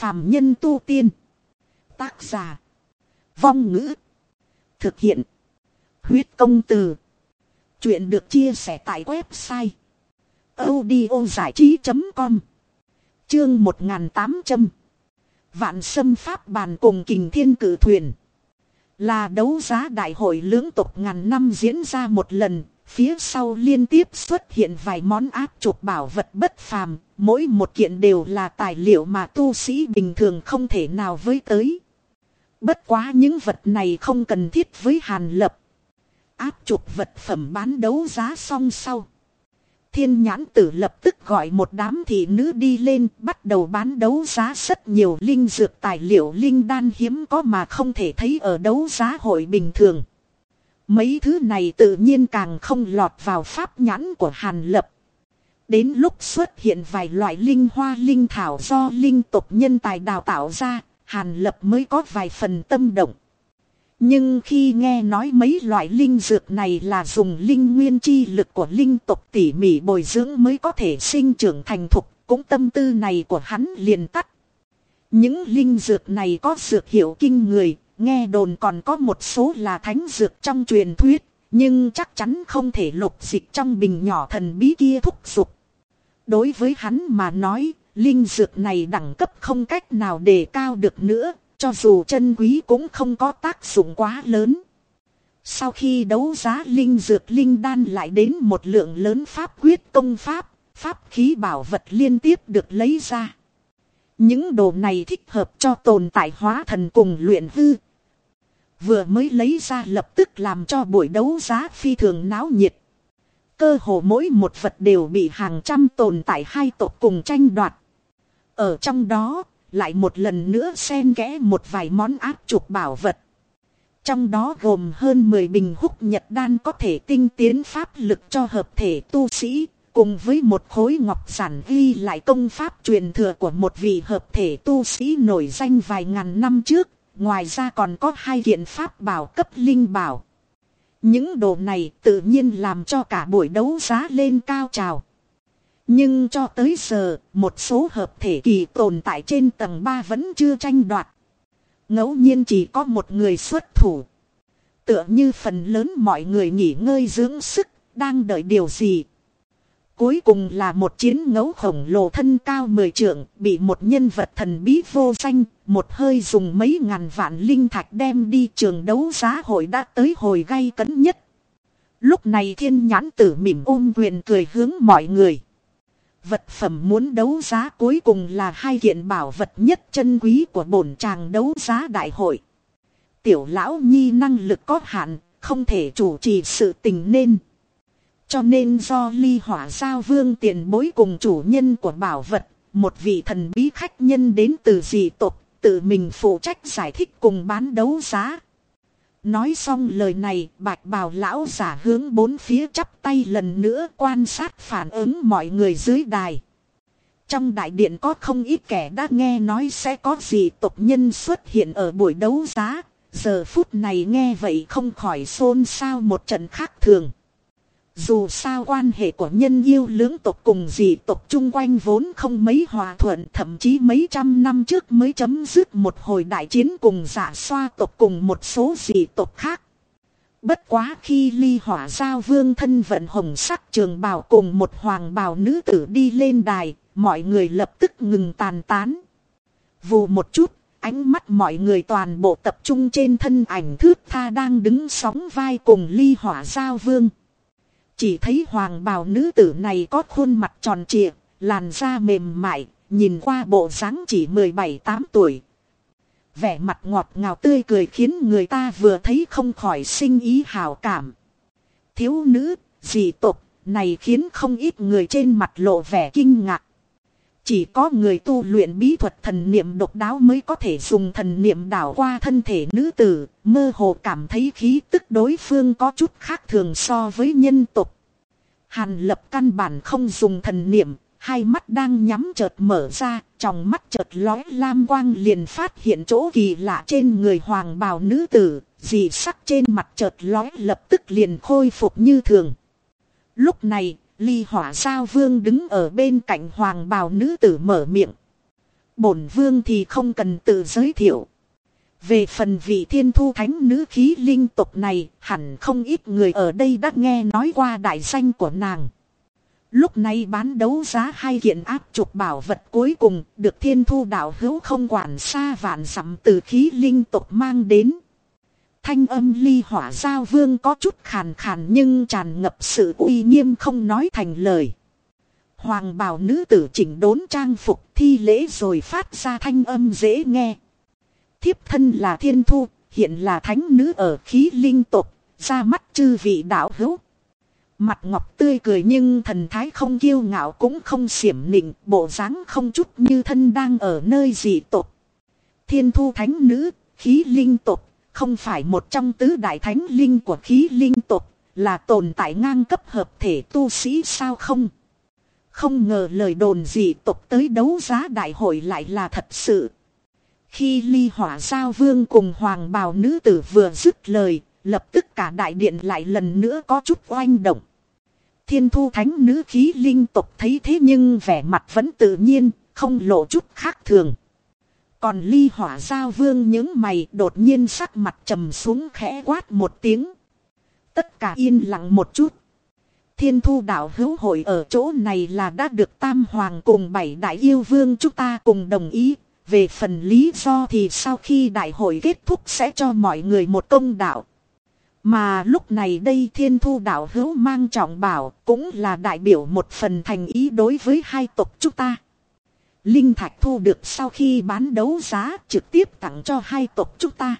phàm nhân tu tiên. Tác giả. Vong ngữ. Thực hiện. Huyết công từ. Chuyện được chia sẻ tại website. audio trí.com Chương 1800 Vạn sâm pháp bàn cùng kình thiên cử thuyền. Là đấu giá đại hội lưỡng tục ngàn năm diễn ra một lần, phía sau liên tiếp xuất hiện vài món áp chụp bảo vật bất phàm, mỗi một kiện đều là tài liệu mà tu sĩ bình thường không thể nào với tới. Bất quá những vật này không cần thiết với hàn lập. Áp chụp vật phẩm bán đấu giá xong sau. Thiên nhãn tử lập tức gọi một đám thị nữ đi lên bắt đầu bán đấu giá rất nhiều linh dược tài liệu linh đan hiếm có mà không thể thấy ở đấu giá hội bình thường. Mấy thứ này tự nhiên càng không lọt vào pháp nhãn của Hàn Lập. Đến lúc xuất hiện vài loại linh hoa linh thảo do linh tục nhân tài đào tạo ra, Hàn Lập mới có vài phần tâm động. Nhưng khi nghe nói mấy loại linh dược này là dùng linh nguyên chi lực của linh tục tỉ mỉ bồi dưỡng mới có thể sinh trưởng thành thục, cũng tâm tư này của hắn liền tắt. Những linh dược này có dược hiệu kinh người, nghe đồn còn có một số là thánh dược trong truyền thuyết, nhưng chắc chắn không thể lục dịch trong bình nhỏ thần bí kia thúc giục. Đối với hắn mà nói, linh dược này đẳng cấp không cách nào đề cao được nữa, cho dù chân quý cũng không có tác dụng quá lớn. Sau khi đấu giá linh dược linh đan lại đến một lượng lớn pháp quyết công pháp, pháp khí bảo vật liên tiếp được lấy ra. Những đồ này thích hợp cho tồn tại hóa thần cùng luyện hư. Vừa mới lấy ra lập tức làm cho buổi đấu giá phi thường náo nhiệt. Cơ hồ mỗi một vật đều bị hàng trăm tồn tại hai tộc cùng tranh đoạt. Ở trong đó, lại một lần nữa xen kẽ một vài món áp trục bảo vật. Trong đó gồm hơn 10 bình húc nhật đan có thể tinh tiến pháp lực cho hợp thể tu sĩ, cùng với một khối ngọc giản ghi lại công pháp truyền thừa của một vị hợp thể tu sĩ nổi danh vài ngàn năm trước, ngoài ra còn có hai kiện pháp bảo cấp linh bảo. Những đồ này tự nhiên làm cho cả buổi đấu giá lên cao trào. Nhưng cho tới giờ, một số hợp thể kỳ tồn tại trên tầng 3 vẫn chưa tranh đoạt. ngẫu nhiên chỉ có một người xuất thủ. Tựa như phần lớn mọi người nghỉ ngơi dưỡng sức, đang đợi điều gì. Cuối cùng là một chiến ngẫu khổng lồ thân cao mười trượng, bị một nhân vật thần bí vô danh, một hơi dùng mấy ngàn vạn linh thạch đem đi trường đấu giá hội đã tới hồi gay cấn nhất. Lúc này thiên nhãn tử mỉm ôm quyền cười hướng mọi người. Vật phẩm muốn đấu giá cuối cùng là hai kiện bảo vật nhất chân quý của bổn tràng đấu giá đại hội. Tiểu lão nhi năng lực có hạn, không thể chủ trì sự tình nên. Cho nên do ly hỏa giao vương tiền bối cùng chủ nhân của bảo vật, một vị thần bí khách nhân đến từ dị tộc, tự mình phụ trách giải thích cùng bán đấu giá. Nói xong lời này, bạch bào lão giả hướng bốn phía chắp tay lần nữa quan sát phản ứng mọi người dưới đài. Trong đại điện có không ít kẻ đã nghe nói sẽ có gì tộc nhân xuất hiện ở buổi đấu giá, giờ phút này nghe vậy không khỏi xôn xao một trận khác thường. Dù sao quan hệ của nhân yêu lưỡng tộc cùng dị tộc chung quanh vốn không mấy hòa thuận thậm chí mấy trăm năm trước mới chấm dứt một hồi đại chiến cùng giả xoa tộc cùng một số dị tộc khác. Bất quá khi ly hỏa giao vương thân vận hồng sắc trường bào cùng một hoàng bào nữ tử đi lên đài, mọi người lập tức ngừng tàn tán. Vù một chút, ánh mắt mọi người toàn bộ tập trung trên thân ảnh thước tha đang đứng sóng vai cùng ly hỏa giao vương. Chỉ thấy hoàng bào nữ tử này có khuôn mặt tròn trịa, làn da mềm mại, nhìn qua bộ dáng chỉ 17-8 tuổi. Vẻ mặt ngọt ngào tươi cười khiến người ta vừa thấy không khỏi sinh ý hào cảm. Thiếu nữ, dị tục, này khiến không ít người trên mặt lộ vẻ kinh ngạc. Chỉ có người tu luyện bí thuật thần niệm độc đáo mới có thể dùng thần niệm đảo qua thân thể nữ tử, mơ hồ cảm thấy khí tức đối phương có chút khác thường so với nhân tục. Hàn lập căn bản không dùng thần niệm, hai mắt đang nhắm chợt mở ra, trong mắt chợt lói lam quang liền phát hiện chỗ kỳ lạ trên người hoàng bào nữ tử, dị sắc trên mặt chợt lói lập tức liền khôi phục như thường. Lúc này, ly hỏa sao vương đứng ở bên cạnh hoàng bào nữ tử mở miệng. bổn vương thì không cần tự giới thiệu. Về phần vị thiên thu thánh nữ khí linh tục này, hẳn không ít người ở đây đã nghe nói qua đại danh của nàng. Lúc này bán đấu giá hai kiện áp trục bảo vật cuối cùng được thiên thu đạo hữu không quản xa vạn dặm từ khí linh tục mang đến. Thanh âm ly hỏa giao vương có chút khàn khàn nhưng tràn ngập sự uy nghiêm không nói thành lời. Hoàng bào nữ tử chỉnh đốn trang phục thi lễ rồi phát ra thanh âm dễ nghe. Thiếp thân là thiên thu, hiện là thánh nữ ở khí linh tộc ra mắt chư vị đạo hữu. Mặt ngọc tươi cười nhưng thần thái không kiêu ngạo cũng không xiểm nịnh, bộ dáng không chút như thân đang ở nơi dị tộc. Thiên thu thánh nữ, khí linh tộc không phải một trong tứ đại thánh linh của khí linh tộc là tồn tại ngang cấp hợp thể tu sĩ sao không? Không ngờ lời đồn dị tộc tới đấu giá đại hội lại là thật sự. Khi ly hỏa giao vương cùng hoàng bào nữ tử vừa dứt lời, lập tức cả đại điện lại lần nữa có chút oanh động. Thiên thu thánh nữ khí linh tộc thấy thế nhưng vẻ mặt vẫn tự nhiên, không lộ chút khác thường. Còn ly hỏa giao vương những mày đột nhiên sắc mặt trầm xuống khẽ quát một tiếng. Tất cả yên lặng một chút. Thiên thu đạo hữu hội ở chỗ này là đã được tam hoàng cùng bảy đại yêu vương chúng ta cùng đồng ý. Về phần lý do thì sau khi đại hội kết thúc sẽ cho mọi người một công đạo. Mà lúc này đây thiên thu đạo hữu mang trọng bảo cũng là đại biểu một phần thành ý đối với hai tộc chúng ta. Linh thạch thu được sau khi bán đấu giá trực tiếp tặng cho hai tộc chúng ta.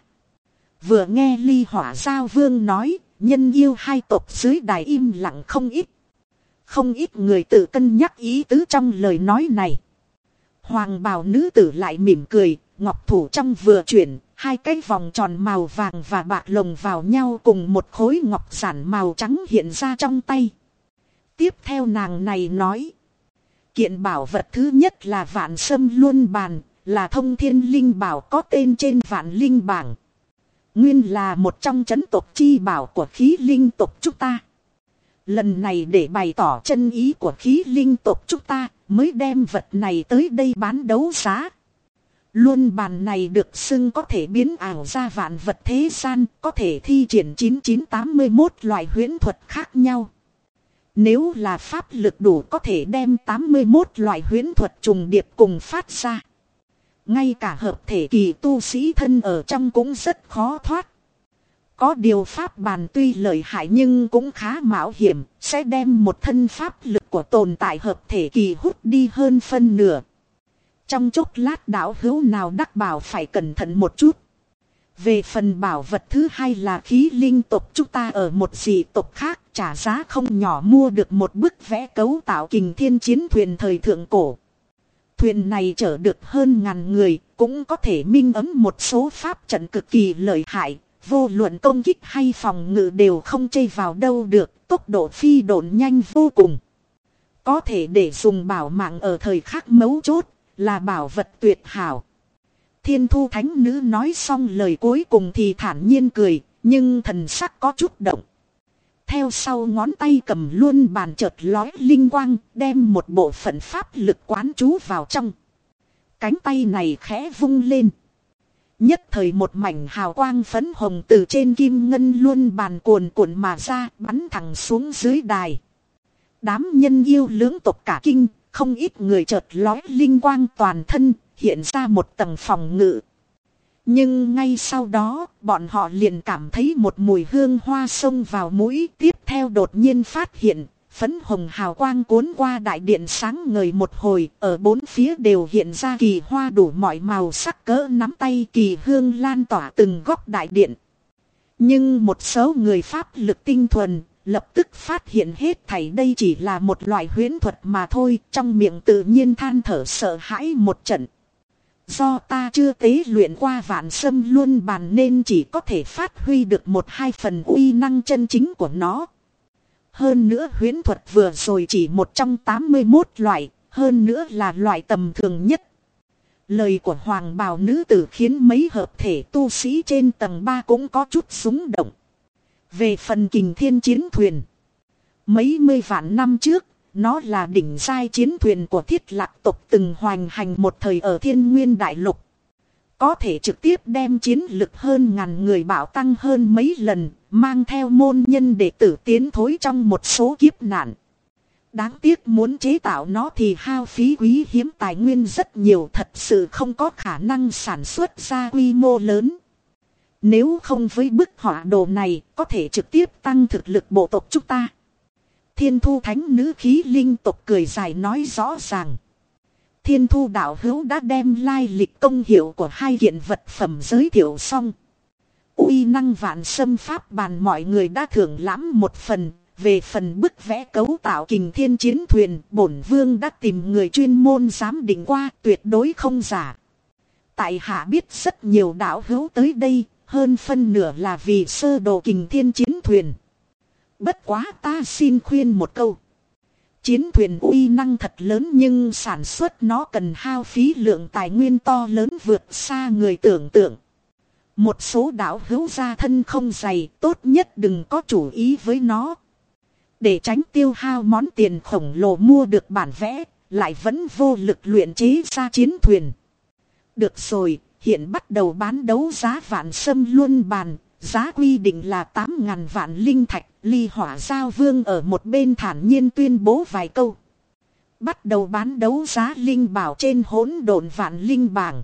Vừa nghe ly hỏa giao vương nói, nhân yêu hai tộc dưới đài im lặng không ít. Không ít người tự cân nhắc ý tứ trong lời nói này. Hoàng bào nữ tử lại mỉm cười, ngọc thủ trong vừa chuyển, hai cái vòng tròn màu vàng và bạc lồng vào nhau cùng một khối ngọc giản màu trắng hiện ra trong tay. Tiếp theo nàng này nói. Kiện bảo vật thứ nhất là vạn sâm luân bàn, là thông thiên linh bảo có tên trên vạn linh bảng. Nguyên là một trong chấn tộc chi bảo của khí linh tộc chúng ta. Lần này để bày tỏ chân ý của khí linh tộc chúng ta mới đem vật này tới đây bán đấu giá. Luân bàn này được xưng có thể biến ảo ra vạn vật thế gian, có thể thi triển 9981 loại huyễn thuật khác nhau. Nếu là pháp lực đủ có thể đem 81 loại huyễn thuật trùng điệp cùng phát ra. Ngay cả hợp thể kỳ tu sĩ thân ở trong cũng rất khó thoát. Có điều pháp bàn tuy lợi hại nhưng cũng khá mạo hiểm, sẽ đem một thân pháp lực của tồn tại hợp thể kỳ hút đi hơn phân nửa. Trong chốc lát đạo hữu nào đắc bảo phải cẩn thận một chút. Về phần bảo vật thứ hai là khí linh tộc chúng ta ở một dị tộc khác trả giá không nhỏ mua được một bức vẽ cấu tạo kình thiên chiến thuyền thời thượng cổ. Thuyền này chở được hơn ngàn người, cũng có thể minh ấm một số pháp trận cực kỳ lợi hại, vô luận công kích hay phòng ngự đều không chây vào đâu được, tốc độ phi độn nhanh vô cùng. Có thể để dùng bảo mạng ở thời khắc mấu chốt, là bảo vật tuyệt hảo. Thiên thu thánh nữ nói xong lời cuối cùng thì thản nhiên cười, nhưng thần sắc có chút động. Theo sau ngón tay cầm luôn bàn chợt lói linh quang, đem một bộ phận pháp lực quán chú vào trong. Cánh tay này khẽ vung lên. Nhất thời một mảnh hào quang phấn hồng từ trên kim ngân luôn bàn cuồn cuộn mà ra, bắn thẳng xuống dưới đài. Đám nhân yêu lưỡng tộc cả kinh, không ít người chợt lói linh quang toàn thân, hiện ra một tầng phòng ngự. Nhưng ngay sau đó, bọn họ liền cảm thấy một mùi hương hoa sông vào mũi. Tiếp theo đột nhiên phát hiện, phấn hồng hào quang cuốn qua đại điện sáng ngời một hồi. Ở bốn phía đều hiện ra kỳ hoa đủ mọi màu sắc cỡ nắm tay kỳ hương lan tỏa từng góc đại điện. Nhưng một số người Pháp lực tinh thuần, lập tức phát hiện hết thảy đây chỉ là một loại huyễn thuật mà thôi. Trong miệng tự nhiên than thở sợ hãi một trận. Do ta chưa tế luyện qua vạn sâm luôn bàn nên chỉ có thể phát huy được một hai phần uy năng chân chính của nó. Hơn nữa huyễn thuật vừa rồi chỉ một trong 81 loại, hơn nữa là loại tầm thường nhất. Lời của hoàng bào nữ tử khiến mấy hợp thể tu sĩ trên tầng 3 cũng có chút súng động. Về phần kình thiên chiến thuyền. Mấy mươi vạn năm trước, nó là đỉnh giai chiến thuyền của thiết lạc tộc từng hoành hành một thời ở thiên nguyên đại lục. Có thể trực tiếp đem chiến lực hơn ngàn người bảo tăng hơn mấy lần, mang theo môn nhân để tử tiến thối trong một số kiếp nạn. Đáng tiếc muốn chế tạo nó thì hao phí quý hiếm tài nguyên rất nhiều thật sự không có khả năng sản xuất ra quy mô lớn. Nếu không với bức họa đồ này có thể trực tiếp tăng thực lực bộ tộc chúng ta. Thiên thu thánh nữ khí linh tục cười dài nói rõ ràng. Thiên thu đạo hữu đã đem lai lịch công hiệu của hai kiện vật phẩm giới thiệu xong. uy năng vạn xâm pháp bàn mọi người đã thưởng lãm một phần. Về phần bức vẽ cấu tạo kình thiên chiến thuyền, bổn vương đã tìm người chuyên môn giám định qua tuyệt đối không giả. Tại hạ biết rất nhiều đạo hữu tới đây, hơn phân nửa là vì sơ đồ kình thiên chiến thuyền. Bất quá ta xin khuyên một câu. Chiến thuyền uy năng thật lớn nhưng sản xuất nó cần hao phí lượng tài nguyên to lớn vượt xa người tưởng tượng. Một số đảo hữu gia thân không dày, tốt nhất đừng có chủ ý với nó. Để tránh tiêu hao món tiền khổng lồ mua được bản vẽ, lại vẫn vô lực luyện chế ra chiến thuyền. Được rồi, hiện bắt đầu bán đấu giá vạn sâm luôn bàn, giá quy định là 8.000 vạn linh thạch, ly hỏa giao vương ở một bên thản nhiên tuyên bố vài câu. Bắt đầu bán đấu giá linh bảo trên hỗn độn vạn linh bảng.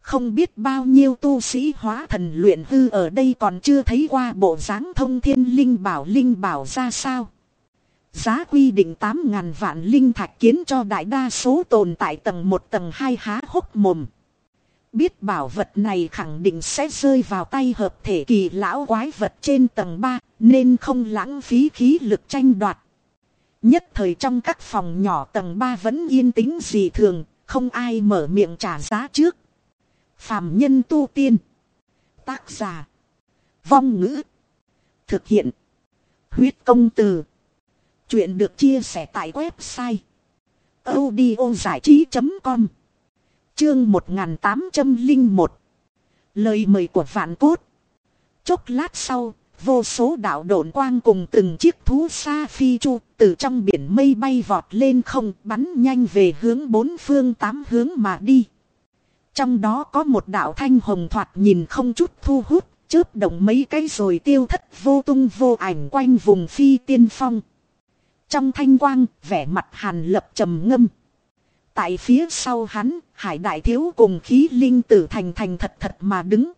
Không biết bao nhiêu tu sĩ hóa thần luyện hư ở đây còn chưa thấy qua bộ dáng thông thiên linh bảo linh bảo ra sao. Giá quy định 8.000 vạn linh thạch kiến cho đại đa số tồn tại tầng 1 tầng 2 há hốc mồm. Biết bảo vật này khẳng định sẽ rơi vào tay hợp thể kỳ lão quái vật trên tầng 3, nên không lãng phí khí lực tranh đoạt. Nhất thời trong các phòng nhỏ tầng 3 vẫn yên tĩnh dị thường, không ai mở miệng trả giá trước. Phạm nhân tu tiên. Tác giả. Vong ngữ. Thực hiện. Huyết công từ. Chuyện được chia sẻ tại website. audiozảichí.com Chương 1801 Lời mời của vạn cốt Chốc lát sau, vô số đạo độn quang cùng từng chiếc thú xa phi chu từ trong biển mây bay vọt lên không bắn nhanh về hướng bốn phương tám hướng mà đi. Trong đó có một đạo thanh hồng thoạt nhìn không chút thu hút, chớp động mấy cái rồi tiêu thất vô tung vô ảnh quanh vùng phi tiên phong. Trong thanh quang, vẻ mặt hàn lập trầm ngâm. Tại phía sau hắn, hải đại thiếu cùng khí linh tử thành thành thật thật mà đứng.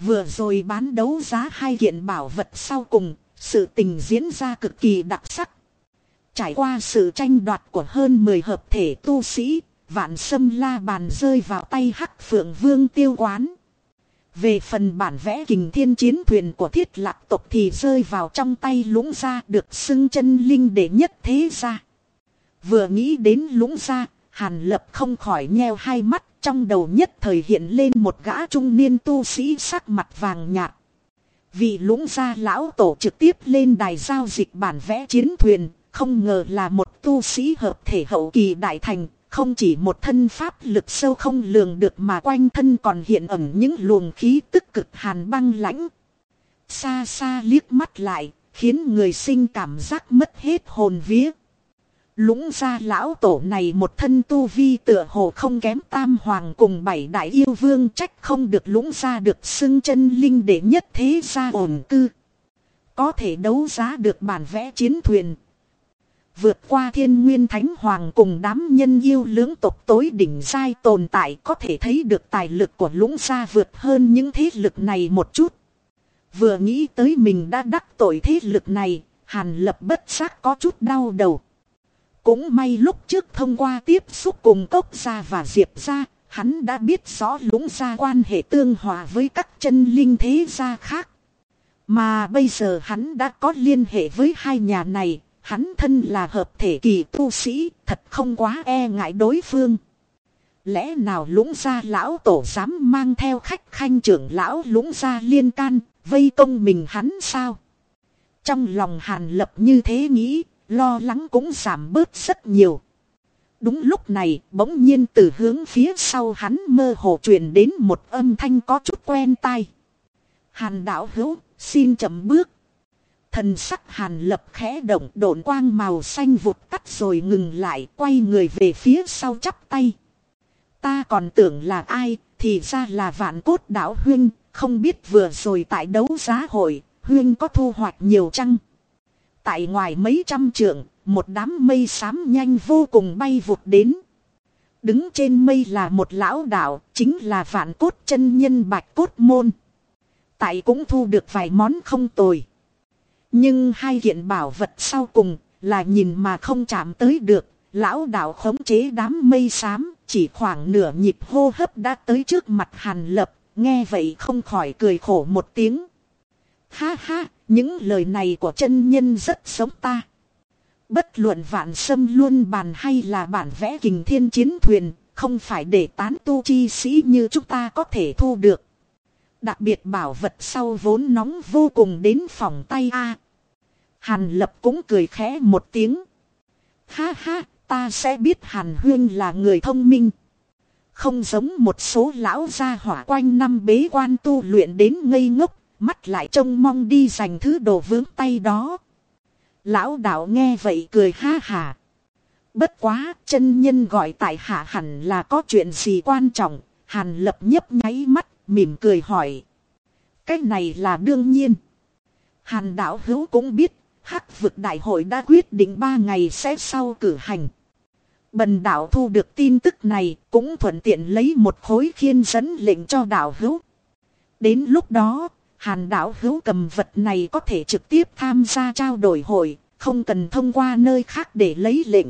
Vừa rồi bán đấu giá hai kiện bảo vật sau cùng, sự tình diễn ra cực kỳ đặc sắc. Trải qua sự tranh đoạt của hơn 10 hợp thể tu sĩ, vạn sâm la bàn rơi vào tay hắc phượng vương tiêu quán. Về phần bản vẽ kình thiên chiến thuyền của thiết lạc tộc thì rơi vào trong tay lũng gia được xưng chân linh để nhất thế gia. Vừa nghĩ đến lũng gia. Hàn lập không khỏi nheo hai mắt trong đầu nhất thời hiện lên một gã trung niên tu sĩ sắc mặt vàng nhạt. Vị lũng gia lão tổ trực tiếp lên đài giao dịch bản vẽ chiến thuyền, không ngờ là một tu sĩ hợp thể hậu kỳ đại thành, không chỉ một thân pháp lực sâu không lường được mà quanh thân còn hiện ẩn những luồng khí tức cực hàn băng lãnh. Xa xa liếc mắt lại, khiến người sinh cảm giác mất hết hồn vía. Lũng gia lão tổ này một thân tu vi tựa hồ không kém tam hoàng cùng bảy đại yêu vương trách không được lũng gia được xưng chân linh để nhất thế gia ổn cư. Có thể đấu giá được bản vẽ chiến thuyền. Vượt qua thiên nguyên thánh hoàng cùng đám nhân yêu lưỡng tộc tối đỉnh sai tồn tại có thể thấy được tài lực của lũng gia vượt hơn những thế lực này một chút. Vừa nghĩ tới mình đã đắc tội thế lực này, hàn lập bất giác có chút đau đầu. Cũng may lúc trước thông qua tiếp xúc cùng cốc gia và diệp gia, hắn đã biết rõ lũng gia quan hệ tương hòa với các chân linh thế gia khác. Mà bây giờ hắn đã có liên hệ với hai nhà này, hắn thân là hợp thể kỳ tu sĩ, thật không quá e ngại đối phương. Lẽ nào lũng gia lão tổ dám mang theo khách khanh trưởng lão lũng gia liên can, vây công mình hắn sao? Trong lòng hàn lập như thế nghĩ, lo lắng cũng giảm bớt rất nhiều. Đúng lúc này, bỗng nhiên từ hướng phía sau hắn mơ hồ truyền đến một âm thanh có chút quen tai. Hàn đạo hữu, xin chậm bước. Thần sắc hàn lập khẽ động độn quang màu xanh vụt tắt rồi ngừng lại quay người về phía sau chắp tay. Ta còn tưởng là ai, thì ra là vạn cốt đảo huyên, không biết vừa rồi tại đấu giá hội, huyên có thu hoạch nhiều chăng? Tại ngoài mấy trăm trượng, một đám mây xám nhanh vô cùng bay vụt đến. Đứng trên mây là một lão đạo, chính là vạn cốt chân nhân bạch cốt môn. Tại cũng thu được vài món không tồi. Nhưng hai kiện bảo vật sau cùng là nhìn mà không chạm tới được. Lão đạo khống chế đám mây xám, chỉ khoảng nửa nhịp hô hấp đã tới trước mặt hàn lập, nghe vậy không khỏi cười khổ một tiếng. Ha ha, những lời này của chân nhân rất sống ta. Bất luận vạn sâm luôn bàn hay là bản vẽ kình thiên chiến thuyền, không phải để tán tu chi sĩ như chúng ta có thể thu được. Đặc biệt bảo vật sau vốn nóng vô cùng đến phòng tay A. Hàn lập cũng cười khẽ một tiếng. Ha ha, ta sẽ biết Hàn Huyên là người thông minh. Không giống một số lão gia hỏa quanh năm bế quan tu luyện đến ngây ngốc, mắt lại trông mong đi giành thứ đồ vướng tay đó. Lão đạo nghe vậy cười ha hà. Bất quá, chân nhân gọi tại hạ hẳn là có chuyện gì quan trọng, hàn lập nhấp nháy mắt, mỉm cười hỏi. Cái này là đương nhiên. Hàn đạo hữu cũng biết, hắc vực đại hội đã quyết định ba ngày sẽ sau cử hành. Bần đạo thu được tin tức này, cũng thuận tiện lấy một khối khiên dẫn lệnh cho đạo hữu. Đến lúc đó, hàn đạo hữu cầm vật này có thể trực tiếp tham gia trao đổi hội, không cần thông qua nơi khác để lấy lệnh.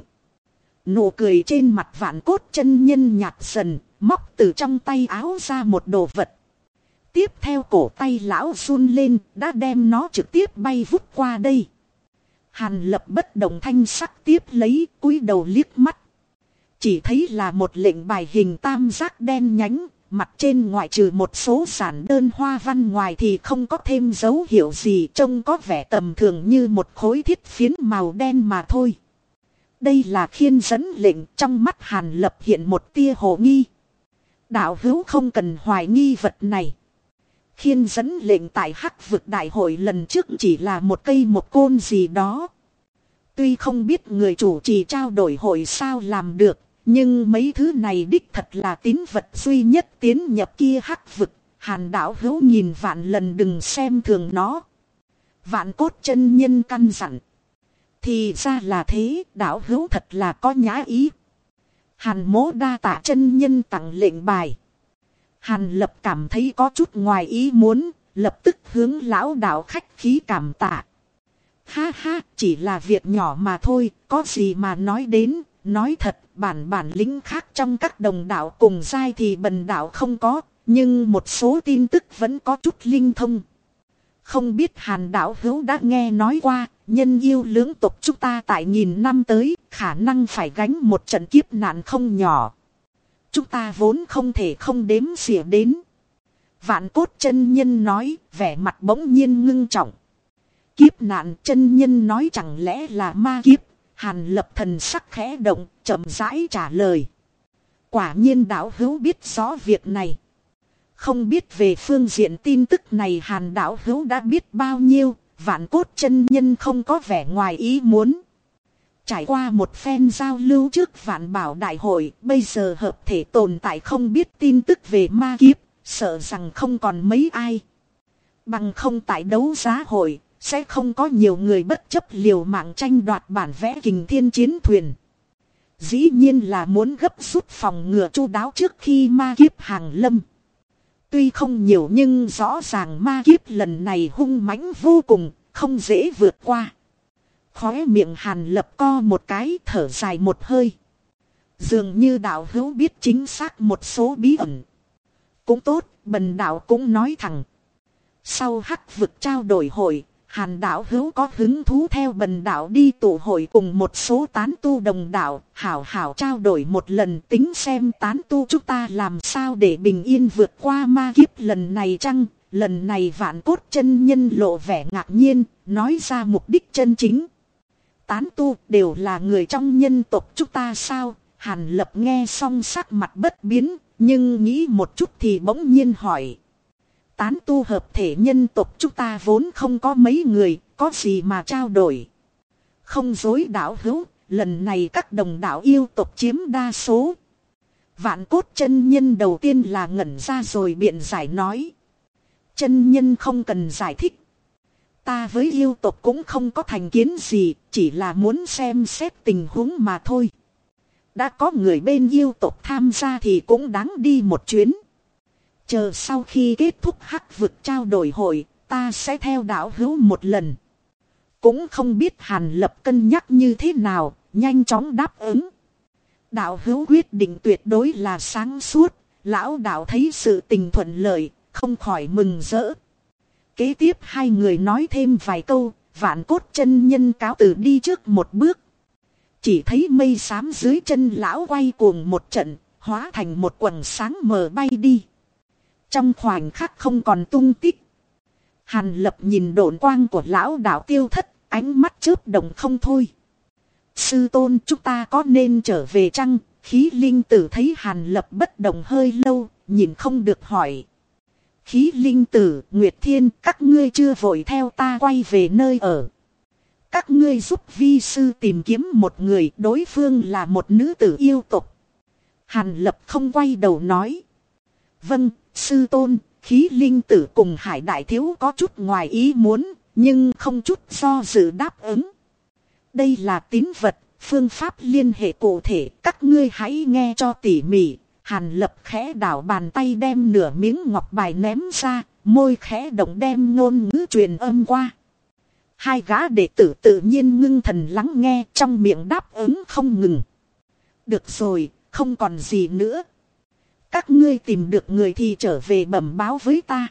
Nụ cười trên mặt vạn cốt chân nhân nhạt dần, móc từ trong tay áo ra một đồ vật. Tiếp theo cổ tay lão run lên, đã đem nó trực tiếp bay vút qua đây. Hàn lập bất động thanh sắc tiếp lấy, cúi đầu liếc mắt. Chỉ thấy là một lệnh bài hình tam giác đen nhánh, mặt trên ngoại trừ một số sản đơn hoa văn ngoài thì không có thêm dấu hiệu gì trông có vẻ tầm thường như một khối thiết phiến màu đen mà thôi. Đây là khiên dẫn lệnh trong mắt hàn lập hiện một tia hồ nghi. Đạo hữu không cần hoài nghi vật này. Khiên dẫn lệnh tại hắc vực đại hội lần trước chỉ là một cây một côn gì đó. Tuy không biết người chủ trì trao đổi hội sao làm được, nhưng mấy thứ này đích thật là tín vật duy nhất tiến nhập kia hắc vực. Hàn đảo hữu nhìn vạn lần đừng xem thường nó. Vạn cốt chân nhân căn dặn. Thì ra là thế, đảo hữu thật là có nhã ý. Hàn mố đa tạ chân nhân tặng lệnh bài. Hàn lập cảm thấy có chút ngoài ý muốn, lập tức hướng lão đạo khách khí cảm tạ. Ha ha, chỉ là việc nhỏ mà thôi, có gì mà nói đến, nói thật, bản bản lĩnh khác trong các đồng đạo cùng giai thì bần đạo không có, nhưng một số tin tức vẫn có chút linh thông. Không biết hàn đạo hữu đã nghe nói qua, nhân yêu lưỡng tộc chúng ta tại nghìn năm tới, khả năng phải gánh một trận kiếp nạn không nhỏ. Chúng ta vốn không thể không đếm xỉa đến. Vạn cốt chân nhân nói, vẻ mặt bỗng nhiên ngưng trọng. Kiếp nạn chân nhân nói chẳng lẽ là ma kiếp, hàn lập thần sắc khẽ động, chậm rãi trả lời. Quả nhiên đạo hữu biết rõ việc này. Không biết về phương diện tin tức này hàn đạo hữu đã biết bao nhiêu, vạn cốt chân nhân không có vẻ ngoài ý muốn. Trải qua một phen giao lưu trước vạn bảo đại hội, bây giờ hợp thể tồn tại không biết tin tức về ma kiếp, sợ rằng không còn mấy ai. Bằng không tại đấu giá hội, sẽ không có nhiều người bất chấp liều mạng tranh đoạt bản vẽ kình thiên chiến thuyền. Dĩ nhiên là muốn gấp rút phòng ngừa chu đáo trước khi ma kiếp hàng lâm. Tuy không nhiều nhưng rõ ràng ma kiếp lần này hung mãnh vô cùng, không dễ vượt qua. Khóe miệng hàn lập co một cái thở dài một hơi. Dường như đạo hữu biết chính xác một số bí ẩn. Cũng tốt, bần đạo cũng nói thẳng. Sau hắc vực trao đổi hội, Hàn đạo hữu có hứng thú theo bần đạo đi tụ hội cùng một số tán tu đồng đạo, hảo hảo trao đổi một lần tính xem tán tu chúng ta làm sao để bình yên vượt qua ma kiếp. Lần này chăng, lần này vạn cốt chân nhân lộ vẻ ngạc nhiên, nói ra mục đích chân chính. Tán tu đều là người trong nhân tộc chúng ta sao, hàn lập nghe xong sắc mặt bất biến, nhưng nghĩ một chút thì bỗng nhiên hỏi tán tu hợp thể nhân tộc chúng ta vốn không có mấy người, có gì mà trao đổi. Không dối đạo hữu, lần này các đồng đạo yêu tộc chiếm đa số. Vạn cốt chân nhân đầu tiên là ngẩn ra rồi biện giải nói. Chân nhân không cần giải thích. Ta với yêu tộc cũng không có thành kiến gì, chỉ là muốn xem xét tình huống mà thôi. Đã có người bên yêu tộc tham gia thì cũng đáng đi một chuyến. Chờ sau khi kết thúc hắc vực trao đổi hội, ta sẽ theo đạo hữu một lần. Cũng không biết Hàn Lập cân nhắc như thế nào, nhanh chóng đáp ứng. Đạo hữu quyết định tuyệt đối là sáng suốt, lão đạo thấy sự tình thuận lợi, không khỏi mừng rỡ. Kế tiếp hai người nói thêm vài câu, vạn cốt chân nhân cáo từ đi trước một bước. Chỉ thấy mây xám dưới chân lão quay cuồng một trận, hóa thành một quần sáng mờ bay đi. Trong khoảnh khắc không còn tung tích. Hàn lập nhìn đồn quang của lão đạo tiêu thất, ánh mắt chớp động không thôi. Sư tôn chúng ta có nên trở về chăng? Khí linh tử thấy hàn lập bất động hơi lâu, nhìn không được hỏi. Khí linh tử, Nguyệt Thiên, các ngươi chưa vội theo ta quay về nơi ở. Các ngươi giúp vi sư tìm kiếm một người, đối phương là một nữ tử yêu tục. Hàn lập không quay đầu nói. Vâng, sư tôn, khí linh tử cùng hải đại thiếu có chút ngoài ý muốn, nhưng không chút do dự đáp ứng. Đây là tín vật, phương pháp liên hệ cụ thể, các ngươi hãy nghe cho tỉ mỉ. Hàn lập khẽ đảo bàn tay đem nửa miếng ngọc bài ném ra, môi khẽ động đem ngôn ngữ truyền âm qua. Hai gã đệ tử tự nhiên ngưng thần lắng nghe trong miệng đáp ứng không ngừng. Được rồi, không còn gì nữa. Các ngươi tìm được người thì trở về bẩm báo với ta.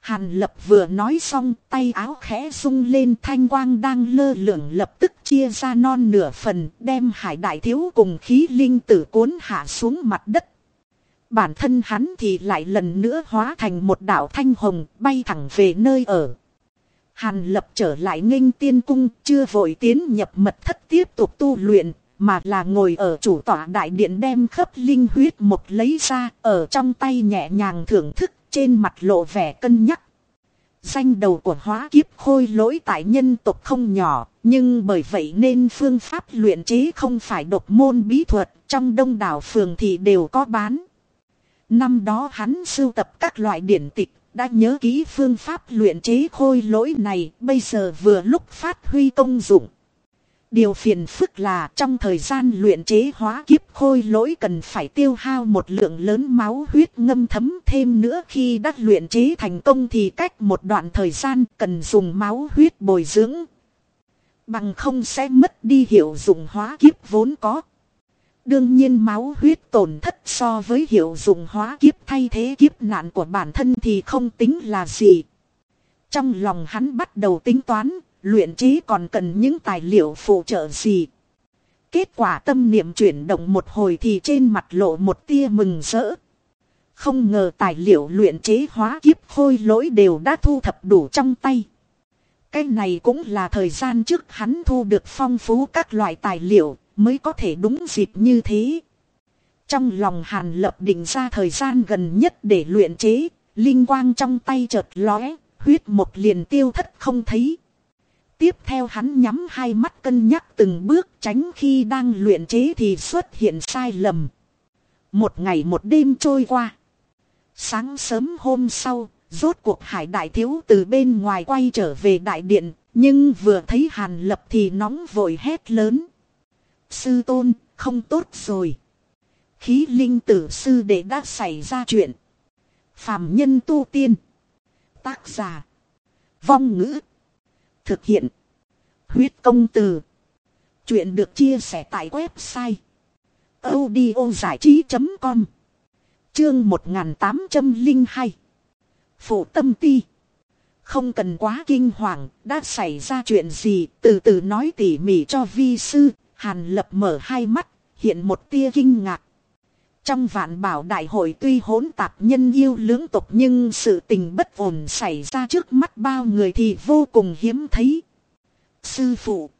Hàn lập vừa nói xong, tay áo khẽ rung lên, thanh quang đang lơ lửng lập tức chia ra non nửa phần, đem hải đại thiếu cùng khí linh tử cuốn hạ xuống mặt đất. Bản thân hắn thì lại lần nữa hóa thành một đạo thanh hồng, bay thẳng về nơi ở. Hàn lập trở lại nghênh tiên cung, chưa vội tiến nhập mật thất tiếp tục tu luyện mà là ngồi ở chủ tọa đại điện đem khớp linh huyết một lấy ra ở trong tay nhẹ nhàng thưởng thức trên mặt lộ vẻ cân nhắc. Danh đầu của hóa kiếp khôi lỗi tại nhân tộc không nhỏ, nhưng bởi vậy nên phương pháp luyện chế không phải độc môn bí thuật, trong đông đảo phường thì đều có bán. Năm đó hắn sưu tập các loại điển tịch, đã nhớ kỹ phương pháp luyện chế khôi lỗi này, bây giờ vừa lúc phát huy công dụng. Điều phiền phức là trong thời gian luyện chế hóa kiếp khôi lỗi cần phải tiêu hao một lượng lớn máu huyết ngâm thấm thêm nữa khi đã luyện chế thành công thì cách một đoạn thời gian cần dùng máu huyết bồi dưỡng. Bằng không sẽ mất đi hiệu dụng hóa kiếp vốn có. Đương nhiên máu huyết tổn thất so với hiệu dụng hóa kiếp thay thế kiếp nạn của bản thân thì không tính là gì. Trong lòng hắn bắt đầu tính toán luyện chế còn cần những tài liệu phụ trợ gì. Kết quả tâm niệm chuyển động một hồi thì trên mặt lộ một tia mừng rỡ. Không ngờ tài liệu luyện chế hóa kiếp khôi lỗi đều đã thu thập đủ trong tay. Cái này cũng là thời gian trước hắn thu được phong phú các loại tài liệu mới có thể đúng dịp như thế. Trong lòng hàn lập định ra thời gian gần nhất để luyện chế, linh quang trong tay chợt lóe, huyết một liền tiêu thất không thấy. Tiếp theo hắn nhắm hai mắt cân nhắc từng bước tránh khi đang luyện chế thì xuất hiện sai lầm. Một ngày một đêm trôi qua. Sáng sớm hôm sau, rốt cuộc hải đại thiếu từ bên ngoài quay trở về đại điện, nhưng vừa thấy hàn lập thì nóng vội hét lớn. Sư tôn, không tốt rồi. Khí linh tử sư đệ đã xảy ra chuyện. Phạm nhân tu tiên. Tác giả. Vong ngữ. Thực hiện. Huyết công từ. Chuyện được chia sẻ tại website. audiozảichí.com Chương 1802 Phụ tâm ti. Không cần quá kinh hoàng, đã xảy ra chuyện gì, từ từ nói tỉ mỉ cho vi sư, hàn lập mở hai mắt, hiện một tia kinh ngạc. Trong vạn bảo đại hội tuy hỗn tạp nhân yêu lưỡng tục nhưng sự tình bất ổn xảy ra trước mắt bao người thì vô cùng hiếm thấy. Sư phụ.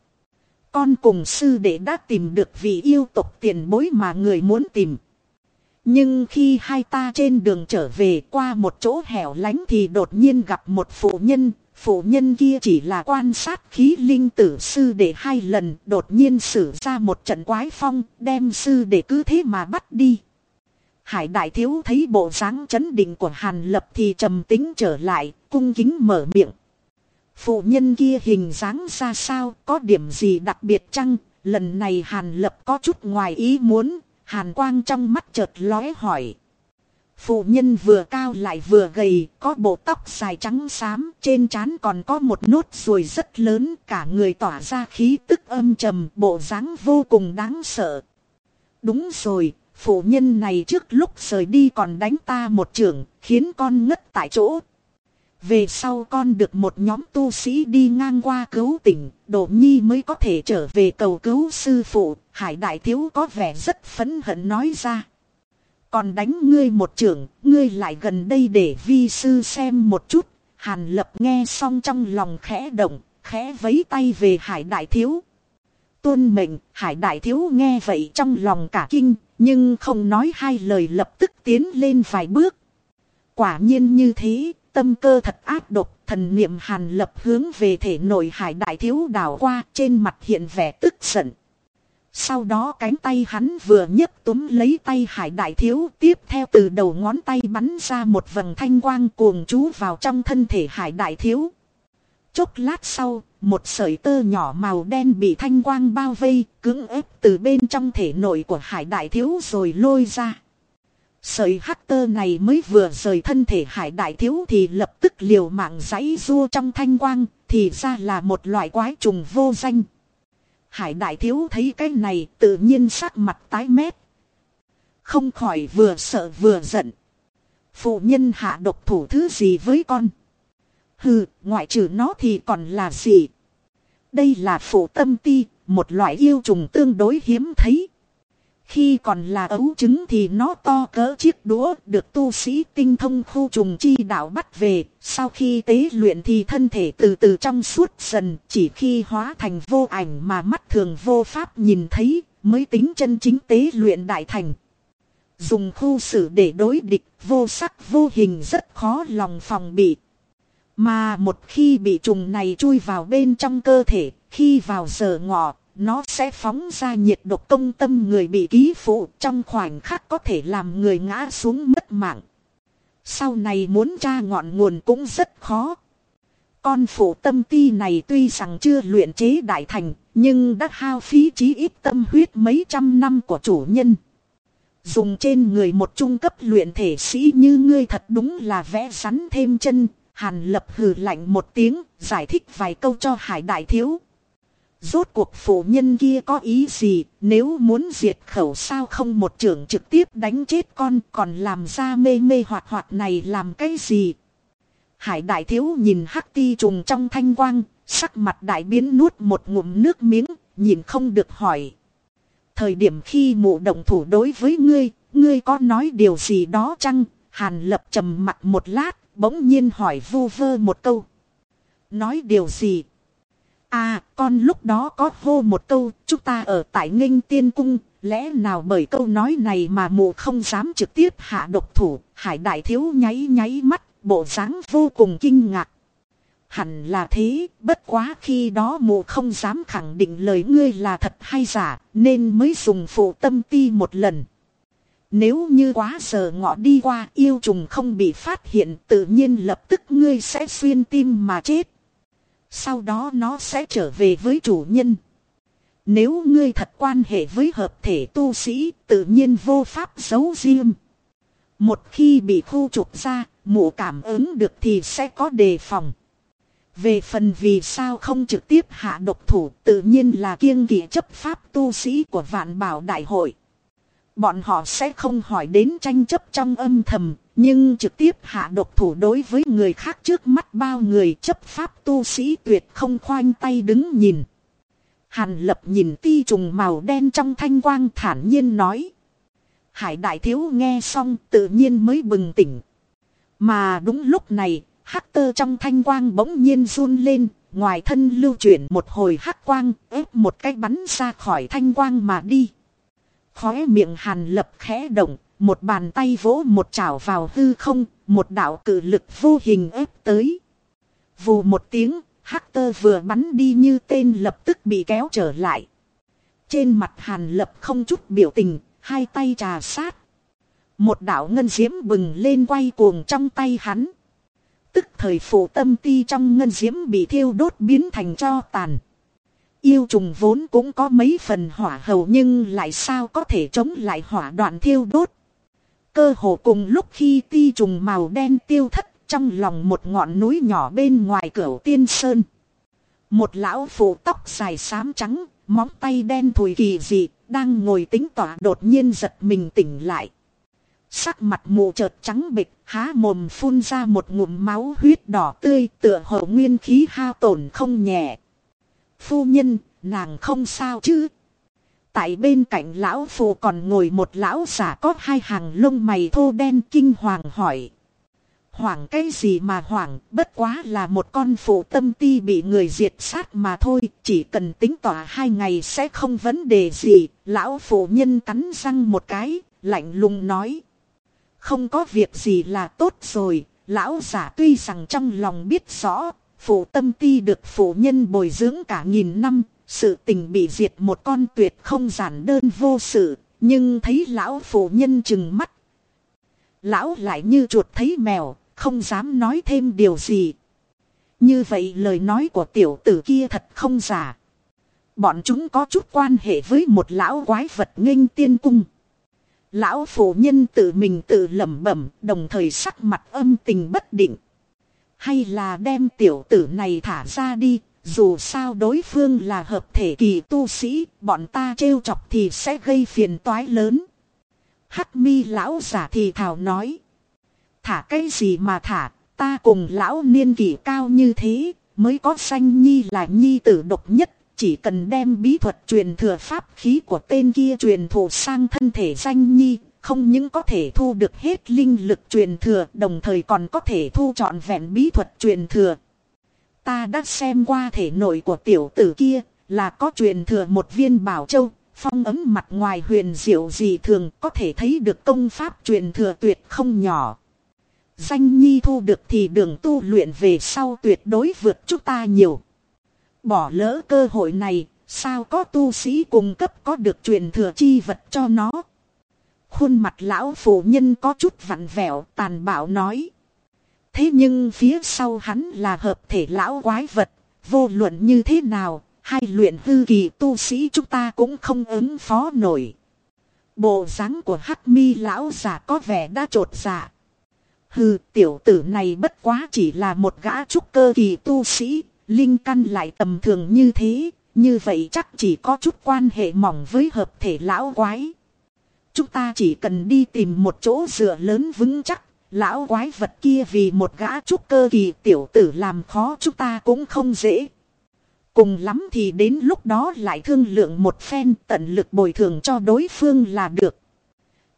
Con cùng sư đệ đã tìm được vị yêu tục tiền bối mà người muốn tìm. Nhưng khi hai ta trên đường trở về qua một chỗ hẻo lánh thì đột nhiên gặp một phụ nhân, Phụ nhân kia chỉ là quan sát khí linh tử sư để hai lần đột nhiên xử ra một trận quái phong đem sư để cứ thế mà bắt đi. Hải đại thiếu thấy bộ dáng chấn định của Hàn Lập thì trầm tính trở lại, cung kính mở miệng. Phụ nhân kia hình dáng ra sao, có điểm gì đặc biệt chăng? Lần này Hàn Lập có chút ngoài ý muốn, Hàn Quang trong mắt chợt lóe hỏi. Phụ nhân vừa cao lại vừa gầy, có bộ tóc dài trắng xám, trên trán còn có một nốt ruồi rất lớn, cả người tỏa ra khí tức âm trầm, bộ dáng vô cùng đáng sợ. Đúng rồi, phụ nhân này trước lúc rời đi còn đánh ta một trưởng, khiến con ngất tại chỗ. Về sau con được một nhóm tu sĩ đi ngang qua cứu tỉnh, Đỗ Nhi mới có thể trở về cầu cứu sư phụ, Hải Đại Thiếu có vẻ rất phấn hận nói ra. Còn đánh ngươi một trưởng, ngươi lại gần đây để vi sư xem một chút. Hàn lập nghe xong trong lòng khẽ động, khẽ vấy tay về hải đại thiếu. Tuân mệnh, hải đại thiếu nghe vậy trong lòng cả kinh, nhưng không nói hai lời lập tức tiến lên vài bước. Quả nhiên như thế, tâm cơ thật ác độc, thần niệm hàn lập hướng về thể nội hải đại thiếu đảo qua trên mặt hiện vẻ tức giận. Sau đó cánh tay hắn vừa nhấc túm lấy tay hải đại thiếu tiếp theo từ đầu ngón tay bắn ra một vầng thanh quang cuồng chú vào trong thân thể hải đại thiếu. Chốc lát sau, một sợi tơ nhỏ màu đen bị thanh quang bao vây, cứng ép từ bên trong thể nội của hải đại thiếu rồi lôi ra. Sợi hắc tơ này mới vừa rời thân thể hải đại thiếu thì lập tức liều mạng giấy rua trong thanh quang, thì ra là một loại quái trùng vô danh. Hải đại thiếu thấy cái này tự nhiên sắc mặt tái mét. Không khỏi vừa sợ vừa giận. Phụ nhân hạ độc thủ thứ gì với con? Hừ, ngoại trừ nó thì còn là gì? Đây là phụ tâm ti, một loại yêu trùng tương đối hiếm thấy. Khi còn là ấu trứng thì nó to cỡ chiếc đũa được tu sĩ tinh thông khu trùng chi đạo bắt về. Sau khi tế luyện thì thân thể từ từ trong suốt dần chỉ khi hóa thành vô ảnh mà mắt thường vô pháp nhìn thấy mới tính chân chính tế luyện đại thành. Dùng khu sử để đối địch vô sắc vô hình rất khó lòng phòng bị. Mà một khi bị trùng này chui vào bên trong cơ thể, khi vào giờ ngọ, nó sẽ phóng ra nhiệt độc công tâm người bị ký phụ trong khoảnh khắc có thể làm người ngã xuống mất mạng. Sau này muốn tra ngọn nguồn cũng rất khó. Con phụ tâm ti này tuy rằng chưa luyện chế đại thành, nhưng đã hao phí chí ít tâm huyết mấy trăm năm của chủ nhân. Dùng trên người một trung cấp luyện thể sĩ như ngươi thật đúng là vẽ rắn thêm chân, hàn lập hừ lạnh một tiếng, giải thích vài câu cho hải đại thiếu. Rốt cuộc phụ nhân kia có ý gì, nếu muốn diệt khẩu sao không một trưởng trực tiếp đánh chết con còn làm ra mê mê hoạt hoạt này làm cái gì. Hải đại thiếu nhìn hắc ti trùng trong thanh quang, sắc mặt đại biến nuốt một ngụm nước miếng, nhìn không được hỏi. Thời điểm khi mụ động thủ đối với ngươi, ngươi có nói điều gì đó chăng? Hàn lập trầm mặt một lát, bỗng nhiên hỏi vu vơ một câu. Nói điều gì? À, con lúc đó có hô một câu, chúng ta ở tại nghênh tiên cung, lẽ nào bởi câu nói này mà mụ không dám trực tiếp hạ độc thủ, hải đại thiếu nháy nháy mắt, bộ dáng vô cùng kinh ngạc. Hẳn là thế, bất quá khi đó mụ không dám khẳng định lời ngươi là thật hay giả, nên mới dùng phụ tâm ti một lần. Nếu như quá giờ ngọ đi qua yêu trùng không bị phát hiện tự nhiên lập tức ngươi sẽ xuyên tim mà chết. Sau đó nó sẽ trở về với chủ nhân. Nếu ngươi thật quan hệ với hợp thể tu sĩ, tự nhiên vô pháp giấu riêng. Một khi bị khu trục ra, mụ cảm ứng được thì sẽ có đề phòng. Về phần vì sao không trực tiếp hạ độc thủ tự nhiên là kiêng kỵ chấp pháp tu sĩ của vạn bảo đại hội. Bọn họ sẽ không hỏi đến tranh chấp trong âm thầm, nhưng trực tiếp hạ độc thủ đối với người khác trước mắt bao người chấp pháp tu sĩ tuyệt không khoanh tay đứng nhìn. Hàn lập nhìn ti trùng màu đen trong thanh quang thản nhiên nói. Hải đại thiếu nghe xong tự nhiên mới bừng tỉnh. Mà đúng lúc này, hắc tơ trong thanh quang bỗng nhiên run lên, ngoài thân lưu chuyển một hồi hắc quang, ép một cái bắn ra khỏi thanh quang mà đi. Khóe miệng hàn lập khẽ động, một bàn tay vỗ một chảo vào hư không, một đạo cử lực vô hình ép tới. Vù một tiếng, hắc tơ vừa bắn đi như tên lập tức bị kéo trở lại. Trên mặt hàn lập không chút biểu tình, hai tay trà sát. Một đạo ngân diễm bừng lên quay cuồng trong tay hắn. Tức thời phụ tâm ti trong ngân diễm bị thiêu đốt biến thành cho tàn. Yêu trùng vốn cũng có mấy phần hỏa hầu nhưng lại sao có thể chống lại hỏa đoạn thiêu đốt. Cơ hồ cùng lúc khi ti trùng màu đen tiêu thất trong lòng một ngọn núi nhỏ bên ngoài cửa tiên sơn. Một lão phụ tóc dài xám trắng, móng tay đen thùi kỳ dị, đang ngồi tính tỏa đột nhiên giật mình tỉnh lại. Sắc mặt mù chợt trắng bịch, há mồm phun ra một ngụm máu huyết đỏ tươi tựa hồ nguyên khí hao tổn không nhẹ. Phu nhân, nàng không sao chứ? Tại bên cạnh lão phù còn ngồi một lão giả có hai hàng lông mày thô đen kinh hoàng hỏi. Hoảng cái gì mà hoảng, bất quá là một con phụ tâm ti bị người diệt sát mà thôi, chỉ cần tính tỏa hai ngày sẽ không vấn đề gì, lão phụ nhân cắn răng một cái, lạnh lùng nói. Không có việc gì là tốt rồi, lão giả tuy rằng trong lòng biết rõ, phụ tâm ti được phụ nhân bồi dưỡng cả nghìn năm, sự tình bị diệt một con tuyệt không giản đơn vô sự, nhưng thấy lão phụ nhân chừng mắt. Lão lại như chuột thấy mèo, không dám nói thêm điều gì. Như vậy lời nói của tiểu tử kia thật không giả. Bọn chúng có chút quan hệ với một lão quái vật nghênh tiên cung. Lão phụ nhân tự mình tự lẩm bẩm, đồng thời sắc mặt âm tình bất định. Hay là đem tiểu tử này thả ra đi, dù sao đối phương là hợp thể kỳ tu sĩ, bọn ta trêu chọc thì sẽ gây phiền toái lớn. Hắc mi lão giả thì thảo nói. Thả cái gì mà thả, ta cùng lão niên kỷ cao như thế, mới có sanh nhi là nhi tử độc nhất. Chỉ cần đem bí thuật truyền thừa pháp khí của tên kia truyền thụ sang thân thể danh nhi, không những có thể thu được hết linh lực truyền thừa, đồng thời còn có thể thu trọn vẹn bí thuật truyền thừa. Ta đã xem qua thể nội của tiểu tử kia, là có truyền thừa một viên bảo châu, phong ấm mặt ngoài huyền diệu gì thường có thể thấy được công pháp truyền thừa tuyệt không nhỏ. Danh nhi thu được thì đường tu luyện về sau tuyệt đối vượt chúng ta nhiều. Bỏ lỡ cơ hội này, sao có tu sĩ cung cấp có được truyền thừa chi vật cho nó. Khuôn mặt lão phụ nhân có chút vặn vẹo tàn bạo nói. Thế nhưng phía sau hắn là hợp thể lão quái vật, vô luận như thế nào, hai luyện hư kỳ tu sĩ chúng ta cũng không ứng phó nổi. Bộ dáng của hắc mi lão già có vẻ đã trột dạ. Hừ, tiểu tử này bất quá chỉ là một gã trúc cơ kỳ tu sĩ, linh căn lại tầm thường như thế, như vậy chắc chỉ có chút quan hệ mỏng với hợp thể lão quái. Chúng ta chỉ cần đi tìm một chỗ dựa lớn vững chắc, lão quái vật kia vì một gã trúc cơ kỳ tiểu tử làm khó chúng ta cũng không dễ. Cùng lắm thì đến lúc đó lại thương lượng một phen tận lực bồi thường cho đối phương là được.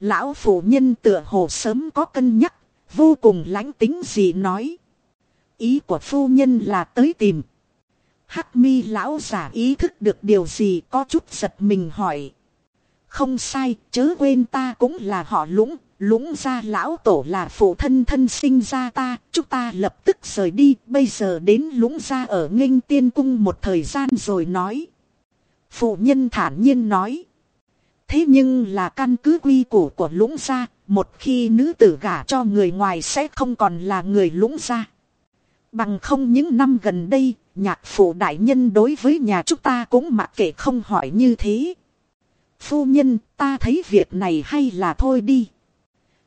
Lão phụ nhân tựa hồ sớm có cân nhắc, vô cùng lãnh tính gì nói. Ý của phu nhân là tới tìm. Hắc mi lão giả ý thức được điều gì có chút giật mình hỏi. Không sai, chớ quên ta cũng là họ lũng, lũng gia lão tổ là phụ thân thân sinh ra ta, chúng ta lập tức rời đi, bây giờ đến lũng gia ở nghênh tiên cung một thời gian rồi nói. Phụ nhân thản nhiên nói. Thế nhưng là căn cứ quy củ của lũng gia, một khi nữ tử gả cho người ngoài sẽ không còn là người lũng gia. Bằng không những năm gần đây, nhạc phụ đại nhân đối với nhà chúng ta cũng mặc kệ không hỏi như thế. Phu nhân, ta thấy việc này hay là thôi đi.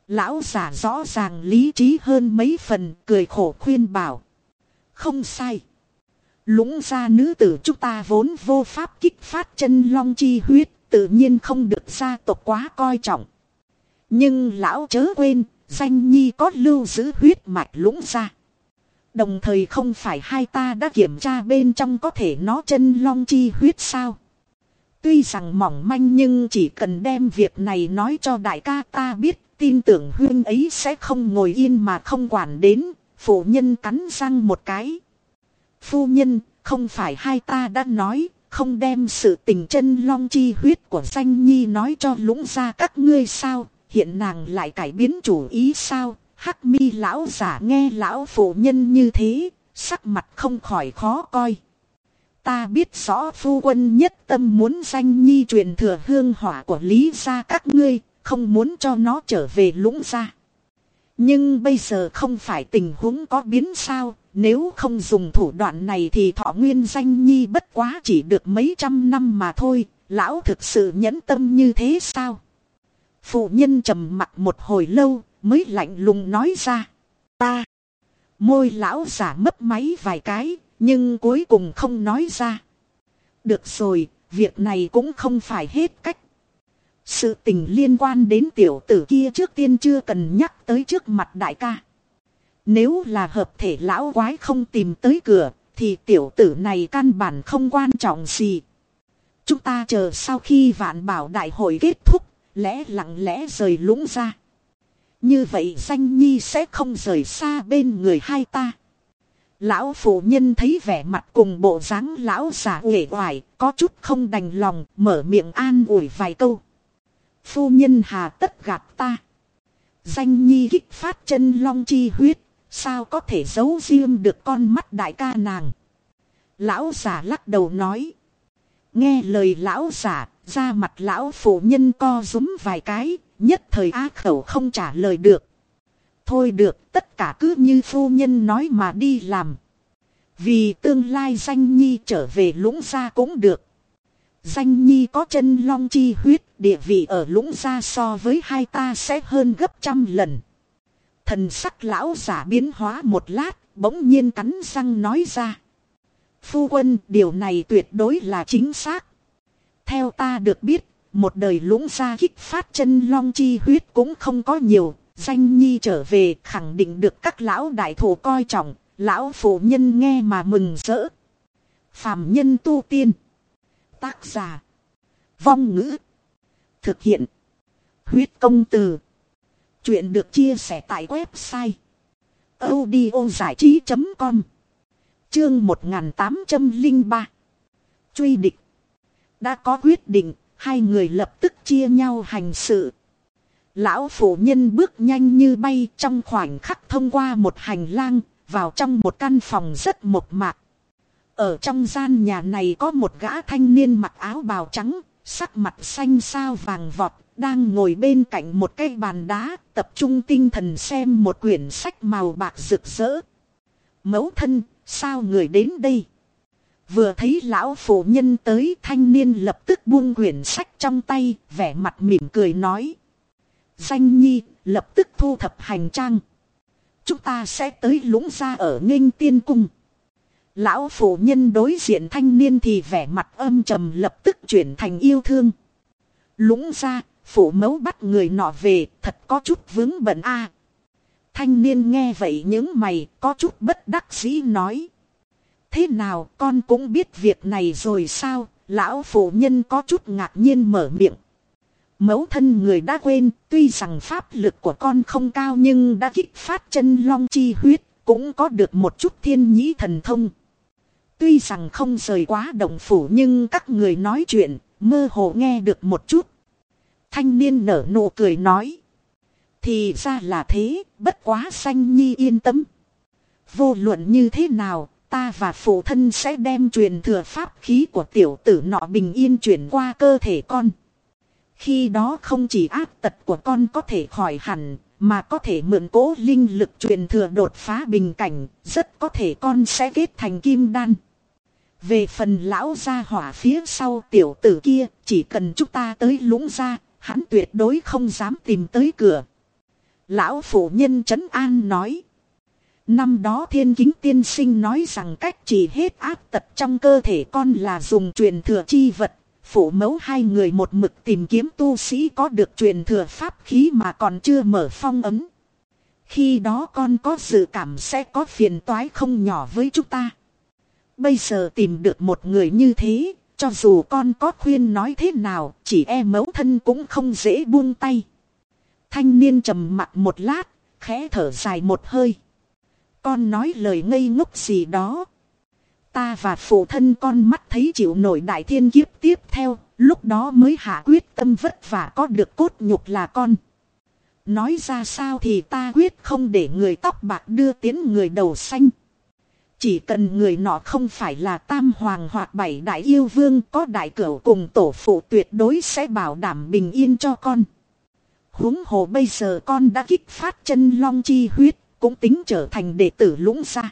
Lão giả rõ ràng lý trí hơn mấy phần, cười khổ khuyên bảo. Không sai. Lũng ra nữ tử chúng ta vốn vô pháp kích phát chân long chi huyết, tự nhiên không được gia tộc quá coi trọng. Nhưng lão chớ quên, danh nhi có lưu giữ huyết mạch lũng ra. Đồng thời không phải hai ta đã kiểm tra bên trong có thể nó chân long chi huyết sao. Tuy rằng mỏng manh nhưng chỉ cần đem việc này nói cho đại ca ta biết, tin tưởng huyên ấy sẽ không ngồi yên mà không quản đến, phụ nhân cắn răng một cái. Phu nhân, không phải hai ta đã nói, không đem sự tình chân long chi huyết của danh nhi nói cho lũng ra các ngươi sao, hiện nàng lại cải biến chủ ý sao, hắc mi lão giả nghe lão phụ nhân như thế, sắc mặt không khỏi khó coi. Ta biết rõ phu quân nhất tâm muốn danh nhi truyền thừa hương hỏa của Lý gia các ngươi, không muốn cho nó trở về lũng gia. Nhưng bây giờ không phải tình huống có biến sao, nếu không dùng thủ đoạn này thì thọ nguyên danh nhi bất quá chỉ được mấy trăm năm mà thôi, lão thực sự nhẫn tâm như thế sao? Phụ nhân trầm mặt một hồi lâu, mới lạnh lùng nói ra. Ta! Môi lão giả mấp máy vài cái, nhưng cuối cùng không nói ra. Được rồi, việc này cũng không phải hết cách. Sự tình liên quan đến tiểu tử kia trước tiên chưa cần nhắc tới trước mặt đại ca. Nếu là hợp thể lão quái không tìm tới cửa, thì tiểu tử này căn bản không quan trọng gì. Chúng ta chờ sau khi vạn bảo đại hội kết thúc, lẽ lặng lẽ rời lũng ra. Như vậy danh nhi sẽ không rời xa bên người hai ta. Lão phụ nhân thấy vẻ mặt cùng bộ dáng lão giả uể oải, có chút không đành lòng, mở miệng an ủi vài câu. Phu nhân hà tất gạt ta. Danh nhi kích phát chân long chi huyết, sao có thể giấu riêng được con mắt đại ca nàng. Lão giả lắc đầu nói. Nghe lời lão giả, ra mặt lão phụ nhân co rúm vài cái, nhất thời á khẩu không trả lời được. Thôi được, tất cả cứ như phu nhân nói mà đi làm. Vì tương lai danh nhi trở về lũng gia cũng được. Danh nhi có chân long chi huyết, địa vị ở lũng gia so với hai ta sẽ hơn gấp trăm lần. Thần sắc lão giả biến hóa một lát, bỗng nhiên cắn răng nói ra. Phu quân, điều này tuyệt đối là chính xác. Theo ta được biết, một đời lũng gia kích phát chân long chi huyết cũng không có nhiều, danh nhi trở về khẳng định được các lão đại thủ coi trọng, lão phụ nhân nghe mà mừng rỡ. Phạm nhân tu tiên. Tác giả. Vong ngữ. Thực hiện. Huyết công từ. Chuyện được chia sẻ tại website. audiozảichí.com Chương 1803 Truy địch Đã có quyết định, hai người lập tức chia nhau hành sự. Lão phụ nhân bước nhanh như bay trong khoảnh khắc thông qua một hành lang, vào trong một căn phòng rất mộc mạc. Ở trong gian nhà này có một gã thanh niên mặc áo bào trắng, sắc mặt xanh sao vàng vọt, đang ngồi bên cạnh một cây bàn đá, tập trung tinh thần xem một quyển sách màu bạc rực rỡ. Mẫu thân, sao người đến đây? Vừa thấy lão phụ nhân tới thanh niên lập tức buông quyển sách trong tay, vẻ mặt mỉm cười nói. Danh nhi, lập tức thu thập hành trang. Chúng ta sẽ tới lũng ra ở nghênh tiên cung. Lão phụ nhân đối diện thanh niên thì vẻ mặt âm trầm lập tức chuyển thành yêu thương. Lũng ra, phụ mẫu bắt người nọ về, thật có chút vướng bận a. Thanh niên nghe vậy những mày có chút bất đắc dĩ nói. Thế nào con cũng biết việc này rồi sao? Lão phụ nhân có chút ngạc nhiên mở miệng. Mẫu thân người đã quên, tuy rằng pháp lực của con không cao nhưng đã kích phát chân long chi huyết, cũng có được một chút thiên nhĩ thần thông. Tuy rằng không rời quá động phủ nhưng các người nói chuyện, mơ hồ nghe được một chút. Thanh niên nở nụ cười nói. Thì ra là thế, bất quá xanh nhi yên tâm. Vô luận như thế nào, ta và phụ thân sẽ đem truyền thừa pháp khí của tiểu tử nọ bình yên chuyển qua cơ thể con. Khi đó không chỉ áp tật của con có thể khỏi hẳn, mà có thể mượn cố linh lực truyền thừa đột phá bình cảnh, rất có thể con sẽ kết thành kim đan. Về phần lão gia hỏa phía sau tiểu tử kia, chỉ cần chúng ta tới lũng ra, hắn tuyệt đối không dám tìm tới cửa. Lão phụ nhân trấn an nói. Năm đó thiên kính tiên sinh nói rằng cách chỉ hết áp tật trong cơ thể con là dùng truyền thừa chi vật. Phụ mẫu hai người một mực tìm kiếm tu sĩ có được truyền thừa pháp khí mà còn chưa mở phong ấm. Khi đó con có dự cảm sẽ có phiền toái không nhỏ với chúng ta. Bây giờ tìm được một người như thế, cho dù con có khuyên nói thế nào, chỉ e mẫu thân cũng không dễ buông tay. Thanh niên trầm mặt một lát, khẽ thở dài một hơi. Con nói lời ngây ngốc gì đó. Ta và phụ thân con mắt thấy chịu nổi đại thiên kiếp tiếp theo, lúc đó mới hạ quyết tâm vất vả có được cốt nhục là con. Nói ra sao thì ta quyết không để người tóc bạc đưa tiến người đầu xanh. Chỉ cần người nọ không phải là tam hoàng hoặc bảy đại yêu vương có đại cửu cùng tổ phụ tuyệt đối sẽ bảo đảm bình yên cho con. huống hồ bây giờ con đã kích phát chân long chi huyết, cũng tính trở thành đệ tử lũng xa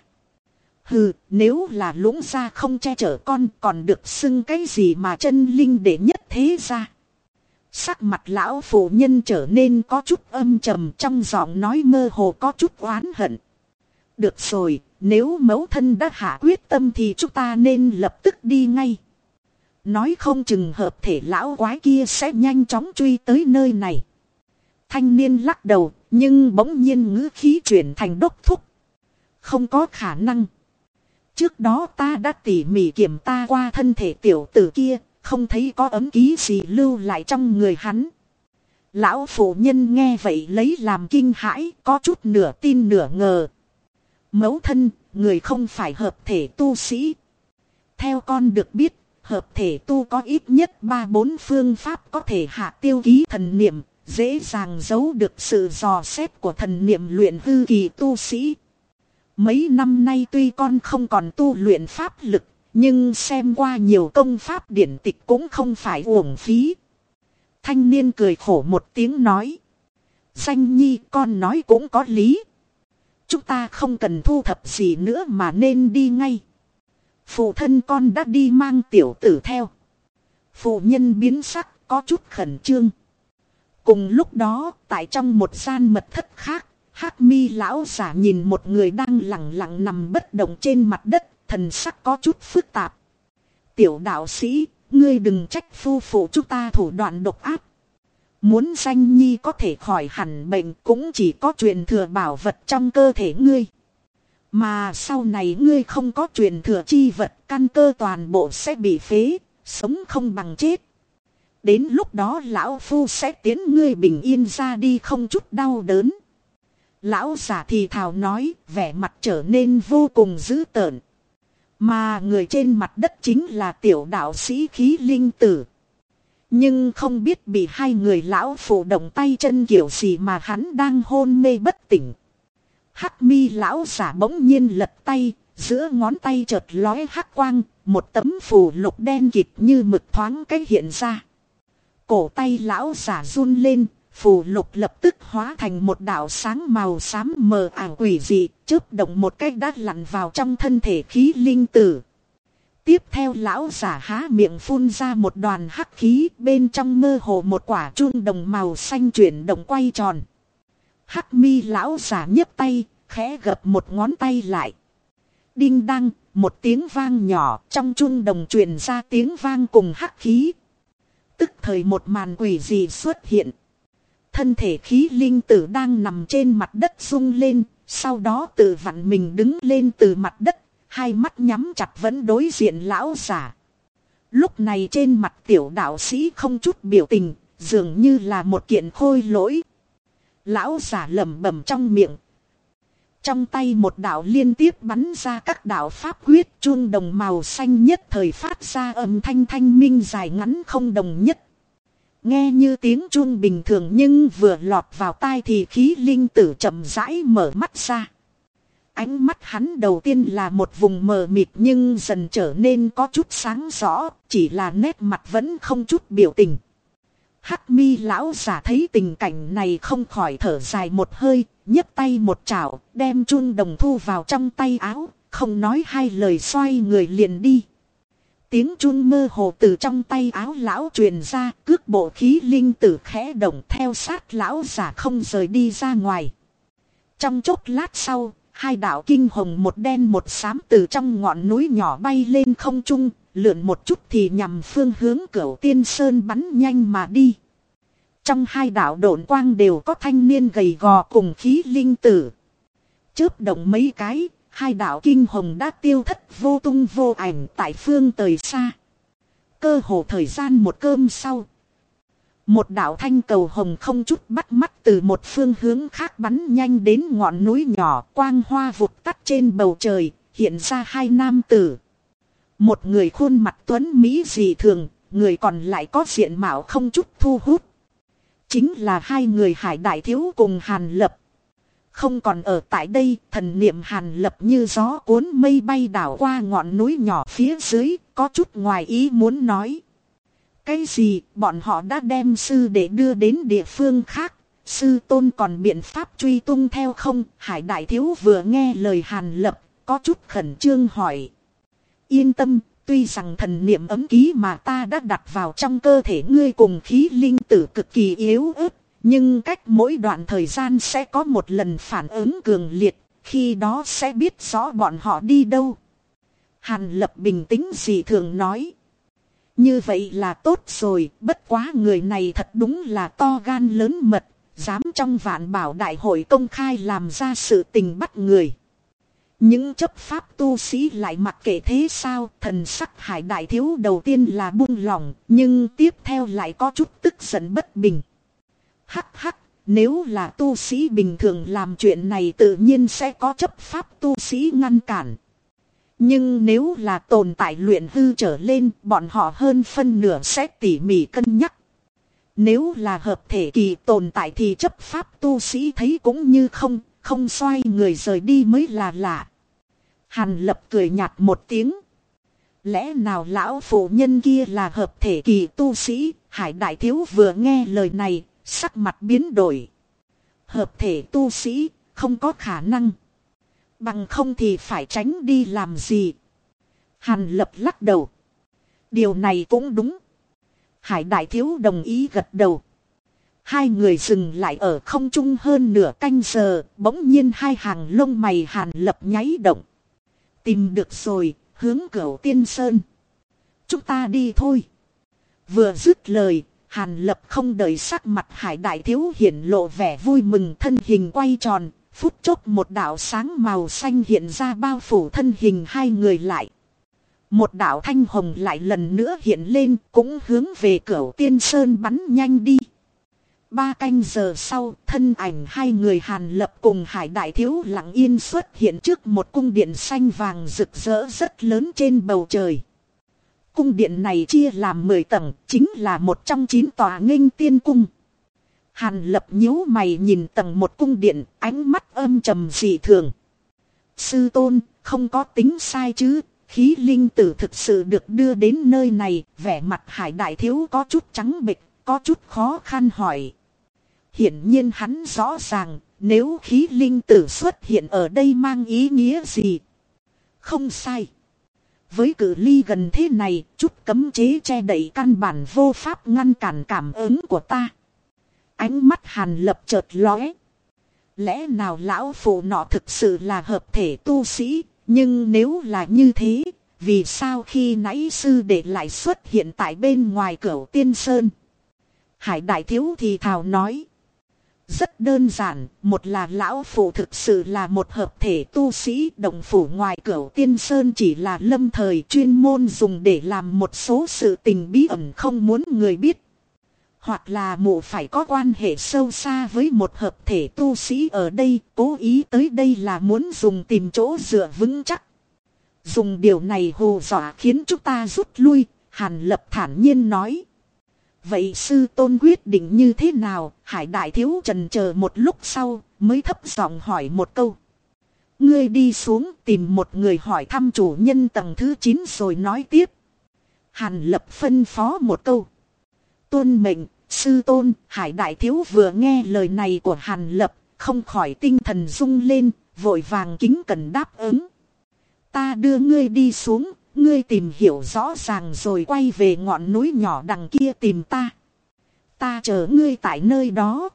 Hừ, nếu là lũng gia không che chở con còn được xưng cái gì mà chân linh đệ nhất thế ra. Sắc mặt lão phụ nhân trở nên có chút âm trầm trong giọng nói mơ hồ có chút oán hận. Được rồi, nếu mẫu thân đã hạ quyết tâm thì chúng ta nên lập tức đi ngay. Nói không chừng hợp thể lão quái kia sẽ nhanh chóng truy tới nơi này. Thanh niên lắc đầu, nhưng bỗng nhiên ngữ khí chuyển thành đốc thúc. Không có khả năng. Trước đó ta đã tỉ mỉ kiểm ta qua thân thể tiểu tử kia, không thấy có ấm ký gì lưu lại trong người hắn. Lão phụ nhân nghe vậy lấy làm kinh hãi, có chút nửa tin nửa ngờ. Mẫu thân, người không phải hợp thể tu sĩ. Theo con được biết, hợp thể tu có ít nhất ba bốn phương pháp có thể hạ tiêu ký thần niệm, dễ dàng giấu được sự dò xét của thần niệm luyện hư kỳ tu sĩ. Mấy năm nay tuy con không còn tu luyện pháp lực, nhưng xem qua nhiều công pháp điển tịch cũng không phải uổng phí. Thanh niên cười khổ một tiếng nói. Danh nhi con nói cũng có lý. Chúng ta không cần thu thập gì nữa mà nên đi ngay. Phụ thân con đã đi mang tiểu tử theo. Phụ nhân biến sắc có chút khẩn trương. Cùng lúc đó, tại trong một gian mật thất khác, hắc mi lão giả nhìn một người đang lặng lặng nằm bất động trên mặt đất, thần sắc có chút phức tạp. Tiểu đạo sĩ, ngươi đừng trách phu phụ chúng ta thủ đoạn độc ác. Muốn danh nhi có thể khỏi hẳn bệnh cũng chỉ có truyền thừa bảo vật trong cơ thể ngươi. Mà sau này ngươi không có truyền thừa chi vật căn cơ toàn bộ sẽ bị phế, sống không bằng chết. Đến lúc đó lão phu sẽ tiến ngươi bình yên ra đi không chút đau đớn. Lão giả thì thào nói, vẻ mặt trở nên vô cùng dữ tợn. Mà người trên mặt đất chính là tiểu đạo sĩ khí linh tử. Nhưng không biết bị hai người lão phụ động tay chân kiểu gì mà hắn đang hôn mê bất tỉnh. Hắc mi lão giả bỗng nhiên lật tay, giữa ngón tay chợt lói hắc quang, một tấm phù lục đen kịt như mực thoáng cái hiện ra. Cổ tay lão giả run lên, phù lục lập tức hóa thành một đạo sáng màu xám mờ ảo quỷ dị, chớp động một cách đã lặn vào trong thân thể khí linh tử. Tiếp theo lão giả há miệng phun ra một đoàn hắc khí bên trong mơ hồ một quả chun đồng màu xanh chuyển động quay tròn. Hắc mi lão giả nhấc tay, khẽ gập một ngón tay lại. Đinh đăng, một tiếng vang nhỏ trong chun đồng truyền ra tiếng vang cùng hắc khí. Tức thời một màn quỷ dị xuất hiện. Thân thể khí linh tử đang nằm trên mặt đất rung lên, sau đó tự vặn mình đứng lên từ mặt đất hai mắt nhắm chặt vẫn đối diện lão giả. Lúc này trên mặt tiểu đạo sĩ không chút biểu tình, dường như là một kiện khôi lỗi. Lão giả lẩm bẩm trong miệng. Trong tay một đạo liên tiếp bắn ra các đạo pháp quyết chuông đồng màu xanh nhất thời phát ra âm thanh thanh minh dài ngắn không đồng nhất. Nghe như tiếng chuông bình thường nhưng vừa lọt vào tai thì khí linh tử chậm rãi mở mắt ra. Ánh mắt hắn đầu tiên là một vùng mờ mịt nhưng dần trở nên có chút sáng rõ, chỉ là nét mặt vẫn không chút biểu tình. Hắc mi lão giả thấy tình cảnh này không khỏi thở dài một hơi, nhấc tay một chảo, đem chuông đồng thu vào trong tay áo, không nói hai lời xoay người liền đi. Tiếng chun mơ hồ từ trong tay áo lão truyền ra, cước bộ khí linh tử khẽ động theo sát lão giả không rời đi ra ngoài. Trong chốc lát sau, Hai đạo kinh hồng một đen một xám từ trong ngọn núi nhỏ bay lên không trung, lượn một chút thì nhằm phương hướng cửu tiên sơn bắn nhanh mà đi. Trong hai đạo độn quang đều có thanh niên gầy gò cùng khí linh tử. Chớp động mấy cái, hai đạo kinh hồng đã tiêu thất vô tung vô ảnh tại phương tời xa. Cơ hồ thời gian một cơm sau, một đạo thanh cầu hồng không chút bắt mắt từ một phương hướng khác bắn nhanh đến ngọn núi nhỏ quang hoa vụt tắt trên bầu trời, hiện ra hai nam tử. Một người khuôn mặt tuấn Mỹ dị thường, người còn lại có diện mạo không chút thu hút. Chính là hai người hải đại thiếu cùng hàn lập không còn ở tại đây, thần niệm hàn lập như gió cuốn mây bay đảo qua ngọn núi nhỏ phía dưới, có chút ngoài ý muốn nói. Cái gì, bọn họ đã đem sư để đưa đến địa phương khác, sư tôn còn biện pháp truy tung theo không, hải đại thiếu vừa nghe lời hàn lập, có chút khẩn trương hỏi. Yên tâm, tuy rằng thần niệm ấm ký mà ta đã đặt vào trong cơ thể ngươi cùng khí linh tử cực kỳ yếu ớt, nhưng cách mỗi đoạn thời gian sẽ có một lần phản ứng cường liệt, khi đó sẽ biết rõ bọn họ đi đâu. Hàn lập bình tĩnh gì thường nói. Như vậy là tốt rồi, bất quá người này thật đúng là to gan lớn mật, dám trong vạn bảo đại hội công khai làm ra sự tình bắt người. Những chấp pháp tu sĩ lại mặc kệ thế sao, thần sắc hải đại thiếu đầu tiên là buông lòng, nhưng tiếp theo lại có chút tức giận bất bình. Hắc hắc, nếu là tu sĩ bình thường làm chuyện này tự nhiên sẽ có chấp pháp tu sĩ ngăn cản. Nhưng nếu là tồn tại luyện hư trở lên, bọn họ hơn phân nửa sẽ tỉ mỉ cân nhắc. Nếu là hợp thể kỳ tồn tại thì chấp pháp tu sĩ thấy cũng như không, không xoay người rời đi mới là lạ. Hàn lập cười nhạt một tiếng. Lẽ nào lão phụ nhân kia là hợp thể kỳ tu sĩ, hải đại thiếu vừa nghe lời này, sắc mặt biến đổi. Hợp thể tu sĩ, không có khả năng. Bằng không thì phải tránh đi làm gì. Hàn lập lắc đầu. Điều này cũng đúng. Hải đại thiếu đồng ý gật đầu. Hai người dừng lại ở không trung hơn nửa canh giờ, bỗng nhiên hai hàng lông mày hàn lập nháy động. Tìm được rồi, hướng cửu tiên sơn. Chúng ta đi thôi. Vừa dứt lời, hàn lập không đợi sắc mặt hải đại thiếu hiển lộ vẻ vui mừng thân hình quay tròn, phút chốc một đạo sáng màu xanh hiện ra bao phủ thân hình hai người lại. Một đạo thanh hồng lại lần nữa hiện lên cũng hướng về cửa tiên sơn bắn nhanh đi. Ba canh giờ sau, thân ảnh hai người Hàn Lập cùng Hải Đại Thiếu lặng yên xuất hiện trước một cung điện xanh vàng rực rỡ rất lớn trên bầu trời. Cung điện này chia làm 10 tầng, chính là một trong chín tòa nghênh tiên cung. Hàn Lập nhíu mày nhìn tầng một cung điện, ánh mắt âm trầm dị thường. Sư tôn, không có tính sai chứ, khí linh tử thực sự được đưa đến nơi này, vẻ mặt Hải Đại Thiếu có chút trắng bệch, có chút khó khăn hỏi. Hiển nhiên hắn rõ ràng, nếu khí linh tử xuất hiện ở đây mang ý nghĩa gì? Không sai. Với cự ly gần thế này, chút cấm chế che đậy căn bản vô pháp ngăn cản cảm ứng của ta. Ánh mắt hàn lập chợt lóe. Lẽ nào lão phụ nọ thực sự là hợp thể tu sĩ, nhưng nếu là như thế, vì sao khi nãy sư đệ lại xuất hiện tại bên ngoài cửa tiên sơn? Hải đại thiếu thì thào nói. Rất đơn giản, một là lão phụ thực sự là một hợp thể tu sĩ đồng phủ ngoài cửa tiên sơn chỉ là lâm thời chuyên môn dùng để làm một số sự tình bí ẩn không muốn người biết. Hoặc là mụ phải có quan hệ sâu xa với một hợp thể tu sĩ ở đây, cố ý tới đây là muốn dùng tìm chỗ dựa vững chắc. Dùng điều này hù dọa khiến chúng ta rút lui, Hàn Lập thản nhiên nói. Vậy sư tôn quyết định như thế nào? Hải đại thiếu trần chờ một lúc sau mới thấp giọng hỏi một câu. Ngươi đi xuống tìm một người hỏi thăm chủ nhân tầng thứ 9 rồi nói tiếp. Hàn lập phân phó một câu. Tôn mệnh, sư tôn, hải đại thiếu vừa nghe lời này của hàn lập, không khỏi tinh thần rung lên, vội vàng kính cần đáp ứng. Ta đưa ngươi đi xuống, Ngươi tìm hiểu rõ ràng rồi quay về ngọn núi nhỏ đằng kia tìm ta. Ta chờ ngươi tại nơi đó.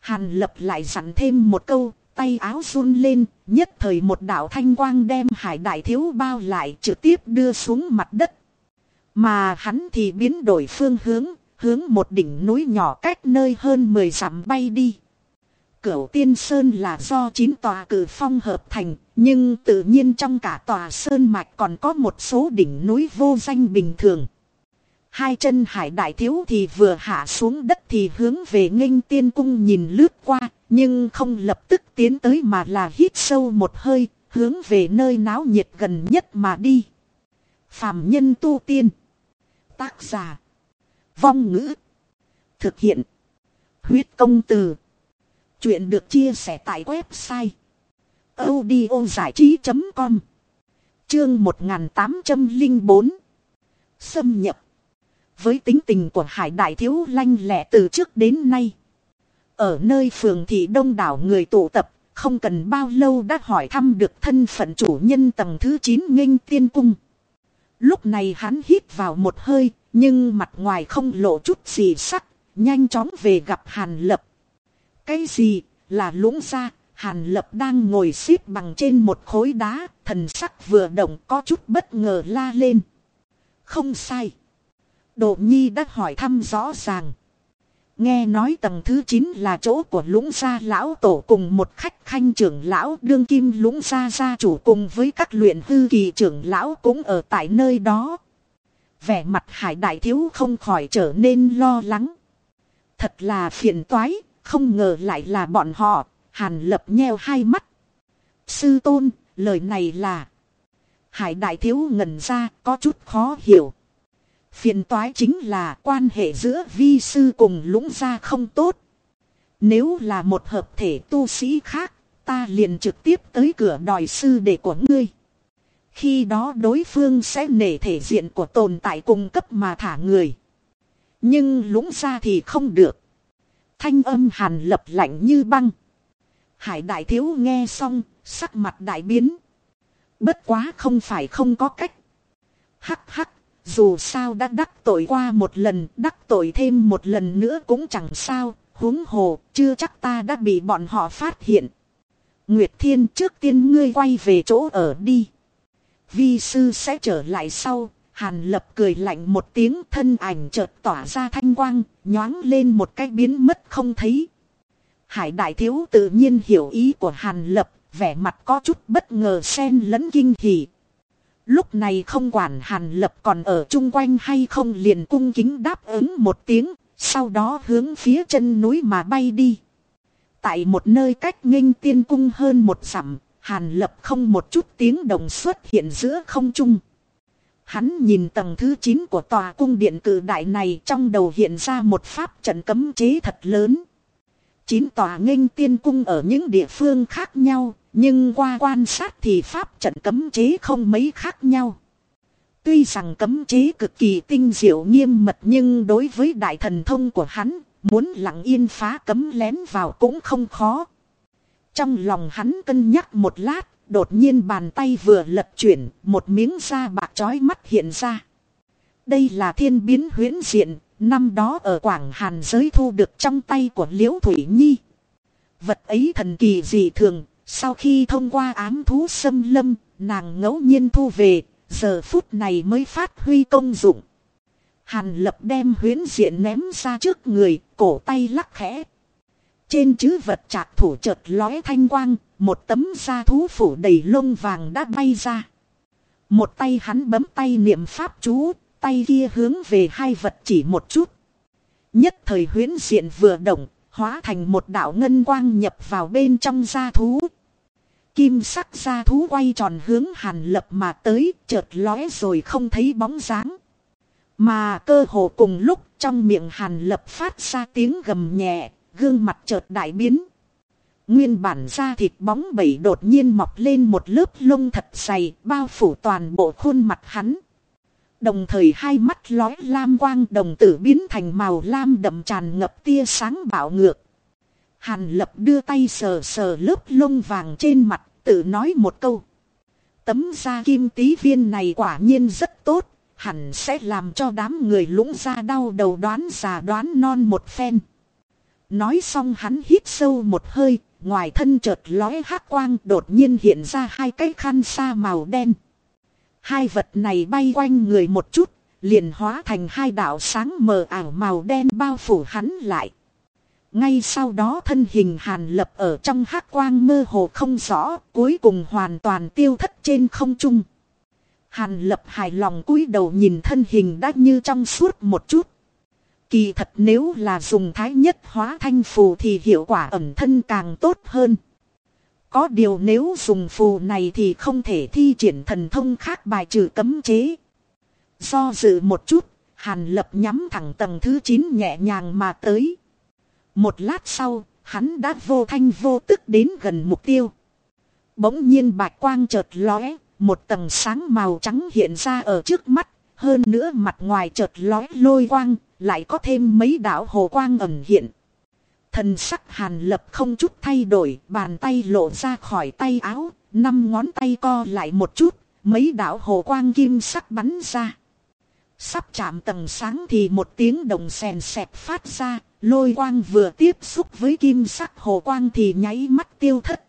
Hàn lập lại dặn thêm một câu, tay áo run lên, nhất thời một đạo thanh quang đem hải đại thiếu bao lại trực tiếp đưa xuống mặt đất. Mà hắn thì biến đổi phương hướng, hướng một đỉnh núi nhỏ cách nơi hơn 10 dặm bay đi. Cửu tiên sơn là do chín tòa cử phong hợp thành, nhưng tự nhiên trong cả tòa sơn mạch còn có một số đỉnh núi vô danh bình thường. Hai chân hải đại thiếu thì vừa hạ xuống đất thì hướng về nghênh tiên cung nhìn lướt qua, nhưng không lập tức tiến tới mà là hít sâu một hơi, hướng về nơi náo nhiệt gần nhất mà đi. Phạm nhân tu tiên. Tác giả. Vong ngữ. Thực hiện. Huyết công từ. Chuyện được chia sẻ tại website audiozải trí.com Chương 1804 Xâm nhập Với tính tình của Hải Đại Thiếu lanh lẹ từ trước đến nay. Ở nơi phường thị đông đảo người tụ tập, không cần bao lâu đã hỏi thăm được thân phận chủ nhân tầng thứ 9 nghênh tiên cung. Lúc này hắn hít vào một hơi, nhưng mặt ngoài không lộ chút gì sắc, nhanh chóng về gặp Hàn Lập. Cái gì, là lũng ra, Hàn Lập đang ngồi xếp bằng trên một khối đá, thần sắc vừa động có chút bất ngờ la lên. Không sai. Độ Nhi đã hỏi thăm rõ ràng. Nghe nói tầng thứ 9 là chỗ của lũng gia lão tổ cùng một khách khanh trưởng lão đương kim lũng gia gia chủ cùng với các luyện hư kỳ trưởng lão cũng ở tại nơi đó. Vẻ mặt hải đại thiếu không khỏi trở nên lo lắng. Thật là phiền toái, không ngờ lại là bọn họ, hàn lập nheo hai mắt. Sư tôn, lời này là... Hải đại thiếu ngẩn ra, có chút khó hiểu. Phiền toái chính là quan hệ giữa vi sư cùng lũng gia không tốt. Nếu là một hợp thể tu sĩ khác, ta liền trực tiếp tới cửa đòi sư để của ngươi. Khi đó đối phương sẽ nể thể diện của tồn tại cung cấp mà thả người. Nhưng lũng gia thì không được. Thanh âm hàn lập lạnh như băng. Hải đại thiếu nghe xong, sắc mặt đại biến. Bất quá không phải không có cách. Hắc hắc, dù sao đã đắc tội qua một lần, đắc tội thêm một lần nữa cũng chẳng sao, huống hồ, chưa chắc ta đã bị bọn họ phát hiện. Nguyệt Thiên trước tiên ngươi quay về chỗ ở đi. Vi sư sẽ trở lại sau, Hàn lập cười lạnh một tiếng thân ảnh chợt tỏa ra thanh quang, nhoáng lên một cái biến mất không thấy. Hải đại thiếu tự nhiên hiểu ý của Hàn lập, vẻ mặt có chút bất ngờ xen lẫn kinh hỉ. Lúc này không quản Hàn lập còn ở chung quanh hay không liền cung kính đáp ứng một tiếng, sau đó hướng phía chân núi mà bay đi. Tại một nơi cách nghênh tiên cung hơn một dặm, Hàn lập không một chút tiếng đồng xuất hiện giữa không trung. Hắn nhìn tầng thứ 9 của tòa cung điện cử đại này trong đầu hiện ra một pháp trận cấm chế thật lớn. Chín tòa nghênh tiên cung ở những địa phương khác nhau, nhưng qua quan sát thì pháp trận cấm chế không mấy khác nhau. Tuy rằng cấm chế cực kỳ tinh diệu nghiêm mật nhưng đối với đại thần thông của hắn, muốn lặng yên phá cấm lén vào cũng không khó. Trong lòng hắn cân nhắc một lát, đột nhiên bàn tay vừa lật chuyển, một miếng da bạc chói mắt hiện ra. Đây là thiên biến huyễn diện, năm đó ở Quảng Hàn giới thu được trong tay của Liễu Thủy Nhi. Vật ấy thần kỳ dị thường, sau khi thông qua ám thú xâm lâm, nàng ngẫu nhiên thu về, giờ phút này mới phát huy công dụng. Hàn lập đem huyến diện ném ra trước người, cổ tay lắc khẽ. Trên chữ vật trạc thủ chợt lóe thanh quang, một tấm da thú phủ đầy lông vàng đã bay ra. Một tay hắn bấm tay niệm pháp chú, tay kia hướng về hai vật chỉ một chút. Nhất thời huyến diện vừa động, hóa thành một đạo ngân quang nhập vào bên trong gia thú. Kim sắc gia thú quay tròn hướng hàn lập mà tới, chợt lóe rồi không thấy bóng dáng. Mà cơ hồ cùng lúc trong miệng hàn lập phát ra tiếng gầm nhẹ, gương mặt chợt đại biến. Nguyên bản da thịt bóng bẩy đột nhiên mọc lên một lớp lông thật dày, bao phủ toàn bộ khuôn mặt hắn. Đồng thời hai mắt lói lam quang đồng tử biến thành màu lam đậm tràn ngập tia sáng bạo ngược. Hàn lập đưa tay sờ sờ lớp lông vàng trên mặt, tự nói một câu. Tấm da kim tí viên này quả nhiên rất tốt, hẳn sẽ làm cho đám người lũng ra đau đầu đoán già đoán non một phen. Nói xong hắn hít sâu một hơi, ngoài thân chợt lói hắc quang đột nhiên hiện ra hai cái khăn sa màu đen. Hai vật này bay quanh người một chút, liền hóa thành hai đạo sáng mờ ảo màu đen bao phủ hắn lại. Ngay sau đó thân hình hàn lập ở trong hát quang mơ hồ không rõ, cuối cùng hoàn toàn tiêu thất trên không trung. Hàn lập hài lòng cúi đầu nhìn thân hình đã như trong suốt một chút. Kỳ thật nếu là dùng thái nhất hóa thanh phù thì hiệu quả ẩn thân càng tốt hơn. Có điều nếu dùng phù này thì không thể thi triển thần thông khác bài trừ cấm chế. Do dự một chút, Hàn lập nhắm thẳng tầng thứ 9 nhẹ nhàng mà tới. Một lát sau, hắn đã vô thanh vô tức đến gần mục tiêu. Bỗng nhiên bạch quang chợt lóe, một tầng sáng màu trắng hiện ra ở trước mắt, hơn nữa mặt ngoài chợt lóe lôi quang, lại có thêm mấy đạo hồ quang ẩn hiện. Thần sắc hàn lập không chút thay đổi, bàn tay lộ ra khỏi tay áo, năm ngón tay co lại một chút, mấy đạo hồ quang kim sắc bắn ra. Sắp chạm tầng sáng thì một tiếng đồng sèn sẹp phát ra, lôi quang vừa tiếp xúc với kim sắc hồ quang thì nháy mắt tiêu thất.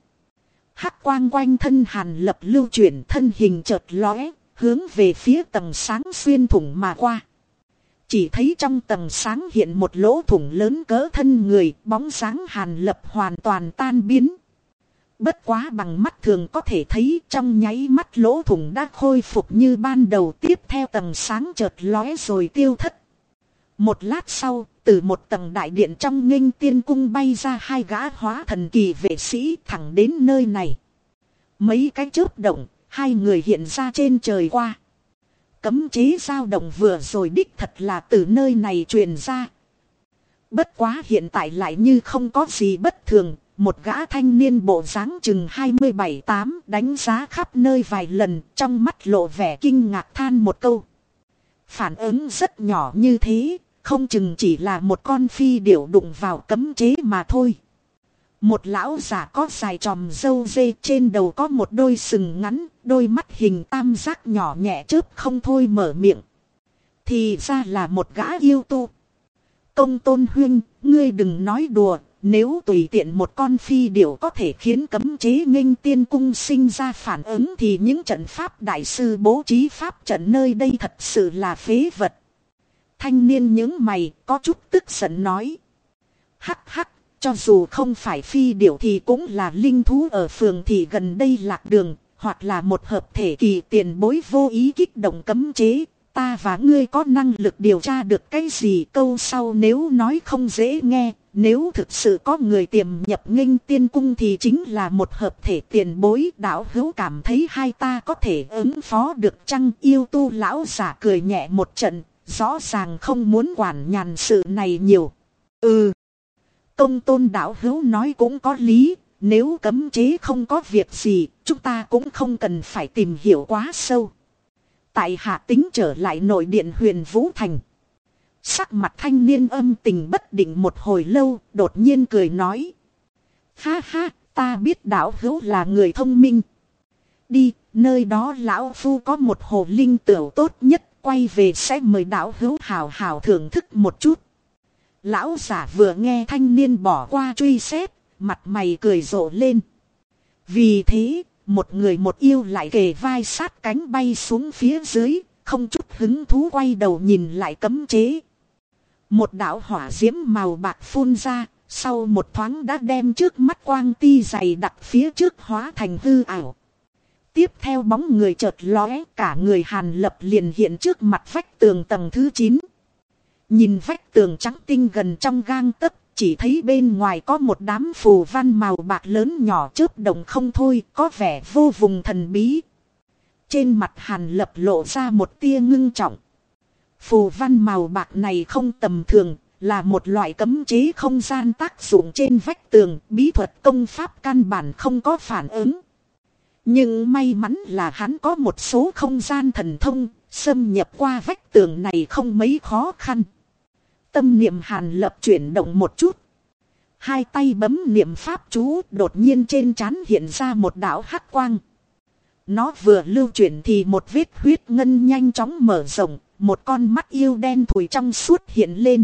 Hắc quang quanh thân hàn lập lưu chuyển thân hình chợt lóe, hướng về phía tầng sáng xuyên thủng mà qua. Chỉ thấy trong tầng sáng hiện một lỗ thủng lớn cỡ thân người, bóng sáng hàn lập hoàn toàn tan biến. Bất quá bằng mắt thường có thể thấy trong nháy mắt lỗ thủng đã khôi phục như ban đầu tiếp theo tầng sáng chợt lóe rồi tiêu thất. Một lát sau, từ một tầng đại điện trong nghênh tiên cung bay ra hai gã hóa thần kỳ vệ sĩ thẳng đến nơi này. Mấy cái chớp động, hai người hiện ra trên trời qua. Cấm chế dao động vừa rồi đích thật là từ nơi này truyền ra. Bất quá hiện tại lại như không có gì bất thường, một gã thanh niên bộ dáng chừng 27-8 đánh giá khắp nơi vài lần trong mắt lộ vẻ kinh ngạc than một câu. Phản ứng rất nhỏ như thế, không chừng chỉ là một con phi điểu đụng vào cấm chế mà thôi. Một lão giả có dài tròm dâu dê trên đầu có một đôi sừng ngắn, đôi mắt hình tam giác nhỏ nhẹ chớp không thôi mở miệng. Thì ra là một gã yêu tu. Công tôn huyên, ngươi đừng nói đùa, nếu tùy tiện một con phi điểu có thể khiến cấm chế nghênh tiên cung sinh ra phản ứng thì những trận pháp đại sư bố trí pháp trận nơi đây thật sự là phế vật. Thanh niên những mày có chút tức giận nói. Hắc hắc, cho dù không phải phi điểu thì cũng là linh thú ở phường thì gần đây lạc đường, hoặc là một hợp thể kỳ tiền bối vô ý kích động cấm chế. Ta và ngươi có năng lực điều tra được cái gì câu sau nếu nói không dễ nghe, nếu thực sự có người tiềm nhập nghênh tiên cung thì chính là một hợp thể tiền bối đạo hữu cảm thấy hai ta có thể ứng phó được chăng yêu tu lão giả cười nhẹ một trận, rõ ràng không muốn quản nhàn sự này nhiều. Ừ, công tôn đạo hữu nói cũng có lý, nếu cấm chế không có việc gì, chúng ta cũng không cần phải tìm hiểu quá sâu. Tại hạ tính trở lại nội điện huyền Vũ Thành. Sắc mặt thanh niên âm tình bất định một hồi lâu, đột nhiên cười nói. Ha ha, ta biết đạo hữu là người thông minh. Đi, nơi đó lão phu có một hồ linh tửu tốt nhất, quay về sẽ mời đạo hữu hào hào thưởng thức một chút. Lão giả vừa nghe thanh niên bỏ qua truy xét, mặt mày cười rộ lên. Vì thế, một người một yêu lại kề vai sát cánh bay xuống phía dưới, không chút hứng thú quay đầu nhìn lại cấm chế. Một đạo hỏa diễm màu bạc phun ra, sau một thoáng đã đem trước mắt quang ti dày đặt phía trước hóa thành hư ảo. Tiếp theo bóng người chợt lóe, cả người hàn lập liền hiện trước mặt vách tường tầng thứ 9. Nhìn vách tường trắng tinh gần trong gang tấc, chỉ thấy bên ngoài có một đám phù văn màu bạc lớn nhỏ chớp động không thôi, có vẻ vô vùng thần bí. Trên mặt hàn lập lộ ra một tia ngưng trọng. Phù văn màu bạc này không tầm thường, là một loại cấm chế không gian tác dụng trên vách tường, bí thuật công pháp căn bản không có phản ứng. Nhưng may mắn là hắn có một số không gian thần thông, xâm nhập qua vách tường này không mấy khó khăn. Tâm niệm hàn lập chuyển động một chút. Hai tay bấm niệm pháp chú đột nhiên trên trán hiện ra một đạo hắc quang. Nó vừa lưu chuyển thì một vết huyết ngân nhanh chóng mở rộng, một con mắt yêu đen thùi trong suốt hiện lên.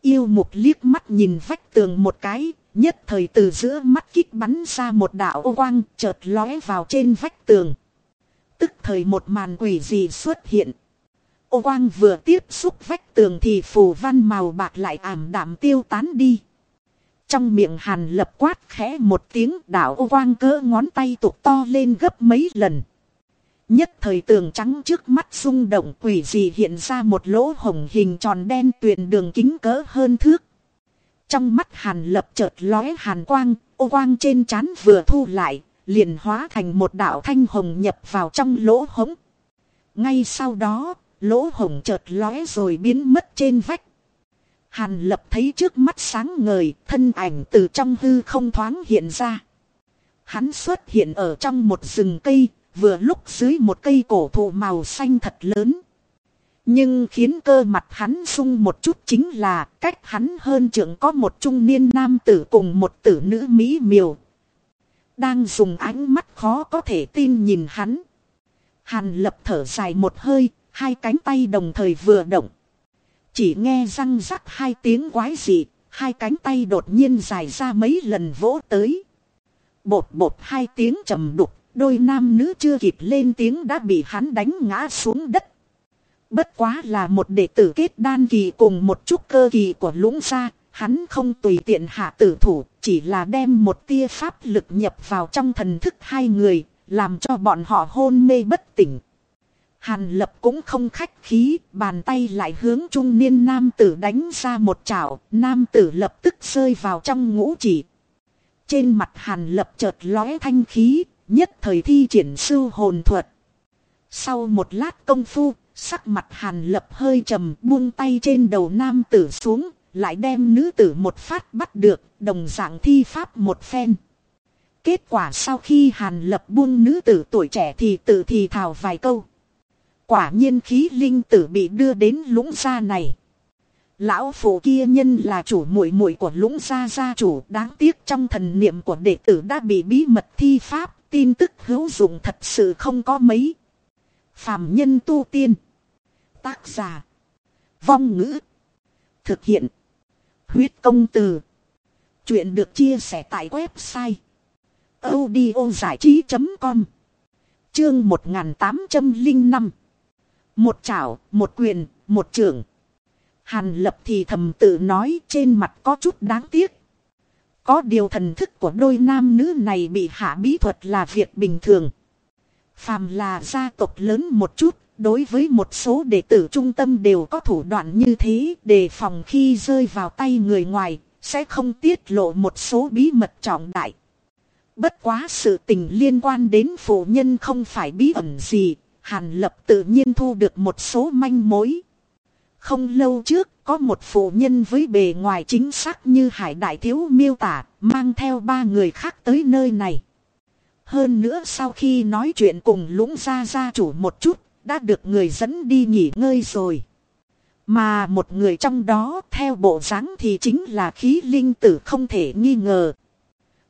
Yêu mục liếc mắt nhìn vách tường một cái, nhất thời từ giữa mắt kích bắn ra một đạo ô quang chợt lóe vào trên vách tường. Tức thời một màn quỷ gì xuất hiện. Ô quang vừa tiếp xúc vách tường thì phù văn màu bạc lại ảm đạm tiêu tán đi. Trong miệng hàn lập quát khẽ một tiếng đảo ô quang cỡ ngón tay tụt to lên gấp mấy lần. Nhất thời tường trắng trước mắt rung động quỷ dị hiện ra một lỗ hồng hình tròn đen tuyền đường kính cỡ hơn thước. Trong mắt hàn lập chợt lóe hàn quang, ô quang trên trán vừa thu lại, liền hóa thành một đạo thanh hồng nhập vào trong lỗ hống. Ngay sau đó, lỗ hồng chợt lóe rồi biến mất trên vách. Hàn lập thấy trước mắt sáng ngời, thân ảnh từ trong hư không thoáng hiện ra. Hắn xuất hiện ở trong một rừng cây, vừa lúc dưới một cây cổ thụ màu xanh thật lớn. Nhưng khiến cơ mặt hắn sung một chút chính là cách hắn hơn trưởng có một trung niên nam tử cùng một tử nữ mỹ miều. Đang dùng ánh mắt khó có thể tin nhìn hắn. Hàn lập thở dài một hơi, hai cánh tay đồng thời vừa động. Chỉ nghe răng rắc hai tiếng quái dị, hai cánh tay đột nhiên dài ra mấy lần vỗ tới. Bột bột hai tiếng trầm đục, đôi nam nữ chưa kịp lên tiếng đã bị hắn đánh ngã xuống đất. Bất quá là một đệ tử kết đan kỳ cùng một chút cơ kỳ của lũng gia, hắn không tùy tiện hạ tử thủ, chỉ là đem một tia pháp lực nhập vào trong thần thức hai người, làm cho bọn họ hôn mê bất tỉnh. Hàn lập cũng không khách khí, bàn tay lại hướng trung niên nam tử đánh ra một chảo, nam tử lập tức rơi vào trong ngũ chỉ. Trên mặt hàn lập chợt lóe thanh khí, nhất thời thi triển sư hồn thuật. Sau một lát công phu, sắc mặt hàn lập hơi trầm buông tay trên đầu nam tử xuống, lại đem nữ tử một phát bắt được, đồng dạng thi pháp một phen. Kết quả sau khi hàn lập buông nữ tử tuổi trẻ thì tự thì thào vài câu. Quả nhiên khí linh tử bị đưa đến lũng gia này. Lão phụ kia nhân là chủ muội muội của lũng gia gia chủ đáng tiếc trong thần niệm của đệ tử đã bị bí mật thi pháp, tin tức hữu dụng thật sự không có mấy. Phạm nhân tu tiên. Tác giả. Vong ngữ. Thực hiện. Huyết công từ. Chuyện được chia sẻ tại website. audio trí.com Chương 1805 một chảo, một quyền, một trưởng. Hàn lập thì thầm tự nói trên mặt có chút đáng tiếc. Có điều thần thức của đôi nam nữ này bị hạ bí thuật là việc bình thường. Phàm là gia tộc lớn một chút, đối với một số đệ tử trung tâm đều có thủ đoạn như thế đề phòng khi rơi vào tay người ngoài, sẽ không tiết lộ một số bí mật trọng đại. Bất quá sự tình liên quan đến phụ nhân không phải bí ẩn gì, Hàn Lập tự nhiên thu được một số manh mối. Không lâu trước, có một phụ nhân với bề ngoài chính xác như Hải Đại Thiếu miêu tả, mang theo ba người khác tới nơi này. Hơn nữa sau khi nói chuyện cùng lũng gia gia chủ một chút, đã được người dẫn đi nghỉ ngơi rồi. Mà một người trong đó theo bộ dáng thì chính là khí linh tử không thể nghi ngờ.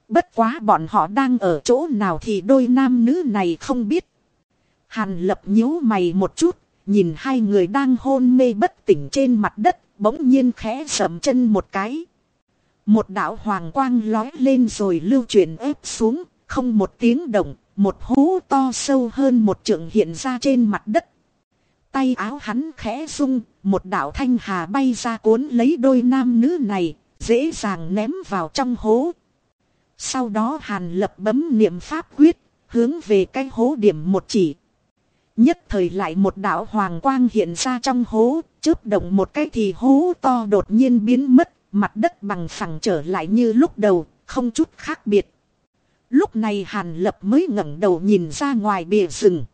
Bất quá bọn họ đang ở chỗ nào thì đôi nam nữ này không biết. Hàn lập nhíu mày một chút, nhìn hai người đang hôn mê bất tỉnh trên mặt đất, bỗng nhiên khẽ sầm chân một cái. Một đạo hoàng quang lói lên rồi lưu chuyển ép xuống, không một tiếng động, một hố to sâu hơn một trượng hiện ra trên mặt đất. Tay áo hắn khẽ rung, một đạo thanh hà bay ra cuốn lấy đôi nam nữ này, dễ dàng ném vào trong hố. Sau đó hàn lập bấm niệm pháp quyết, hướng về cái hố điểm một chỉ, Nhất thời lại một đạo hoàng quang hiện ra trong hố, chớp động một cái thì hố to đột nhiên biến mất, mặt đất bằng phẳng trở lại như lúc đầu, không chút khác biệt. Lúc này Hàn Lập mới ngẩng đầu nhìn ra ngoài bìa rừng.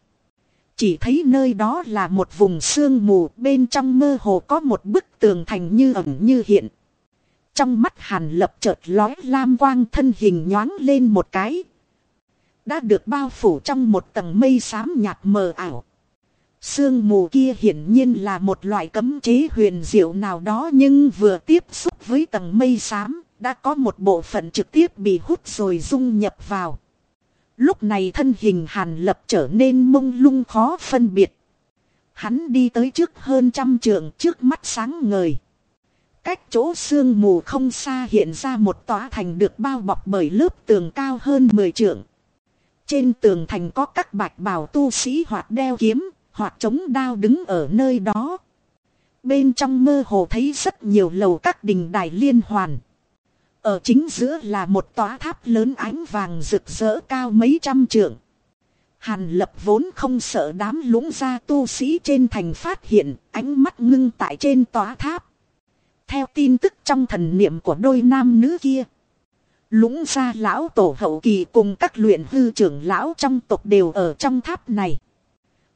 Chỉ thấy nơi đó là một vùng sương mù, bên trong mơ hồ có một bức tường thành như ẩn như hiện. Trong mắt Hàn Lập chợt lói lam quang thân hình nhoáng lên một cái, đã được bao phủ trong một tầng mây xám nhạt mờ ảo. Sương mù kia hiển nhiên là một loại cấm chế huyền diệu nào đó nhưng vừa tiếp xúc với tầng mây xám, đã có một bộ phận trực tiếp bị hút rồi dung nhập vào. Lúc này thân hình hàn lập trở nên mông lung khó phân biệt. Hắn đi tới trước hơn trăm trượng trước mắt sáng ngời. Cách chỗ sương mù không xa hiện ra một tòa thành được bao bọc bởi lớp tường cao hơn 10 trượng. Trên tường thành có các bạch bào tu sĩ hoặc đeo kiếm, hoặc chống đao đứng ở nơi đó. Bên trong mơ hồ thấy rất nhiều lầu các đình đài liên hoàn. Ở chính giữa là một tòa tháp lớn ánh vàng rực rỡ cao mấy trăm trượng. Hàn lập vốn không sợ đám lũng ra tu sĩ trên thành phát hiện, ánh mắt ngưng tại trên tòa tháp. Theo tin tức trong thần niệm của đôi nam nữ kia. Lũng gia lão tổ hậu kỳ cùng các luyện hư trưởng lão trong tộc đều ở trong tháp này.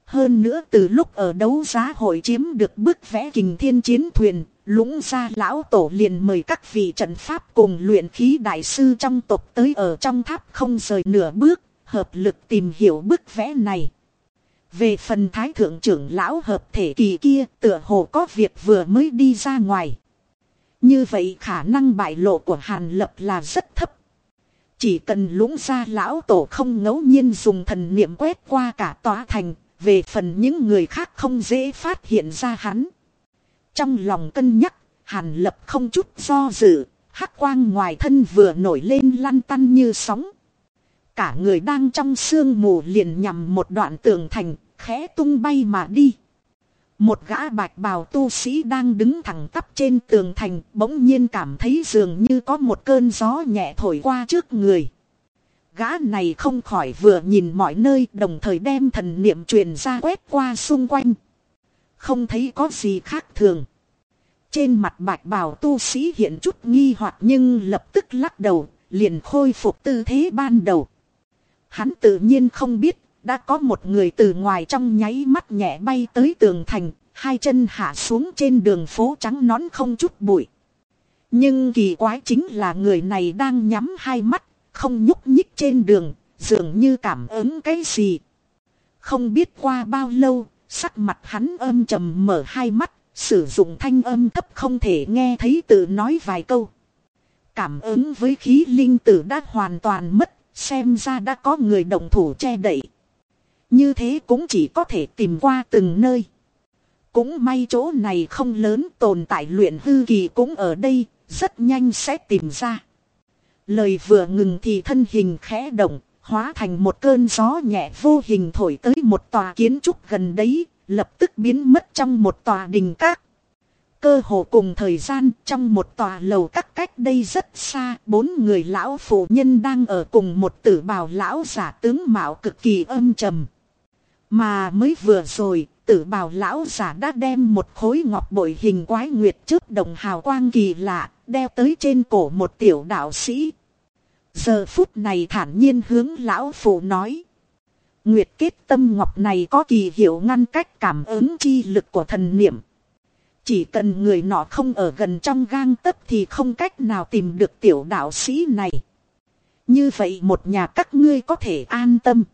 Hơn nữa từ lúc ở đấu giá hội chiếm được bức vẽ kình thiên chiến thuyền, lũng gia lão tổ liền mời các vị trận pháp cùng luyện khí đại sư trong tộc tới ở trong tháp không rời nửa bước, hợp lực tìm hiểu bức vẽ này. Về phần thái thượng trưởng lão hợp thể kỳ kia tựa hồ có việc vừa mới đi ra ngoài. Như vậy khả năng bại lộ của Hàn Lập là rất thấp. Chỉ cần lũng ra lão tổ không ngẫu nhiên dùng thần niệm quét qua cả tòa thành, về phần những người khác không dễ phát hiện ra hắn. Trong lòng cân nhắc, Hàn Lập không chút do dự, hắc quang ngoài thân vừa nổi lên lăn tăn như sóng. Cả người đang trong sương mù liền nhằm một đoạn tường thành, khẽ tung bay mà đi. Một gã bạch bào tu sĩ đang đứng thẳng tắp trên tường thành bỗng nhiên cảm thấy dường như có một cơn gió nhẹ thổi qua trước người. Gã này không khỏi vừa nhìn mọi nơi đồng thời đem thần niệm truyền ra quét qua xung quanh. Không thấy có gì khác thường. Trên mặt bạch bào tu sĩ hiện chút nghi hoặc nhưng lập tức lắc đầu, liền khôi phục tư thế ban đầu. Hắn tự nhiên không biết đã có một người từ ngoài trong nháy mắt nhẹ bay tới tường thành, hai chân hạ xuống trên đường phố trắng nón không chút bụi. Nhưng kỳ quái chính là người này đang nhắm hai mắt, không nhúc nhích trên đường, dường như cảm ứng cái gì. Không biết qua bao lâu, sắc mặt hắn âm trầm mở hai mắt, sử dụng thanh âm thấp không thể nghe thấy tự nói vài câu. Cảm ứng với khí linh tử đã hoàn toàn mất, xem ra đã có người đồng thủ che đậy. Như thế cũng chỉ có thể tìm qua từng nơi. Cũng may chỗ này không lớn tồn tại luyện hư kỳ cũng ở đây, rất nhanh sẽ tìm ra. Lời vừa ngừng thì thân hình khẽ động, hóa thành một cơn gió nhẹ vô hình thổi tới một tòa kiến trúc gần đấy, lập tức biến mất trong một tòa đình các. Cơ hồ cùng thời gian trong một tòa lầu các cách đây rất xa, bốn người lão phụ nhân đang ở cùng một tử bào lão giả tướng mạo cực kỳ âm trầm. Mà mới vừa rồi, tử bào lão giả đã đem một khối ngọc bội hình quái nguyệt trước đồng hào quang kỳ lạ, đeo tới trên cổ một tiểu đạo sĩ. Giờ phút này thản nhiên hướng lão phụ nói. Nguyệt kết tâm ngọc này có kỳ hiệu ngăn cách cảm ứng chi lực của thần niệm. Chỉ cần người nọ không ở gần trong gang tấc thì không cách nào tìm được tiểu đạo sĩ này. Như vậy một nhà các ngươi có thể an tâm.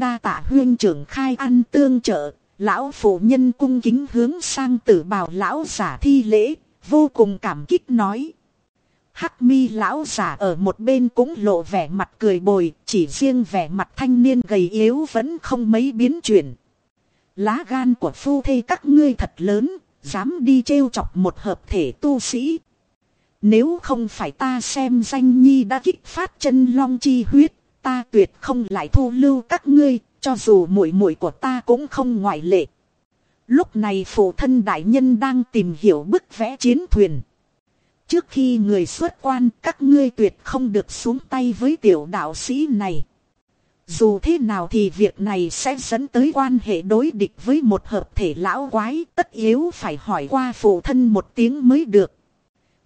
Đa tạ huyên trưởng khai ăn tương trợ, lão phụ nhân cung kính hướng sang tử bào lão giả thi lễ, vô cùng cảm kích nói. Hắc mi lão giả ở một bên cũng lộ vẻ mặt cười bồi, chỉ riêng vẻ mặt thanh niên gầy yếu vẫn không mấy biến chuyển. Lá gan của phu thê các ngươi thật lớn, dám đi trêu chọc một hợp thể tu sĩ. Nếu không phải ta xem danh nhi đã kích phát chân long chi huyết, ta tuyệt không lại thu lưu các ngươi, cho dù muội muội của ta cũng không ngoại lệ. Lúc này phụ thân đại nhân đang tìm hiểu bức vẽ chiến thuyền. Trước khi người xuất quan, các ngươi tuyệt không được xuống tay với tiểu đạo sĩ này. Dù thế nào thì việc này sẽ dẫn tới quan hệ đối địch với một hợp thể lão quái, tất yếu phải hỏi qua phụ thân một tiếng mới được.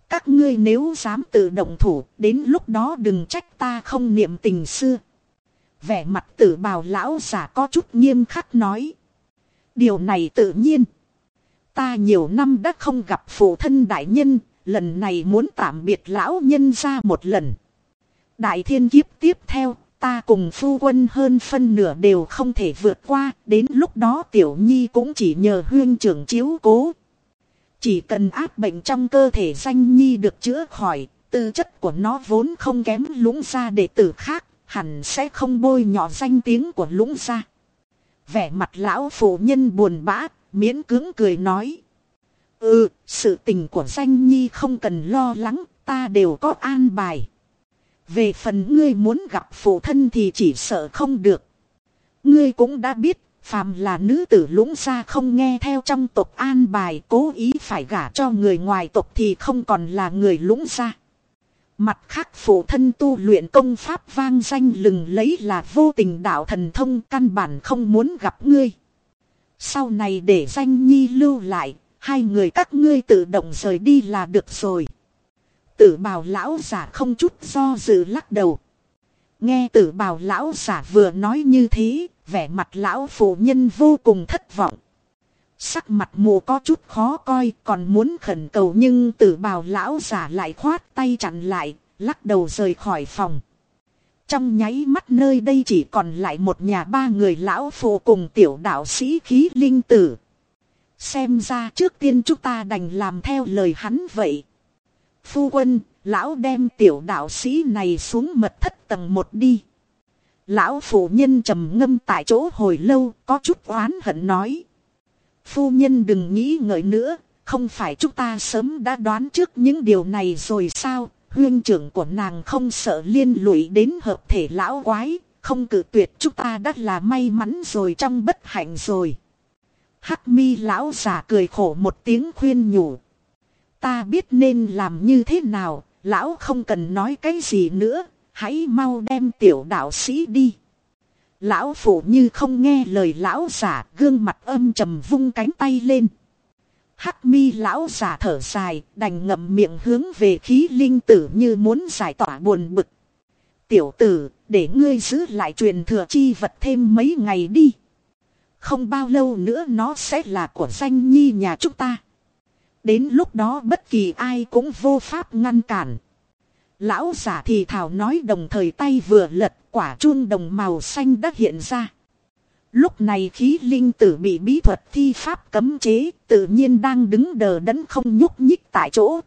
Các ngươi nếu dám tự động thủ, đến lúc đó đừng trách ta không niệm tình xưa. Vẻ mặt tử bào lão giả có chút nghiêm khắc nói. Điều này tự nhiên. Ta nhiều năm đã không gặp phụ thân đại nhân, lần này muốn tạm biệt lão nhân ra một lần. Đại thiên kiếp tiếp theo, ta cùng phu quân hơn phân nửa đều không thể vượt qua, đến lúc đó tiểu nhi cũng chỉ nhờ huyên trưởng chiếu cố. Chỉ cần áp bệnh trong cơ thể danh nhi được chữa khỏi, tư chất của nó vốn không kém lũng ra đệ tử khác, hẳn sẽ không bôi nhọ danh tiếng của lũng ra. Vẻ mặt lão phụ nhân buồn bã, miễn cưỡng cười nói. Ừ, sự tình của danh nhi không cần lo lắng, ta đều có an bài. Về phần ngươi muốn gặp phụ thân thì chỉ sợ không được. Ngươi cũng đã biết, phàm là nữ tử lũng ra không nghe theo trong tộc an bài cố ý phải gả cho người ngoài tộc thì không còn là người lũng ra. Mặt khác phụ thân tu luyện công pháp vang danh lừng lấy là vô tình đạo thần thông căn bản không muốn gặp ngươi. Sau này để danh nhi lưu lại, hai người các ngươi tự động rời đi là được rồi. Tử bào lão giả không chút do dự lắc đầu. Nghe tử bào lão giả vừa nói như thế, vẻ mặt lão phụ nhân vô cùng thất vọng. Sắc mặt mù có chút khó coi còn muốn khẩn cầu nhưng tử bào lão giả lại khoát tay chặn lại, lắc đầu rời khỏi phòng. Trong nháy mắt nơi đây chỉ còn lại một nhà ba người lão phụ cùng tiểu đạo sĩ khí linh tử. Xem ra trước tiên chúng ta đành làm theo lời hắn vậy. Phu quân, lão đem tiểu đạo sĩ này xuống mật thất tầng một đi. Lão phụ nhân trầm ngâm tại chỗ hồi lâu, có chút oán hận nói. Phu nhân đừng nghĩ ngợi nữa, không phải chúng ta sớm đã đoán trước những điều này rồi sao? Huyên trưởng của nàng không sợ liên lụy đến hợp thể lão quái, không cử tuyệt chúng ta đã là may mắn rồi trong bất hạnh rồi. Hắc mi lão giả cười khổ một tiếng khuyên nhủ. Ta biết nên làm như thế nào, lão không cần nói cái gì nữa, hãy mau đem tiểu đạo sĩ đi. Lão phụ như không nghe lời lão giả, gương mặt âm trầm vung cánh tay lên. Hắc mi lão giả thở dài, đành ngậm miệng hướng về khí linh tử như muốn giải tỏa buồn bực. Tiểu tử, để ngươi giữ lại truyền thừa chi vật thêm mấy ngày đi. Không bao lâu nữa nó sẽ là của danh nhi nhà chúng ta. Đến lúc đó bất kỳ ai cũng vô pháp ngăn cản. Lão giả thì thảo nói đồng thời tay vừa lật quả chuông đồng màu xanh đã hiện ra. Lúc này khí linh tử bị bí thuật thi pháp cấm chế tự nhiên đang đứng đờ đẫn không nhúc nhích tại chỗ.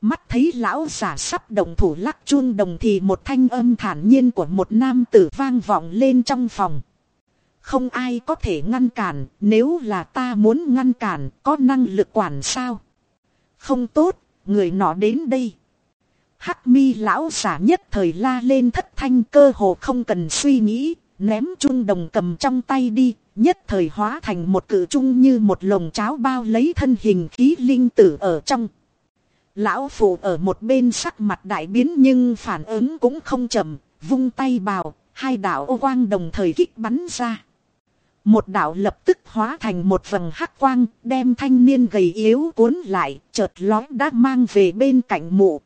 Mắt thấy lão giả sắp đồng thủ lắc chuông đồng thì một thanh âm thản nhiên của một nam tử vang vọng lên trong phòng. Không ai có thể ngăn cản, nếu là ta muốn ngăn cản, có năng lực quản sao? Không tốt, người nọ đến đây. Hắc mi lão giả nhất thời la lên thất thanh cơ hồ không cần suy nghĩ, ném chung đồng cầm trong tay đi, nhất thời hóa thành một cự chung như một lồng cháo bao lấy thân hình khí linh tử ở trong. Lão phụ ở một bên sắc mặt đại biến nhưng phản ứng cũng không chậm, vung tay bào, hai đạo ô quang đồng thời kích bắn ra. Một đạo lập tức hóa thành một vầng hắc quang, đem thanh niên gầy yếu cuốn lại, chợt lói đã mang về bên cạnh mụ.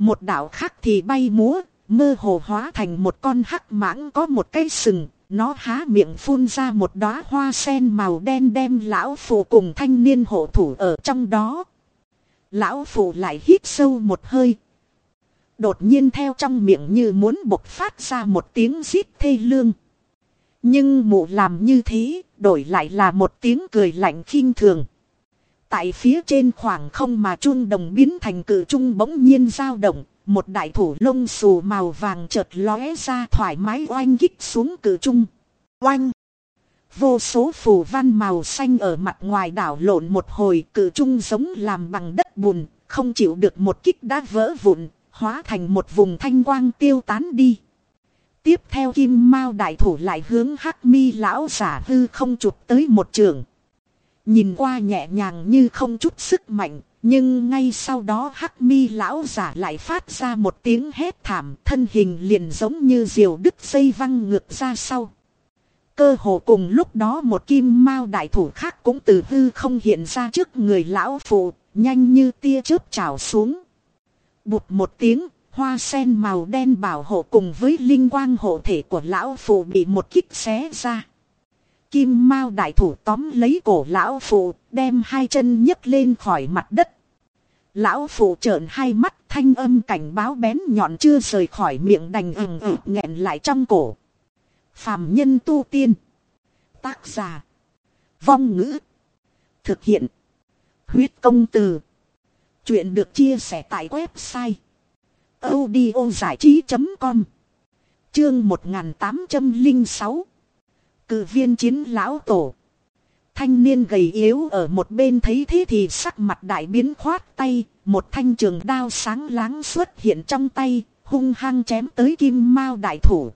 Một đạo khác thì bay múa, mơ hồ hóa thành một con hắc mãng có một cây sừng, nó há miệng phun ra một đóa hoa sen màu đen đem lão phụ cùng thanh niên hộ thủ ở trong đó. Lão phụ lại hít sâu một hơi. Đột nhiên theo trong miệng như muốn bộc phát ra một tiếng rít thê lương. Nhưng mụ làm như thế, đổi lại là một tiếng cười lạnh khinh thường. Tại phía trên khoảng không mà chuông đồng biến thành cự trung bỗng nhiên dao động, một đại thủ lông xù màu vàng chợt lóe ra thoải mái oanh kích xuống cự trung. Oanh! Vô số phù văn màu xanh ở mặt ngoài đảo lộn một hồi cự trung giống làm bằng đất bùn, không chịu được một kích đã vỡ vụn, hóa thành một vùng thanh quang tiêu tán đi. Tiếp theo kim mao đại thủ lại hướng hắc mi lão giả hư không chụp tới một trường. Nhìn qua nhẹ nhàng như không chút sức mạnh, nhưng ngay sau đó hắc mi lão giả lại phát ra một tiếng hét thảm thân hình liền giống như diều đứt dây văng ngược ra sau. Cơ hồ cùng lúc đó một kim mao đại thủ khác cũng từ hư không hiện ra trước người lão phụ, nhanh như tia chớp trào xuống. Bụt một tiếng, hoa sen màu đen bảo hộ cùng với linh quang hộ thể của lão phụ bị một kích xé ra. Kim Mao đại thủ tóm lấy cổ lão phụ, đem hai chân nhấc lên khỏi mặt đất. Lão phụ trợn hai mắt thanh âm cảnh báo bén nhọn chưa rời khỏi miệng đành ừng ực nghẹn lại trong cổ. Phàm nhân tu tiên. Tác giả. Vong ngữ. Thực hiện. Huyết công từ. Chuyện được chia sẻ tại website. audiogiải trí.com Chương 1806 Cự viên chiến lão tổ. Thanh niên gầy yếu ở một bên thấy thế thì sắc mặt đại biến khoát tay, một thanh trường đao sáng láng xuất hiện trong tay, hung hăng chém tới kim mao đại thủ.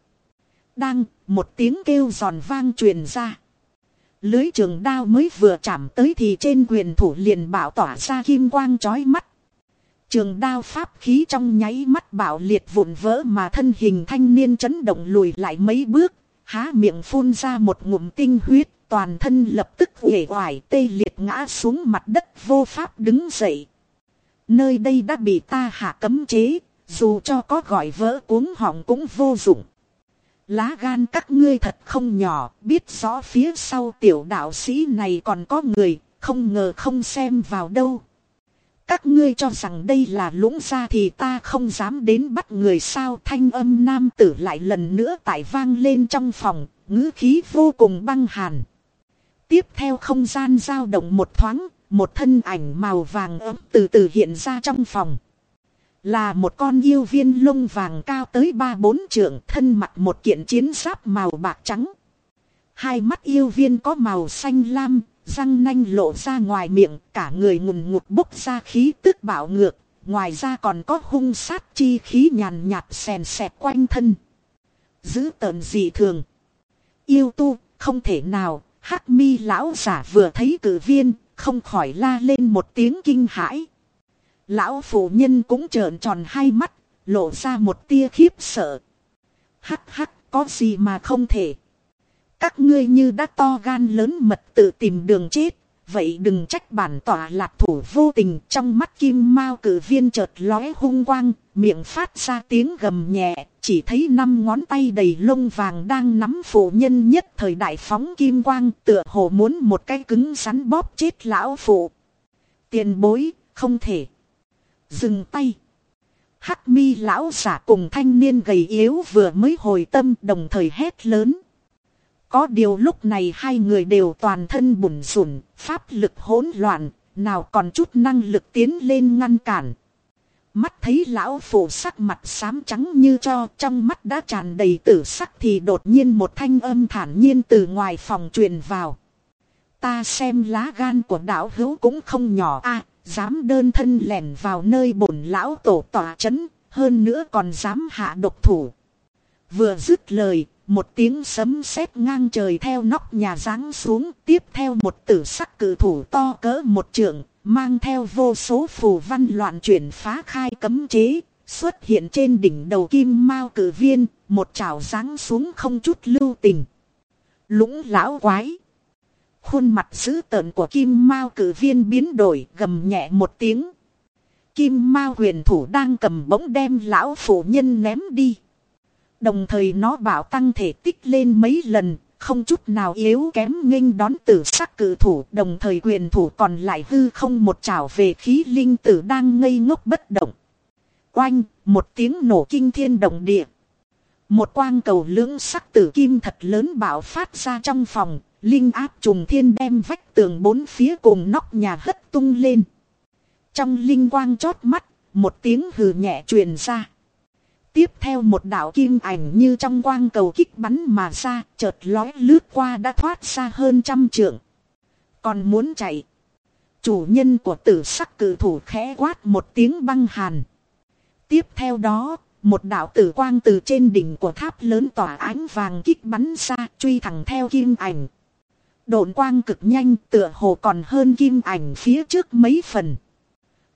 Đang, một tiếng kêu giòn vang truyền ra. Lưới trường đao mới vừa chạm tới thì trên quyền thủ liền bảo tỏa ra kim quang chói mắt. Trường đao pháp khí trong nháy mắt bạo liệt vụn vỡ mà thân hình thanh niên chấn động lùi lại mấy bước, há miệng phun ra một ngụm tinh huyết, toàn thân lập tức uể oải tê liệt ngã xuống mặt đất vô pháp đứng dậy. Nơi đây đã bị ta hạ cấm chế, dù cho có gọi vỡ cuống họng cũng vô dụng. Lá gan các ngươi thật không nhỏ, biết rõ phía sau tiểu đạo sĩ này còn có người, không ngờ không xem vào đâu. Các ngươi cho rằng đây là lũng ra thì ta không dám đến bắt người sao thanh âm nam tử lại lần nữa tại vang lên trong phòng, ngữ khí vô cùng băng hàn. Tiếp theo không gian dao động một thoáng, một thân ảnh màu vàng ấm từ từ hiện ra trong phòng. Là một con yêu viên lông vàng cao tới ba bốn trượng thân mặc một kiện chiến giáp màu bạc trắng. Hai mắt yêu viên có màu xanh lam, răng nanh lộ ra ngoài miệng, cả người ngùn ngụt bốc ra khí tức bạo ngược, ngoài ra còn có hung sát chi khí nhàn nhạt sèn sẹt quanh thân. Giữ tờn dị thường. Yêu tu, không thể nào, hắc mi lão giả vừa thấy cử viên, không khỏi la lên một tiếng kinh hãi. Lão phụ nhân cũng trợn tròn hai mắt, lộ ra một tia khiếp sợ. Hắc hắc, có gì mà không thể. Các ngươi như đã to gan lớn mật tự tìm đường chết, vậy đừng trách bản tỏa lạc thủ vô tình trong mắt kim mao cử viên chợt lóe hung quang, miệng phát ra tiếng gầm nhẹ, chỉ thấy năm ngón tay đầy lông vàng đang nắm phụ nhân nhất thời đại phóng kim quang tựa hồ muốn một cái cứng rắn bóp chết lão phụ. Tiền bối, không thể. Dừng tay. Hắc mi lão giả cùng thanh niên gầy yếu vừa mới hồi tâm đồng thời hét lớn. Có điều lúc này hai người đều toàn thân bùn rủn, pháp lực hỗn loạn, nào còn chút năng lực tiến lên ngăn cản. Mắt thấy lão phụ sắc mặt xám trắng như cho trong mắt đã tràn đầy tử sắc thì đột nhiên một thanh âm thản nhiên từ ngoài phòng truyền vào. Ta xem lá gan của đạo hữu cũng không nhỏ a à, dám đơn thân lẻn vào nơi bổn lão tổ tỏa chấn, hơn nữa còn dám hạ độc thủ. Vừa dứt lời, một tiếng sấm sét ngang trời theo nóc nhà giáng xuống, tiếp theo một tử sắc cử thủ to cỡ một trượng, mang theo vô số phù văn loạn chuyển phá khai cấm chế, xuất hiện trên đỉnh đầu kim mao cử viên, một trào giáng xuống không chút lưu tình. Lũng lão quái. Khuôn mặt dữ tợn của kim mao cử viên biến đổi gầm nhẹ một tiếng. Kim mao huyền thủ đang cầm bỗng đem lão phụ nhân ném đi. Đồng thời nó bảo tăng thể tích lên mấy lần, không chút nào yếu kém nghênh đón tử sắc cử thủ. Đồng thời quyền thủ còn lại hư không một trảo về khí linh tử đang ngây ngốc bất động. Oanh, một tiếng nổ kinh thiên động địa. Một quang cầu lưỡng sắc tử kim thật lớn bảo phát ra trong phòng, linh áp trùng thiên đem vách tường bốn phía cùng nóc nhà hất tung lên. Trong linh quang chót mắt, một tiếng hừ nhẹ truyền ra. Tiếp theo một đạo kim ảnh như trong quang cầu kích bắn mà ra, chợt lói lướt qua đã thoát xa hơn trăm trượng. Còn muốn chạy. Chủ nhân của tử sắc cử thủ khẽ quát một tiếng băng hàn. Tiếp theo đó, một đạo tử quang từ trên đỉnh của tháp lớn tỏa ánh vàng kích bắn ra truy thẳng theo kim ảnh. Độn quang cực nhanh tựa hồ còn hơn kim ảnh phía trước mấy phần.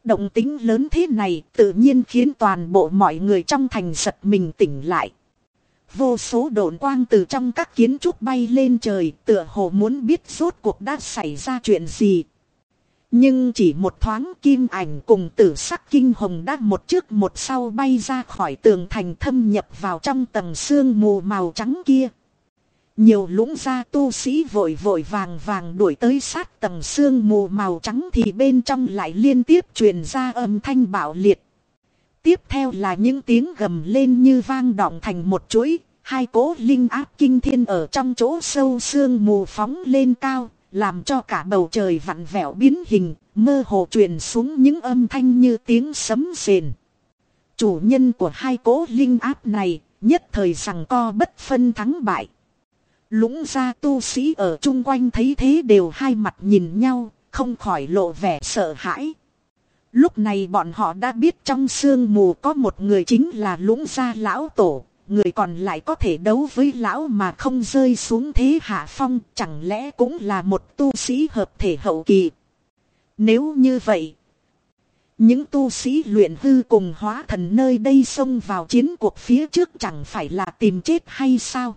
Động tính lớn thế này tự nhiên khiến toàn bộ mọi người trong thành giật mình tỉnh lại. Vô số độn quang từ trong các kiến trúc bay lên trời tựa hồ muốn biết rốt cuộc đã xảy ra chuyện gì. Nhưng chỉ một thoáng kim ảnh cùng tử sắc kinh hồng đã một trước một sau bay ra khỏi tường thành thâm nhập vào trong tầng xương mù màu trắng kia. Nhiều lũng gia tu sĩ vội vội vàng vàng đuổi tới sát tầng xương mù màu trắng thì bên trong lại liên tiếp truyền ra âm thanh bạo liệt. Tiếp theo là những tiếng gầm lên như vang động thành một chuỗi, hai cố linh áp kinh thiên ở trong chỗ sâu xương mù phóng lên cao, làm cho cả bầu trời vặn vẹo biến hình, mơ hồ truyền xuống những âm thanh như tiếng sấm rền. Chủ nhân của hai cố linh áp này, nhất thời rằng co bất phân thắng bại. Lũng gia tu sĩ ở chung quanh thấy thế đều hai mặt nhìn nhau, không khỏi lộ vẻ sợ hãi. Lúc này bọn họ đã biết trong sương mù có một người chính là lũng gia lão tổ, người còn lại có thể đấu với lão mà không rơi xuống thế hạ phong, chẳng lẽ cũng là một tu sĩ hợp thể hậu kỳ. Nếu như vậy, những tu sĩ luyện hư cùng hóa thần nơi đây xông vào chiến cuộc phía trước chẳng phải là tìm chết hay sao?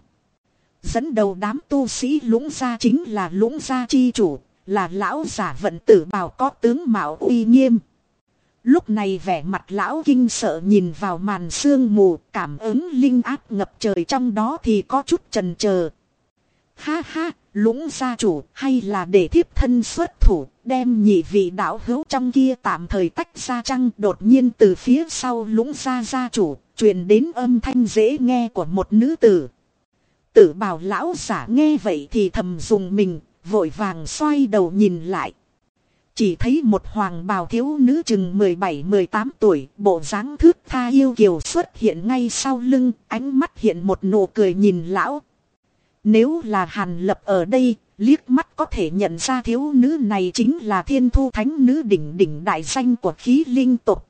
Dẫn đầu đám tu sĩ lũng gia chính là lũng gia chi chủ, là lão giả vận tử bào có tướng mạo uy nghiêm. Lúc này vẻ mặt lão kinh sợ nhìn vào màn sương mù, cảm ứng linh áp ngập trời trong đó thì có chút trần chờ. Ha ha, lũng gia chủ hay là để thiếp thân xuất thủ, đem nhị vị đạo hữu trong kia tạm thời tách ra chăng đột nhiên từ phía sau lũng gia gia chủ, truyền đến âm thanh dễ nghe của một nữ tử. Tử bảo lão giả nghe vậy thì thầm dùng mình, vội vàng xoay đầu nhìn lại. Chỉ thấy một hoàng bào thiếu nữ chừng 17-18 tuổi, bộ dáng thước tha yêu kiều xuất hiện ngay sau lưng, ánh mắt hiện một nụ cười nhìn lão. Nếu là hàn lập ở đây, liếc mắt có thể nhận ra thiếu nữ này chính là thiên thu thánh nữ đỉnh đỉnh đại danh của khí linh tục.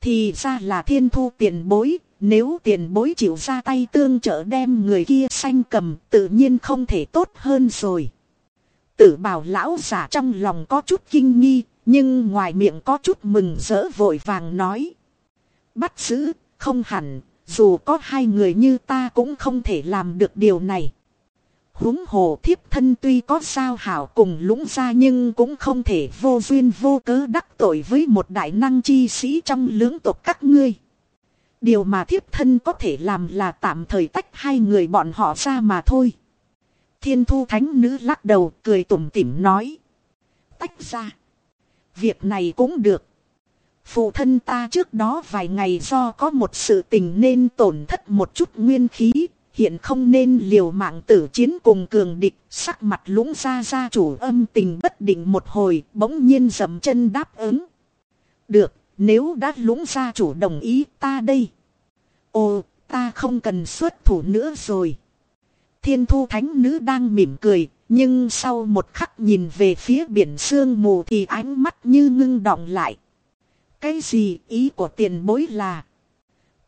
Thì ra là thiên thu tiền bối, nếu tiền bối chịu ra tay tương trợ đem người kia sanh cầm tự nhiên không thể tốt hơn rồi. Tử bảo lão giả trong lòng có chút kinh nghi, nhưng ngoài miệng có chút mừng rỡ vội vàng nói. Bắt giữ, không hẳn, dù có hai người như ta cũng không thể làm được điều này. huống hồ thiếp thân tuy có sao hảo cùng lũng ra nhưng cũng không thể vô duyên vô cớ đắc tội với một đại năng chi sĩ trong lưỡng tộc các ngươi. Điều mà thiếp thân có thể làm là tạm thời tách hai người bọn họ ra mà thôi. Thiên thu thánh nữ lắc đầu cười tủm tỉm nói. Tách ra. Việc này cũng được. Phụ thân ta trước đó vài ngày do có một sự tình nên tổn thất một chút nguyên khí. Hiện không nên liều mạng tử chiến cùng cường địch. Sắc mặt lũng ra ra chủ âm tình bất định một hồi. Bỗng nhiên dầm chân đáp ứng. Được, nếu đã lũng ra chủ đồng ý ta đây. Ồ, ta không cần xuất thủ nữa rồi. Thiên thu thánh nữ đang mỉm cười, nhưng sau một khắc nhìn về phía biển sương mù thì ánh mắt như ngưng động lại. Cái gì ý của tiền bối là?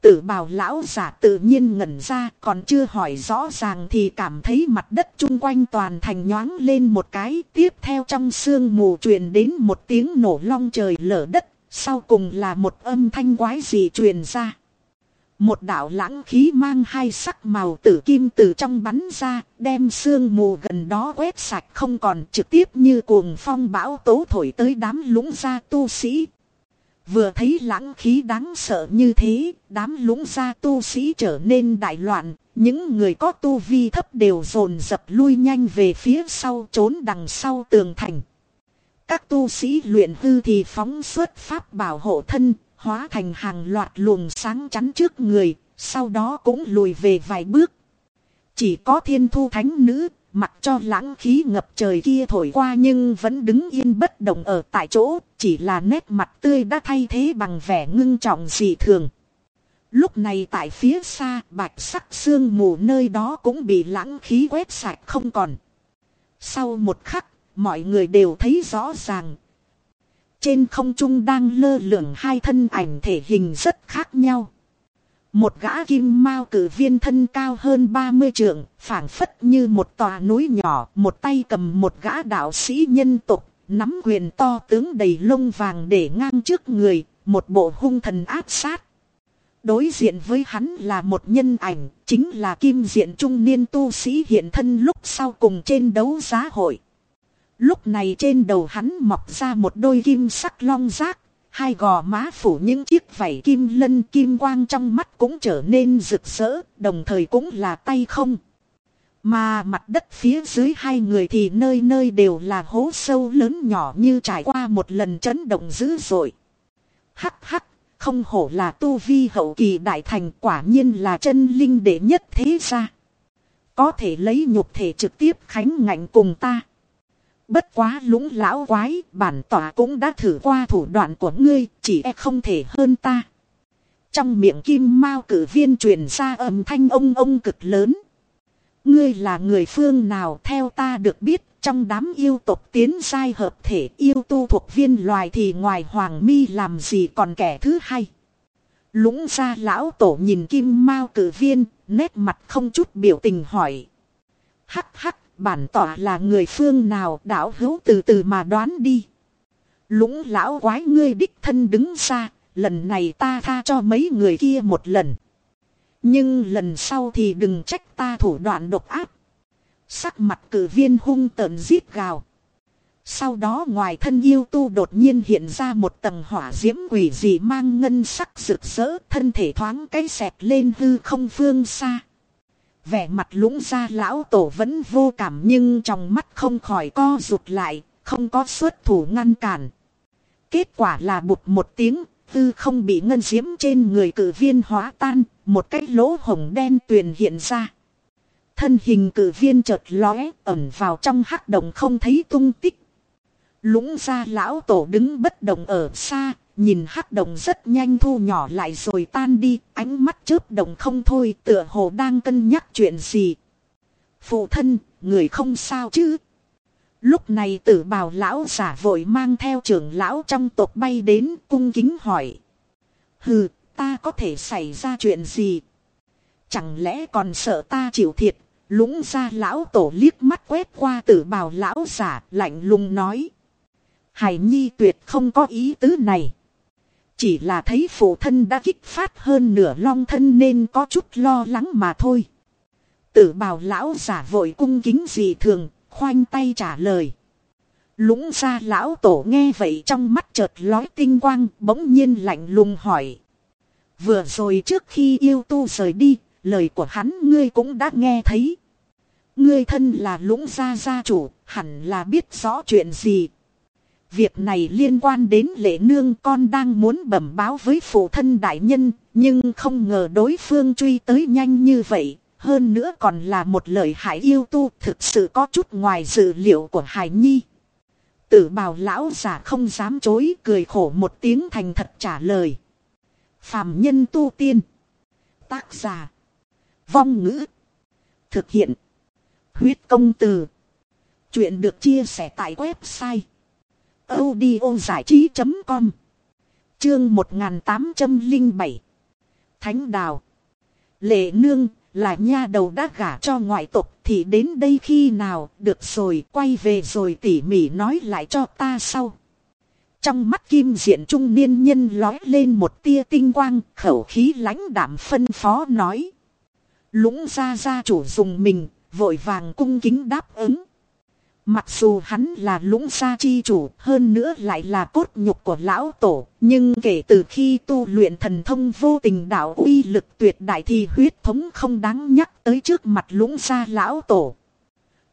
Tử bào lão giả tự nhiên ngẩn ra còn chưa hỏi rõ ràng thì cảm thấy mặt đất chung quanh toàn thành nhoáng lên một cái. Tiếp theo trong sương mù truyền đến một tiếng nổ long trời lở đất, sau cùng là một âm thanh quái gì truyền ra. Một đạo lãng khí mang hai sắc màu tử kim từ trong bắn ra, đem sương mù gần đó quét sạch không còn trực tiếp như cuồng phong bão tố thổi tới đám lũng gia tu sĩ. Vừa thấy lãng khí đáng sợ như thế, đám lũng gia tu sĩ trở nên đại loạn, những người có tu vi thấp đều dồn dập lui nhanh về phía sau trốn đằng sau tường thành. Các tu sĩ luyện hư thì phóng xuất pháp bảo hộ thân, hóa thành hàng loạt luồng sáng chắn trước người, sau đó cũng lùi về vài bước. Chỉ có thiên thu thánh nữ, mặc cho lãng khí ngập trời kia thổi qua nhưng vẫn đứng yên bất động ở tại chỗ, chỉ là nét mặt tươi đã thay thế bằng vẻ ngưng trọng dị thường. Lúc này tại phía xa, bạch sắc sương mù nơi đó cũng bị lãng khí quét sạch không còn. Sau một khắc, mọi người đều thấy rõ ràng, trên không trung đang lơ lửng hai thân ảnh thể hình rất khác nhau. Một gã kim mao cử viên thân cao hơn 30 trượng, phảng phất như một tòa núi nhỏ, một tay cầm một gã đạo sĩ nhân tục, nắm quyền to tướng đầy lông vàng để ngang trước người, một bộ hung thần áp sát. Đối diện với hắn là một nhân ảnh, chính là kim diện trung niên tu sĩ hiện thân lúc sau cùng trên đấu giá hội. Lúc này trên đầu hắn mọc ra một đôi kim sắc long giác, hai gò má phủ những chiếc vảy kim lân kim quang trong mắt cũng trở nên rực rỡ, đồng thời cũng là tay không. Mà mặt đất phía dưới hai người thì nơi nơi đều là hố sâu lớn nhỏ như trải qua một lần chấn động dữ dội. Hắc hắc, không hổ là tu vi hậu kỳ đại thành quả nhiên là chân linh đệ nhất thế gia. Có thể lấy nhục thể trực tiếp khánh ngạnh cùng ta. Bất quá lũng lão quái, bản tỏa cũng đã thử qua thủ đoạn của ngươi, chỉ e không thể hơn ta. Trong miệng kim mao cử viên truyền ra âm thanh ông ông cực lớn. Ngươi là người phương nào theo ta được biết, trong đám yêu tộc tiến sai hợp thể yêu tu thuộc viên loài thì ngoài hoàng mi làm gì còn kẻ thứ hai. Lũng ra lão tổ nhìn kim mao cử viên, nét mặt không chút biểu tình hỏi. Hắc hắc bản tỏa là người phương nào đảo hữu từ từ mà đoán đi. Lũng lão quái ngươi đích thân đứng xa, lần này ta tha cho mấy người kia một lần. Nhưng lần sau thì đừng trách ta thủ đoạn độc áp Sắc mặt cử viên hung tợn giết gào. Sau đó ngoài thân yêu tu đột nhiên hiện ra một tầng hỏa diễm quỷ dị mang ngân sắc rực rỡ, thân thể thoáng cái xẹt lên hư không phương xa. Vẻ mặt lũng ra lão tổ vẫn vô cảm nhưng trong mắt không khỏi co rụt lại, không có xuất thủ ngăn cản. Kết quả là bụt một tiếng, tư không bị ngân diễm trên người cử viên hóa tan, một cái lỗ hồng đen tuyền hiện ra. Thân hình cử viên chợt lóe, ẩn vào trong hắc động không thấy tung tích. Lũng ra lão tổ đứng bất động ở xa, nhìn hắc động rất nhanh thu nhỏ lại rồi tan đi, ánh mắt chớp động không thôi tựa hồ đang cân nhắc chuyện gì. Phụ thân, người không sao chứ? Lúc này tử bào lão giả vội mang theo trưởng lão trong tộc bay đến cung kính hỏi. Hừ, ta có thể xảy ra chuyện gì? Chẳng lẽ còn sợ ta chịu thiệt? Lũng ra lão tổ liếc mắt quét qua tử bào lão giả lạnh lùng nói. Hải Nhi tuyệt không có ý tứ này. Chỉ là thấy phụ thân đã kích phát hơn nửa long thân nên có chút lo lắng mà thôi. Tử bào lão giả vội cung kính dị thường, khoanh tay trả lời. Lũng ra lão tổ nghe vậy trong mắt chợt lói tinh quang, bỗng nhiên lạnh lùng hỏi. Vừa rồi trước khi yêu tu rời đi, lời của hắn ngươi cũng đã nghe thấy. Ngươi thân là lũng gia gia chủ, hẳn là biết rõ chuyện gì. Việc này liên quan đến lệ nương con đang muốn bẩm báo với phụ thân đại nhân, nhưng không ngờ đối phương truy tới nhanh như vậy. Hơn nữa còn là một lời hại yêu tu thực sự có chút ngoài dự liệu của Hải Nhi. Tử bào lão giả không dám chối cười khổ một tiếng thành thật trả lời. Phạm nhân tu tiên. Tác giả. Vong ngữ. Thực hiện. Huyết công từ. Chuyện được chia sẻ tại website audio giải trí.com Chương 1807 Thánh Đào Lệ Nương là nha đầu đã gả cho ngoại tộc thì đến đây khi nào được rồi quay về rồi tỉ mỉ nói lại cho ta sau. Trong mắt kim diện trung niên nhân lói lên một tia tinh quang, khẩu khí lãnh đạm phân phó nói. Lũng ra gia chủ dùng mình, vội vàng cung kính đáp ứng. Mặc dù hắn là lũng gia chi chủ, hơn nữa lại là cốt nhục của lão tổ. Nhưng kể từ khi tu luyện thần thông vô tình đạo uy lực tuyệt đại thì huyết thống không đáng nhắc tới trước mặt lũng gia lão tổ.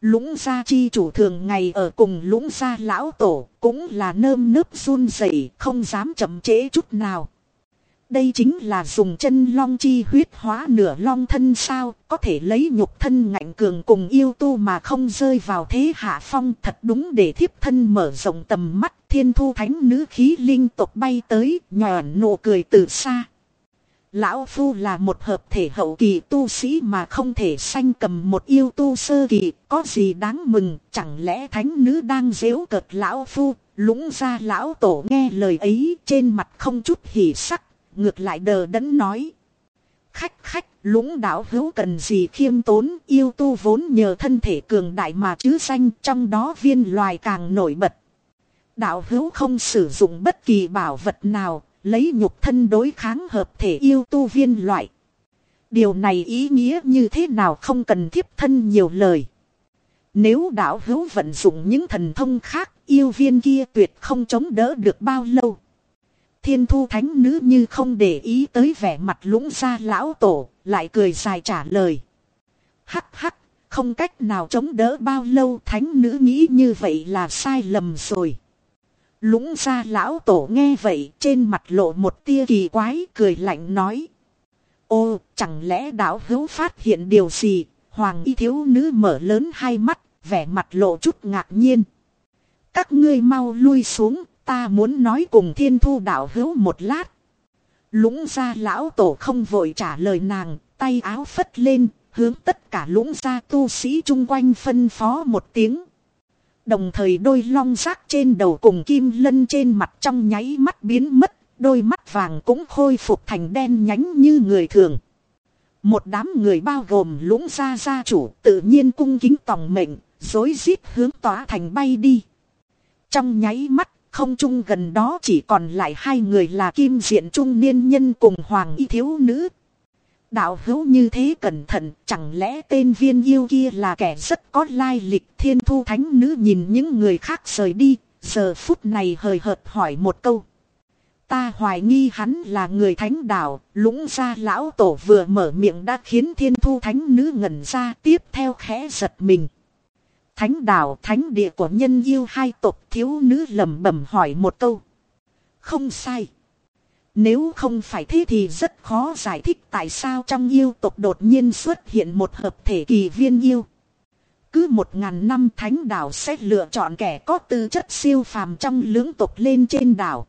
Lũng gia chi chủ thường ngày ở cùng lũng gia lão tổ, cũng là nơm nớp run rẩy, không dám chậm trễ chút nào. Đây chính là dùng chân long chi huyết hóa nửa long thân sao, có thể lấy nhục thân ngạnh cường cùng yêu tu mà không rơi vào thế hạ phong thật đúng để thiếp thân mở rộng tầm mắt thiên thu thánh nữ khí linh tộc bay tới, nhòn nụ cười từ xa. Lão Phu là một hợp thể hậu kỳ tu sĩ mà không thể sanh cầm một yêu tu sơ kỳ, có gì đáng mừng, chẳng lẽ thánh nữ đang dễu cợt Lão Phu, lũng ra Lão Tổ nghe lời ấy trên mặt không chút hỉ sắc ngược lại đờ đẫn nói. Khách khách, lũng đạo hữu cần gì khiêm tốn, yêu tu vốn nhờ thân thể cường đại mà chứ danh, trong đó viên loài càng nổi bật. Đạo hữu không sử dụng bất kỳ bảo vật nào, lấy nhục thân đối kháng hợp thể yêu tu viên loại. Điều này ý nghĩa như thế nào không cần thiếp thân nhiều lời. Nếu đạo hữu vận dụng những thần thông khác, yêu viên kia tuyệt không chống đỡ được bao lâu. Thiên thu thánh nữ như không để ý tới vẻ mặt lũng ra lão tổ, lại cười dài trả lời. Hắc hắc, không cách nào chống đỡ bao lâu thánh nữ nghĩ như vậy là sai lầm rồi. Lũng ra lão tổ nghe vậy trên mặt lộ một tia kỳ quái cười lạnh nói. Ô, chẳng lẽ đạo hữu phát hiện điều gì? Hoàng y thiếu nữ mở lớn hai mắt, vẻ mặt lộ chút ngạc nhiên. Các ngươi mau lui xuống, ta muốn nói cùng thiên thu đạo hữu một lát. Lũng gia lão tổ không vội trả lời nàng, tay áo phất lên, hướng tất cả lũng gia tu sĩ chung quanh phân phó một tiếng. Đồng thời đôi long rác trên đầu cùng kim lân trên mặt trong nháy mắt biến mất, đôi mắt vàng cũng khôi phục thành đen nhánh như người thường. Một đám người bao gồm lũng gia gia chủ tự nhiên cung kính tòng mệnh, dối rít hướng tỏa thành bay đi. Trong nháy mắt không chung gần đó chỉ còn lại hai người là kim diện trung niên nhân cùng hoàng y thiếu nữ. Đạo hữu như thế cẩn thận, chẳng lẽ tên viên yêu kia là kẻ rất có lai lịch thiên thu thánh nữ nhìn những người khác rời đi, giờ phút này hời hợt hỏi một câu. Ta hoài nghi hắn là người thánh đạo, lũng ra lão tổ vừa mở miệng đã khiến thiên thu thánh nữ ngẩn ra tiếp theo khẽ giật mình. Thánh đảo, thánh địa của nhân yêu hai tộc thiếu nữ lẩm bẩm hỏi một câu. Không sai. Nếu không phải thế thì rất khó giải thích tại sao trong yêu tộc đột nhiên xuất hiện một hợp thể kỳ viên yêu. Cứ một ngàn năm thánh đảo sẽ lựa chọn kẻ có tư chất siêu phàm trong lưỡng tộc lên trên đảo.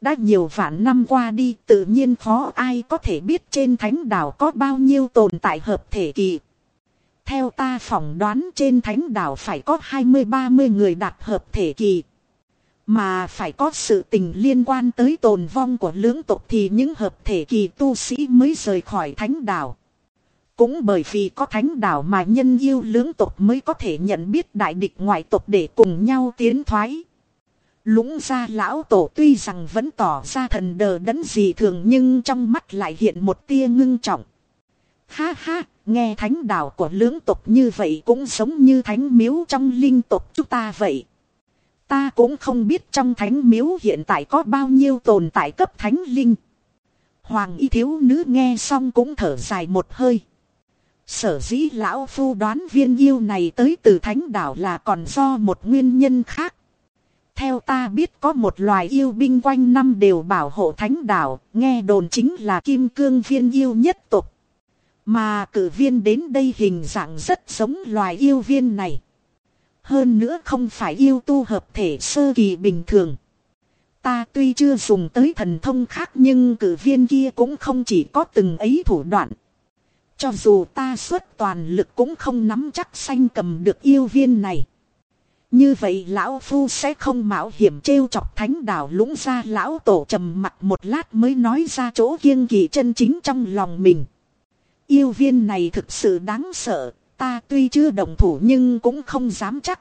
Đã nhiều vạn năm qua đi, tự nhiên khó ai có thể biết trên thánh đảo có bao nhiêu tồn tại hợp thể kỳ. Theo ta phỏng đoán trên thánh đảo phải có 20-30 người đạt hợp thể kỳ. Mà phải có sự tình liên quan tới tồn vong của lưỡng tộc thì những hợp thể kỳ tu sĩ mới rời khỏi thánh đảo. Cũng bởi vì có thánh đảo mà nhân yêu lưỡng tộc mới có thể nhận biết đại địch ngoại tộc để cùng nhau tiến thoái. Lũng ra lão tổ tuy rằng vẫn tỏ ra thần đờ đẫn gì thường nhưng trong mắt lại hiện một tia ngưng trọng. Ha ha, nghe thánh đạo của lưỡng tộc như vậy cũng giống như thánh miếu trong linh tộc chúng ta vậy. Ta cũng không biết trong thánh miếu hiện tại có bao nhiêu tồn tại cấp thánh linh. Hoàng y thiếu nữ nghe xong cũng thở dài một hơi. Sở dĩ lão phu đoán viên yêu này tới từ thánh đảo là còn do một nguyên nhân khác. Theo ta biết có một loài yêu binh quanh năm đều bảo hộ thánh đảo, nghe đồn chính là kim cương viên yêu nhất tục. Mà cử viên đến đây hình dạng rất giống loài yêu viên này. Hơn nữa không phải yêu tu hợp thể sơ kỳ bình thường. Ta tuy chưa dùng tới thần thông khác nhưng cử viên kia cũng không chỉ có từng ấy thủ đoạn. Cho dù ta xuất toàn lực cũng không nắm chắc sanh cầm được yêu viên này. Như vậy lão phu sẽ không mạo hiểm trêu chọc thánh đảo lũng ra lão tổ trầm mặt một lát mới nói ra chỗ kiêng kỳ chân chính trong lòng mình. Yêu viên này thực sự đáng sợ, ta tuy chưa đồng thủ nhưng cũng không dám chắc.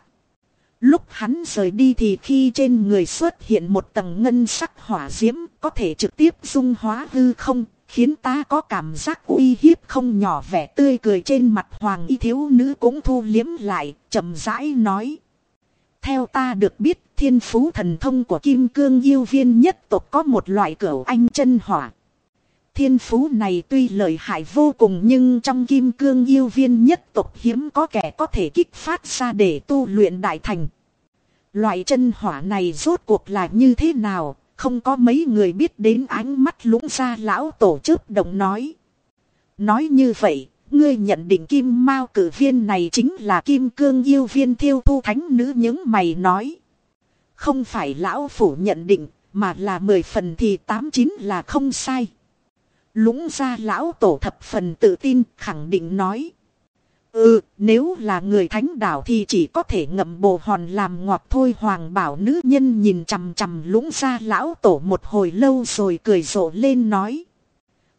Lúc hắn rời đi thì khi trên người xuất hiện một tầng ngân sắc hỏa diễm có thể trực tiếp dung hóa hư không, khiến ta có cảm giác uy hiếp không nhỏ vẻ tươi cười trên mặt hoàng y thiếu nữ cũng thu liếm lại, chậm rãi nói. Theo ta được biết, thiên phú thần thông của kim cương yêu viên nhất tộc có một loại cửu anh chân hỏa. Thiên phú này tuy lợi hại vô cùng nhưng trong kim cương yêu viên nhất tộc hiếm có kẻ có thể kích phát ra để tu luyện đại thành. Loại chân hỏa này rốt cuộc là như thế nào, không có mấy người biết đến ánh mắt lũng ra lão tổ chức đồng nói. Nói như vậy, ngươi nhận định kim mao cử viên này chính là kim cương yêu viên thiêu thu thánh nữ những mày nói. Không phải lão phủ nhận định, mà là mười phần thì tám chín là không sai. Lũng ra lão tổ thập phần tự tin khẳng định nói. Ừ, nếu là người thánh đảo thì chỉ có thể ngậm bồ hòn làm ngọt thôi hoàng bảo nữ nhân nhìn chằm chằm lũng ra lão tổ một hồi lâu rồi cười rộ lên nói.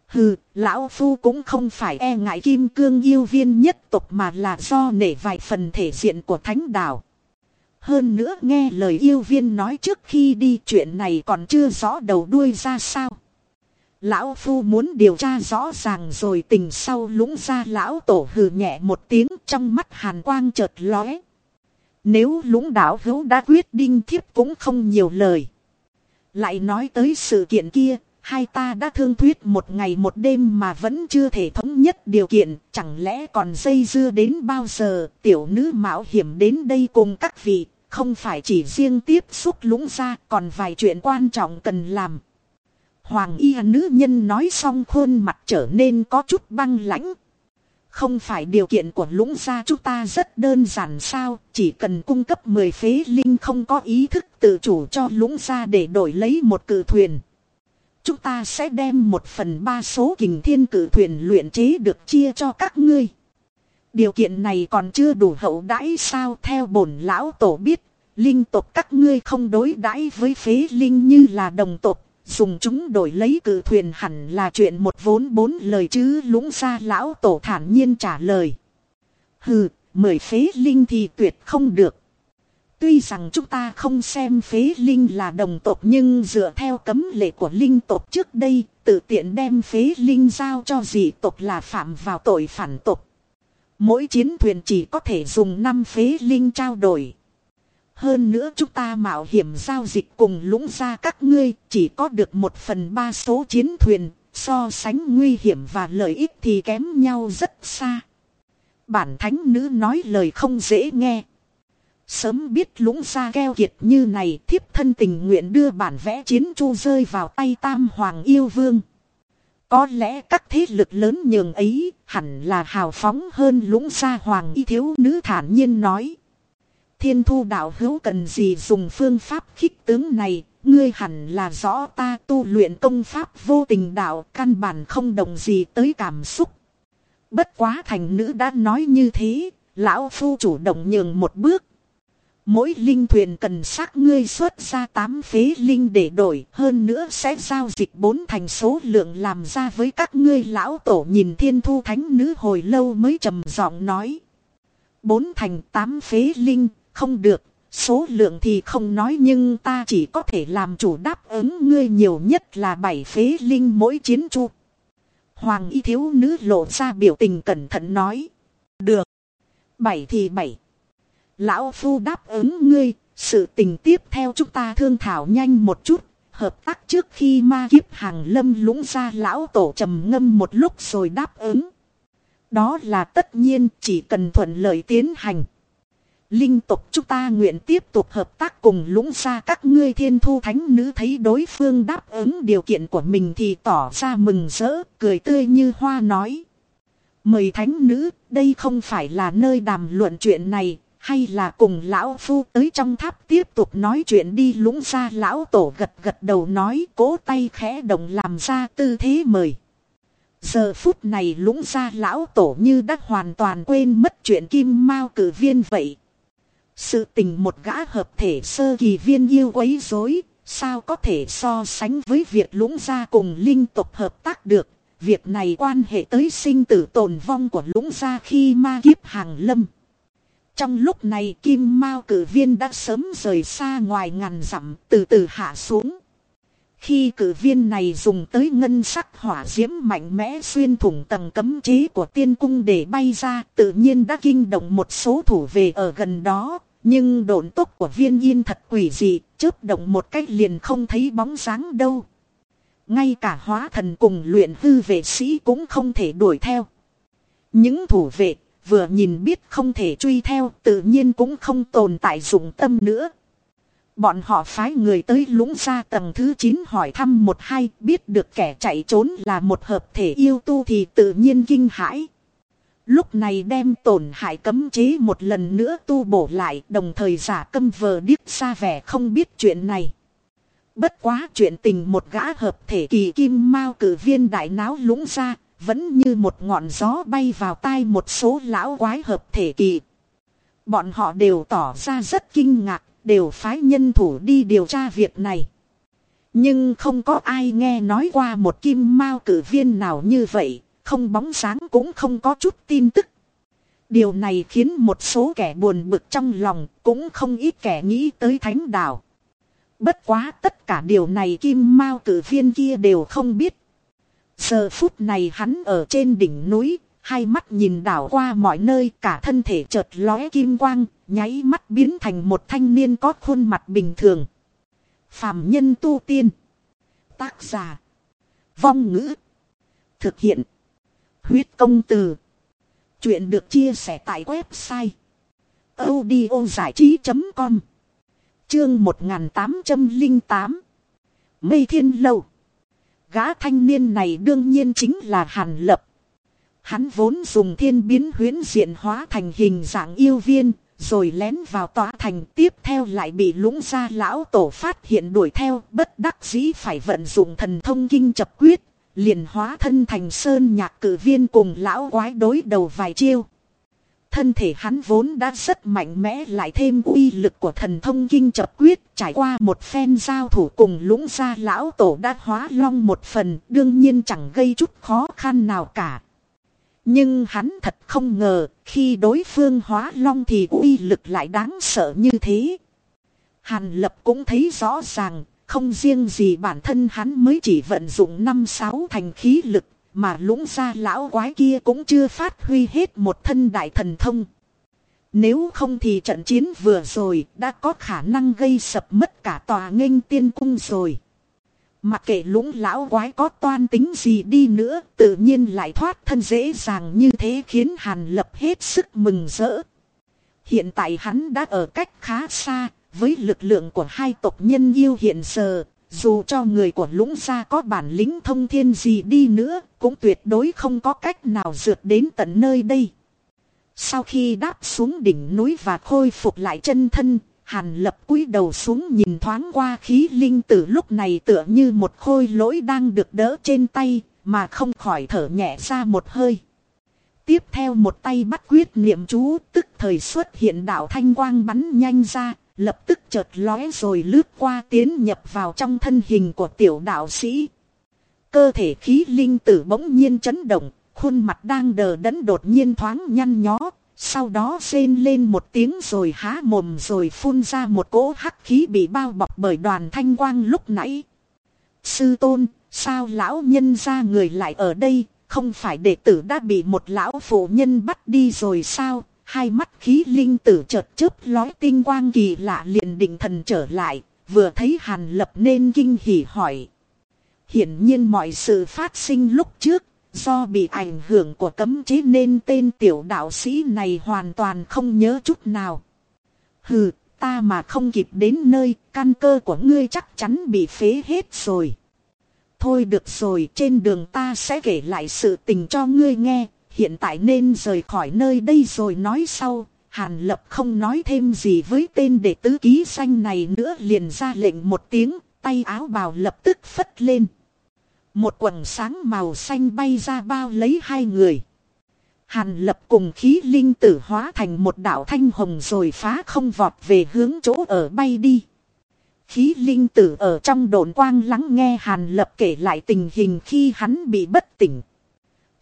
Hừ, lão phu cũng không phải e ngại kim cương yêu viên nhất tục mà là do nể vài phần thể diện của thánh đảo. Hơn nữa nghe lời yêu viên nói trước khi đi chuyện này còn chưa rõ đầu đuôi ra sao. Lão Phu muốn điều tra rõ ràng rồi tình sau lũng ra lão tổ hừ nhẹ một tiếng trong mắt hàn quang chợt lóe. Nếu lũng đảo hữu đã quyết đinh thiếp cũng không nhiều lời. Lại nói tới sự kiện kia, hai ta đã thương thuyết một ngày một đêm mà vẫn chưa thể thống nhất điều kiện, chẳng lẽ còn dây dưa đến bao giờ, tiểu nữ mạo hiểm đến đây cùng các vị, không phải chỉ riêng tiếp xúc lũng ra, còn vài chuyện quan trọng cần làm. Hoàng y nữ nhân nói xong khuôn mặt trở nên có chút băng lãnh. Không phải điều kiện của lũng gia chúng ta rất đơn giản sao, chỉ cần cung cấp 10 phế linh không có ý thức tự chủ cho lũng gia để đổi lấy một cử thuyền. Chúng ta sẽ đem một phần ba số kình thiên cử thuyền luyện chế được chia cho các ngươi. Điều kiện này còn chưa đủ hậu đãi sao theo bổn lão tổ biết, linh tộc các ngươi không đối đãi với phế linh như là đồng tộc Dùng chúng đổi lấy cử thuyền hẳn là chuyện một vốn bốn lời chứ lũng xa lão tổ thản nhiên trả lời. Hừ, mười phế linh thì tuyệt không được. Tuy rằng chúng ta không xem phế linh là đồng tộc nhưng dựa theo cấm lệ của linh tộc trước đây, tự tiện đem phế linh giao cho dị tộc là phạm vào tội phản tộc. Mỗi chiến thuyền chỉ có thể dùng 5 phế linh trao đổi. Hơn nữa chúng ta mạo hiểm giao dịch cùng lũng ra các ngươi chỉ có được một phần ba số chiến thuyền, so sánh nguy hiểm và lợi ích thì kém nhau rất xa. Bản thánh nữ nói lời không dễ nghe. Sớm biết lũng ra keo kiệt như này thiếp thân tình nguyện đưa bản vẽ chiến chu rơi vào tay tam hoàng yêu vương. Có lẽ các thế lực lớn nhường ấy hẳn là hào phóng hơn lũng ra hoàng y thiếu nữ thản nhiên nói. Thiên thu đạo hữu cần gì dùng phương pháp khích tướng này, ngươi hẳn là rõ ta tu luyện công pháp vô tình đạo căn bản không đồng gì tới cảm xúc. Bất quá thành nữ đã nói như thế, lão phu chủ động nhường một bước. Mỗi linh thuyền cần xác ngươi xuất ra 8 phế linh để đổi, hơn nữa sẽ giao dịch bốn thành số lượng làm ra với các ngươi lão tổ nhìn thiên thu thánh nữ hồi lâu mới trầm giọng nói. Bốn thành tám phế linh, không được, số lượng thì không nói nhưng ta chỉ có thể làm chủ đáp ứng ngươi nhiều nhất là bảy phế linh mỗi chiến chu. Hoàng y thiếu nữ lộ ra biểu tình cẩn thận nói. Được. Bảy thì bảy. Lão Phu đáp ứng ngươi, sự tình tiếp theo chúng ta thương thảo nhanh một chút. Hợp tác trước khi ma kiếp hàng lâm lũng ra lão tổ trầm ngâm một lúc rồi đáp ứng. Đó là tất nhiên chỉ cần thuận lợi tiến hành. Linh tục chúng ta nguyện tiếp tục hợp tác cùng lũng ra các ngươi thiên thu thánh nữ thấy đối phương đáp ứng điều kiện của mình thì tỏ ra mừng rỡ, cười tươi như hoa nói. Mời thánh nữ, đây không phải là nơi đàm luận chuyện này, hay là cùng lão phu tới trong tháp tiếp tục nói chuyện đi lũng ra lão tổ gật gật đầu nói cố tay khẽ động làm ra tư thế mời. Giờ phút này lũng ra lão tổ như đã hoàn toàn quên mất chuyện kim mao cử viên vậy. Sự tình một gã hợp thể sơ kỳ viên yêu quấy rối, sao có thể so sánh với việc lũng gia cùng linh tục hợp tác được. Việc này quan hệ tới sinh tử tồn vong của lũng gia khi ma kiếp hàng lâm. Trong lúc này kim mao cử viên đã sớm rời xa ngoài ngàn dặm từ từ hạ xuống. Khi cử viên này dùng tới ngân sắc hỏa diễm mạnh mẽ xuyên thủng tầng cấm chế của tiên cung để bay ra tự nhiên đã kinh động một số thủ về ở gần đó. Nhưng độn tốc của viên yên thật quỷ dị, chớp động một cách liền không thấy bóng dáng đâu. Ngay cả hóa thần cùng luyện hư vệ sĩ cũng không thể đuổi theo. Những thủ vệ vừa nhìn biết không thể truy theo tự nhiên cũng không tồn tại dụng tâm nữa. Bọn họ phái người tới lũng ra tầng thứ 9 hỏi thăm một hai biết được kẻ chạy trốn là một hợp thể yêu tu thì tự nhiên kinh hãi. Lúc này đem tổn hại cấm chế một lần nữa tu bổ lại đồng thời giả câm vờ điếc xa vẻ không biết chuyện này. Bất quá chuyện tình một gã hợp thể kỳ kim mao cử viên đại náo lũng ra, vẫn như một ngọn gió bay vào tai một số lão quái hợp thể kỳ. Bọn họ đều tỏ ra rất kinh ngạc, đều phái nhân thủ đi điều tra việc này. Nhưng không có ai nghe nói qua một kim mao cử viên nào như vậy không bóng sáng cũng không có chút tin tức. Điều này khiến một số kẻ buồn bực trong lòng cũng không ít kẻ nghĩ tới thánh đảo. Bất quá tất cả điều này kim mao cử viên kia đều không biết. Giờ phút này hắn ở trên đỉnh núi, hai mắt nhìn đảo qua mọi nơi cả thân thể chợt lóe kim quang, nháy mắt biến thành một thanh niên có khuôn mặt bình thường. Phạm nhân tu tiên. Tác giả. Vong ngữ. Thực hiện. Huyết công từ. Chuyện được chia sẻ tại website. audio trí.com Chương 1808 Mây Thiên Lâu Gã thanh niên này đương nhiên chính là Hàn Lập. Hắn vốn dùng thiên biến huyến diện hóa thành hình dạng yêu viên, rồi lén vào tòa thành tiếp theo lại bị lũng gia lão tổ phát hiện đuổi theo, bất đắc dĩ phải vận dụng thần thông kinh chập quyết, liền hóa thân thành sơn nhạc cử viên cùng lão quái đối đầu vài chiêu. Thân thể hắn vốn đã rất mạnh mẽ lại thêm uy lực của thần thông kinh chập quyết trải qua một phen giao thủ cùng lũng ra lão tổ đã hóa long một phần đương nhiên chẳng gây chút khó khăn nào cả. Nhưng hắn thật không ngờ khi đối phương hóa long thì uy lực lại đáng sợ như thế. Hàn lập cũng thấy rõ ràng, không riêng gì bản thân hắn mới chỉ vận dụng năm sáu thành khí lực, mà lũng ra lão quái kia cũng chưa phát huy hết một thân đại thần thông. Nếu không thì trận chiến vừa rồi đã có khả năng gây sập mất cả tòa nghênh tiên cung rồi. Mặc kệ lũng lão quái có toan tính gì đi nữa, tự nhiên lại thoát thân dễ dàng như thế khiến Hàn Lập hết sức mừng rỡ. Hiện tại hắn đã ở cách khá xa, với lực lượng của hai tộc nhân yêu hiện giờ, dù cho người của lũng gia có bản lĩnh thông thiên gì đi nữa, cũng tuyệt đối không có cách nào rượt đến tận nơi đây. Sau khi đáp xuống đỉnh núi và khôi phục lại chân thân, Hàn lập cúi đầu xuống nhìn thoáng qua khí linh tử lúc này tựa như một khôi lỗi đang được đỡ trên tay, mà không khỏi thở nhẹ ra một hơi. Tiếp theo một tay bắt quyết niệm chú, tức thời xuất hiện đạo thanh quang bắn nhanh ra, lập tức chợt lóe rồi lướt qua tiến nhập vào trong thân hình của tiểu đạo sĩ. Cơ thể khí linh tử bỗng nhiên chấn động, khuôn mặt đang đờ đẫn đột nhiên thoáng nhăn nhó, sau đó rên lên một tiếng rồi há mồm rồi phun ra một cỗ hắc khí bị bao bọc bởi đoàn thanh quang lúc nãy. Sư tôn, sao lão nhân ra người lại ở đây, không phải đệ tử đã bị một lão phụ nhân bắt đi rồi sao? Hai mắt khí linh tử chợt chớp lói tinh quang kỳ lạ liền định thần trở lại, vừa thấy hàn lập nên kinh hỉ hỏi. Hiển nhiên mọi sự phát sinh lúc trước, do bị ảnh hưởng của cấm chế nên tên tiểu đạo sĩ này hoàn toàn không nhớ chút nào. Hừ, ta mà không kịp đến nơi, căn cơ của ngươi chắc chắn bị phế hết rồi. Thôi được rồi, trên đường ta sẽ kể lại sự tình cho ngươi nghe, hiện tại nên rời khỏi nơi đây rồi nói sau. Hàn lập không nói thêm gì với tên đệ tứ ký xanh này nữa liền ra lệnh một tiếng, tay áo bào lập tức phất lên. Một quần sáng màu xanh bay ra bao lấy hai người. Hàn lập cùng khí linh tử hóa thành một đạo thanh hồng rồi phá không vọt về hướng chỗ ở bay đi. Khí linh tử ở trong đồn quang lắng nghe Hàn lập kể lại tình hình khi hắn bị bất tỉnh.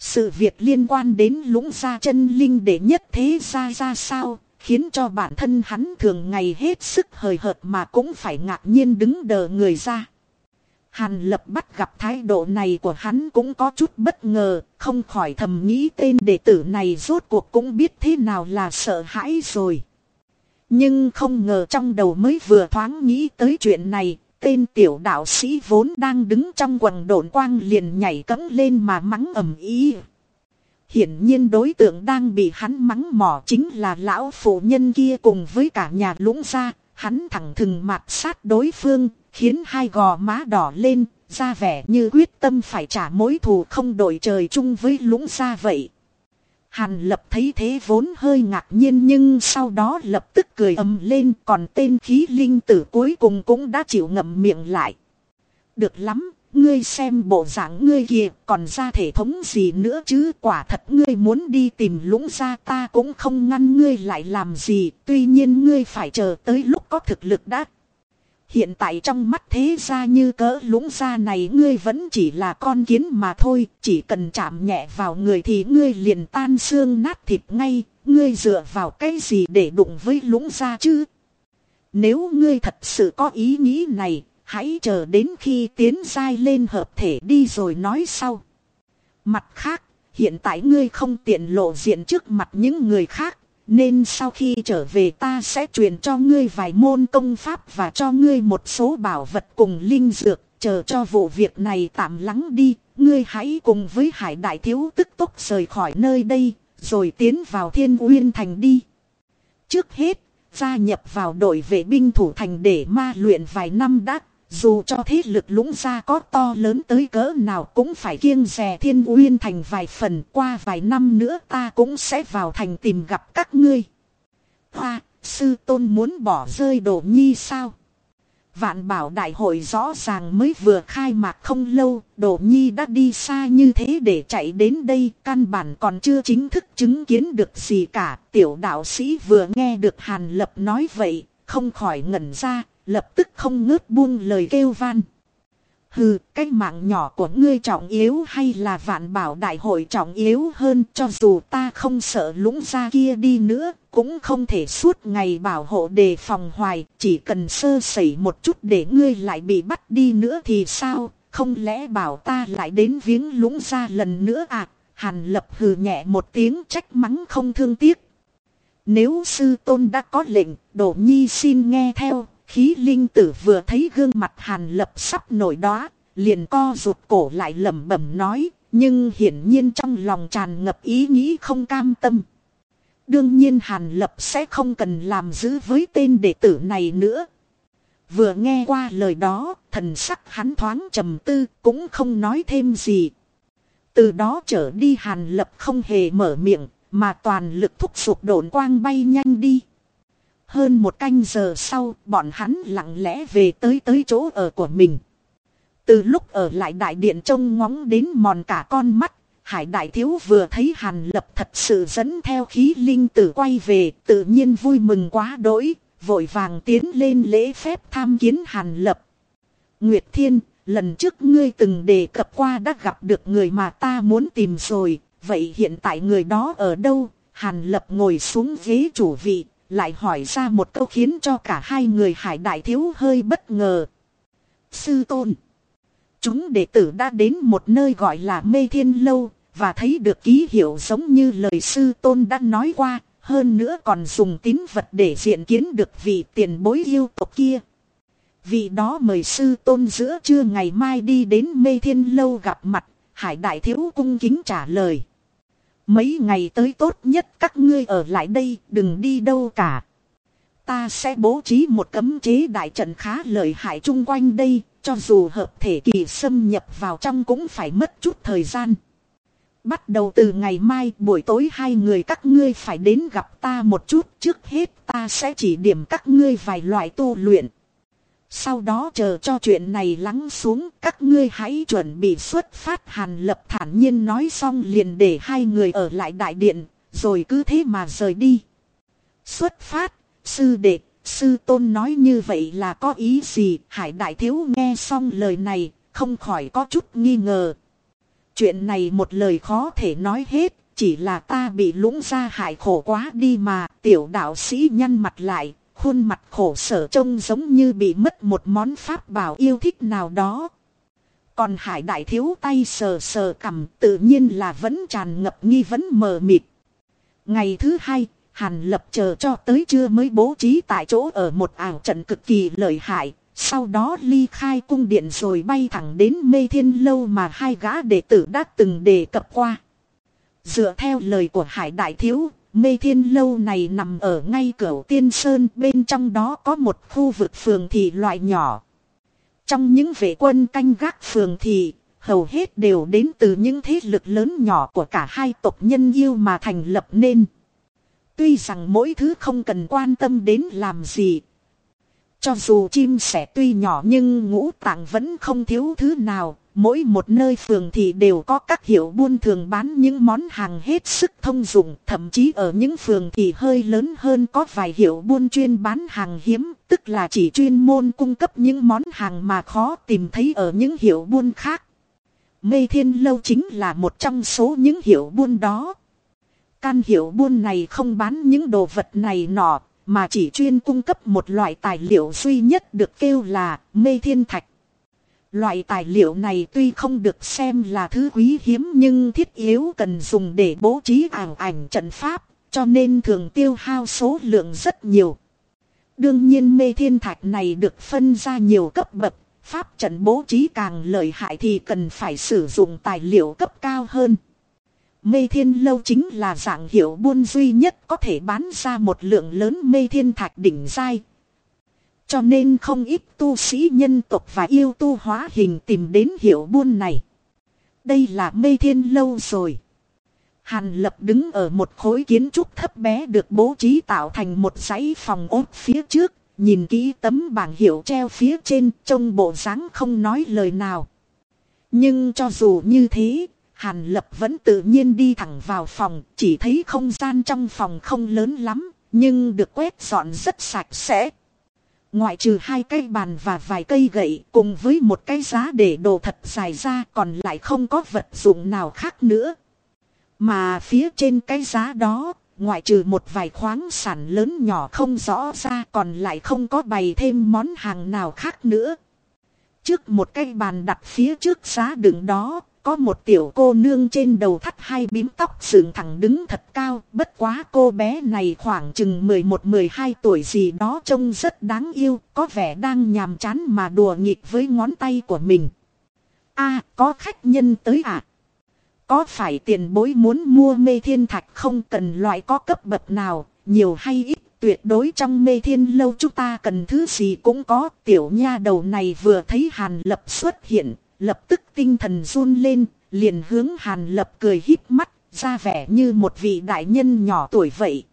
Sự việc liên quan đến lũng ra chân linh để nhất thế ra ra sao, khiến cho bản thân hắn thường ngày hết sức hời hợt mà cũng phải ngạc nhiên đứng đờ người ra. Hàn lập bắt gặp thái độ này của hắn cũng có chút bất ngờ, không khỏi thầm nghĩ tên đệ tử này rốt cuộc cũng biết thế nào là sợ hãi rồi. Nhưng không ngờ trong đầu mới vừa thoáng nghĩ tới chuyện này, tên tiểu đạo sĩ vốn đang đứng trong quần đồn quang liền nhảy cẫng lên mà mắng ầm ý. Hiển nhiên đối tượng đang bị hắn mắng mỏ chính là lão phụ nhân kia cùng với cả nhà lũng ra, hắn thẳng thừng mạt sát đối phương, khiến hai gò má đỏ lên, ra vẻ như quyết tâm phải trả mối thù không đổi trời chung với lũng ra vậy. Hàn lập thấy thế vốn hơi ngạc nhiên nhưng sau đó lập tức cười ầm lên còn tên khí linh tử cuối cùng cũng đã chịu ngậm miệng lại. Được lắm, ngươi xem bộ dạng ngươi kìa còn ra thể thống gì nữa chứ quả thật ngươi muốn đi tìm lũng ra ta cũng không ngăn ngươi lại làm gì tuy nhiên ngươi phải chờ tới lúc có thực lực đã Hiện tại trong mắt thế ra như cỡ lũng ra này ngươi vẫn chỉ là con kiến mà thôi, chỉ cần chạm nhẹ vào người thì ngươi liền tan xương nát thịt ngay, ngươi dựa vào cái gì để đụng với lũng ra chứ? Nếu ngươi thật sự có ý nghĩ này, hãy chờ đến khi tiến dai lên hợp thể đi rồi nói sau. Mặt khác, hiện tại ngươi không tiện lộ diện trước mặt những người khác, nên sau khi trở về ta sẽ truyền cho ngươi vài môn công pháp và cho ngươi một số bảo vật cùng linh dược, chờ cho vụ việc này tạm lắng đi, ngươi hãy cùng với hải đại thiếu tức tốc rời khỏi nơi đây, rồi tiến vào thiên uyên thành đi. Trước hết, gia nhập vào đội vệ binh thủ thành để ma luyện vài năm đã, dù cho thế lực lũng ra có to lớn tới cỡ nào cũng phải kiêng rè thiên uyên thành vài phần qua vài năm nữa ta cũng sẽ vào thành tìm gặp các ngươi. Hoa, sư tôn muốn bỏ rơi đồ nhi sao? Vạn bảo đại hội rõ ràng mới vừa khai mạc không lâu, đồ nhi đã đi xa như thế để chạy đến đây, căn bản còn chưa chính thức chứng kiến được gì cả. Tiểu đạo sĩ vừa nghe được Hàn Lập nói vậy, không khỏi ngẩn ra, lập tức không ngớt buông lời kêu van. Hừ, cái mạng nhỏ của ngươi trọng yếu hay là vạn bảo đại hội trọng yếu hơn cho dù ta không sợ lũng ra kia đi nữa, cũng không thể suốt ngày bảo hộ đề phòng hoài, chỉ cần sơ sẩy một chút để ngươi lại bị bắt đi nữa thì sao, không lẽ bảo ta lại đến viếng lũng ra lần nữa à? Hàn lập hừ nhẹ một tiếng trách mắng không thương tiếc. Nếu sư tôn đã có lệnh, đổ nhi xin nghe theo, khí linh tử vừa thấy gương mặt hàn lập sắp nổi đó, liền co rụt cổ lại lẩm bẩm nói, nhưng hiển nhiên trong lòng tràn ngập ý nghĩ không cam tâm. Đương nhiên Hàn Lập sẽ không cần làm giữ với tên đệ tử này nữa. Vừa nghe qua lời đó, thần sắc hắn thoáng trầm tư, cũng không nói thêm gì. Từ đó trở đi Hàn Lập không hề mở miệng, mà toàn lực thúc sụp độn quang bay nhanh đi. Hơn một canh giờ sau, bọn hắn lặng lẽ về tới tới chỗ ở của mình. Từ lúc ở lại đại điện trông ngóng đến mòn cả con mắt, Hải đại thiếu vừa thấy Hàn Lập thật sự dẫn theo khí linh tử quay về, tự nhiên vui mừng quá đỗi, vội vàng tiến lên lễ phép tham kiến Hàn Lập. Nguyệt Thiên, lần trước ngươi từng đề cập qua đã gặp được người mà ta muốn tìm rồi, vậy hiện tại người đó ở đâu? Hàn Lập ngồi xuống ghế chủ vị, lại hỏi ra một câu khiến cho cả hai người hải đại thiếu hơi bất ngờ. Sư Tôn Chúng đệ tử đã đến một nơi gọi là mê thiên lâu, và thấy được ký hiệu giống như lời sư tôn đã nói qua, hơn nữa còn dùng tín vật để diện kiến được vị tiền bối yêu tộc kia. Vị đó mời sư tôn giữa trưa ngày mai đi đến mê thiên lâu gặp mặt, hải đại thiếu cung kính trả lời. Mấy ngày tới tốt nhất các ngươi ở lại đây, đừng đi đâu cả. Ta sẽ bố trí một cấm chế đại trận khá lợi hại chung quanh đây, cho dù hợp thể kỳ xâm nhập vào trong cũng phải mất chút thời gian. Bắt đầu từ ngày mai buổi tối hai người các ngươi phải đến gặp ta một chút. Trước hết ta sẽ chỉ điểm các ngươi vài loại tu luyện. Sau đó chờ cho chuyện này lắng xuống các ngươi hãy chuẩn bị xuất phát hàn lập thản nhiên nói xong liền để hai người ở lại đại điện. Rồi cứ thế mà rời đi. Xuất phát, sư đệ, sư tôn nói như vậy là có ý gì? Hải đại thiếu nghe xong lời này, không khỏi có chút nghi ngờ. Chuyện này một lời khó thể nói hết, chỉ là ta bị lũng ra hại khổ quá đi mà, tiểu đạo sĩ nhăn mặt lại, khuôn mặt khổ sở trông giống như bị mất một món pháp bảo yêu thích nào đó. Còn hải đại thiếu tay sờ sờ cầm tự nhiên là vẫn tràn ngập nghi vấn mờ mịt. Ngày thứ hai, Hàn lập chờ cho tới trưa mới bố trí tại chỗ ở một ảo trận cực kỳ lợi hại, sau đó ly khai cung điện rồi bay thẳng đến mê thiên lâu mà hai gã đệ tử đã từng đề cập qua. Dựa theo lời của Hải Đại Thiếu, mê thiên lâu này nằm ở ngay cửa tiên sơn bên trong đó có một khu vực phường thị loại nhỏ. Trong những vệ quân canh gác phường thị, hầu hết đều đến từ những thế lực lớn nhỏ của cả hai tộc nhân yêu mà thành lập nên. Tuy rằng mỗi thứ không cần quan tâm đến làm gì, cho dù chim sẻ tuy nhỏ nhưng ngũ tạng vẫn không thiếu thứ nào. Mỗi một nơi phường thì đều có các hiệu buôn thường bán những món hàng hết sức thông dụng. Thậm chí ở những phường thì hơi lớn hơn có vài hiệu buôn chuyên bán hàng hiếm. Tức là chỉ chuyên môn cung cấp những món hàng mà khó tìm thấy ở những hiệu buôn khác. Mê Thiên Lâu chính là một trong số những hiệu buôn đó. Căn hiệu buôn này không bán những đồ vật này nọ, mà chỉ chuyên cung cấp một loại tài liệu duy nhất được kêu là mê thiên thạch. Loại tài liệu này tuy không được xem là thứ quý hiếm nhưng thiết yếu cần dùng để bố trí ảo ảnh trận pháp, cho nên thường tiêu hao số lượng rất nhiều. Đương nhiên mê thiên thạch này được phân ra nhiều cấp bậc, pháp trận bố trí càng lợi hại thì cần phải sử dụng tài liệu cấp cao hơn. Mê thiên lâu chính là dạng hiệu buôn duy nhất có thể bán ra một lượng lớn mê thiên thạch đỉnh dai. Cho nên không ít tu sĩ nhân tộc và yêu tu hóa hình tìm đến hiệu buôn này. Đây là mê thiên lâu rồi. Hàn lập đứng ở một khối kiến trúc thấp bé được bố trí tạo thành một dãy phòng ốt phía trước, nhìn kỹ tấm bảng hiệu treo phía trên trông bộ dáng không nói lời nào. Nhưng cho dù như thế, Hàn Lập vẫn tự nhiên đi thẳng vào phòng, chỉ thấy không gian trong phòng không lớn lắm, nhưng được quét dọn rất sạch sẽ. Ngoại trừ hai cây bàn và vài cây gậy cùng với một cái giá để đồ thật dài ra còn lại không có vật dụng nào khác nữa. Mà phía trên cái giá đó, ngoại trừ một vài khoáng sản lớn nhỏ không rõ ra còn lại không có bày thêm món hàng nào khác nữa. Trước một cái bàn đặt phía trước giá đựng đó, có một tiểu cô nương trên đầu thắt hai bím tóc sừng thẳng đứng thật cao, bất quá cô bé này khoảng chừng 11-12 tuổi gì đó trông rất đáng yêu, có vẻ đang nhàm chán mà đùa nghịch với ngón tay của mình. a có khách nhân tới à? Có phải tiền bối muốn mua mê thiên thạch không cần loại có cấp bậc nào, nhiều hay ít, tuyệt đối trong mê thiên lâu chúng ta cần thứ gì cũng có. Tiểu nha đầu này vừa thấy Hàn Lập xuất hiện, lập tức tinh thần run lên, liền hướng Hàn Lập cười híp mắt, ra vẻ như một vị đại nhân nhỏ tuổi vậy.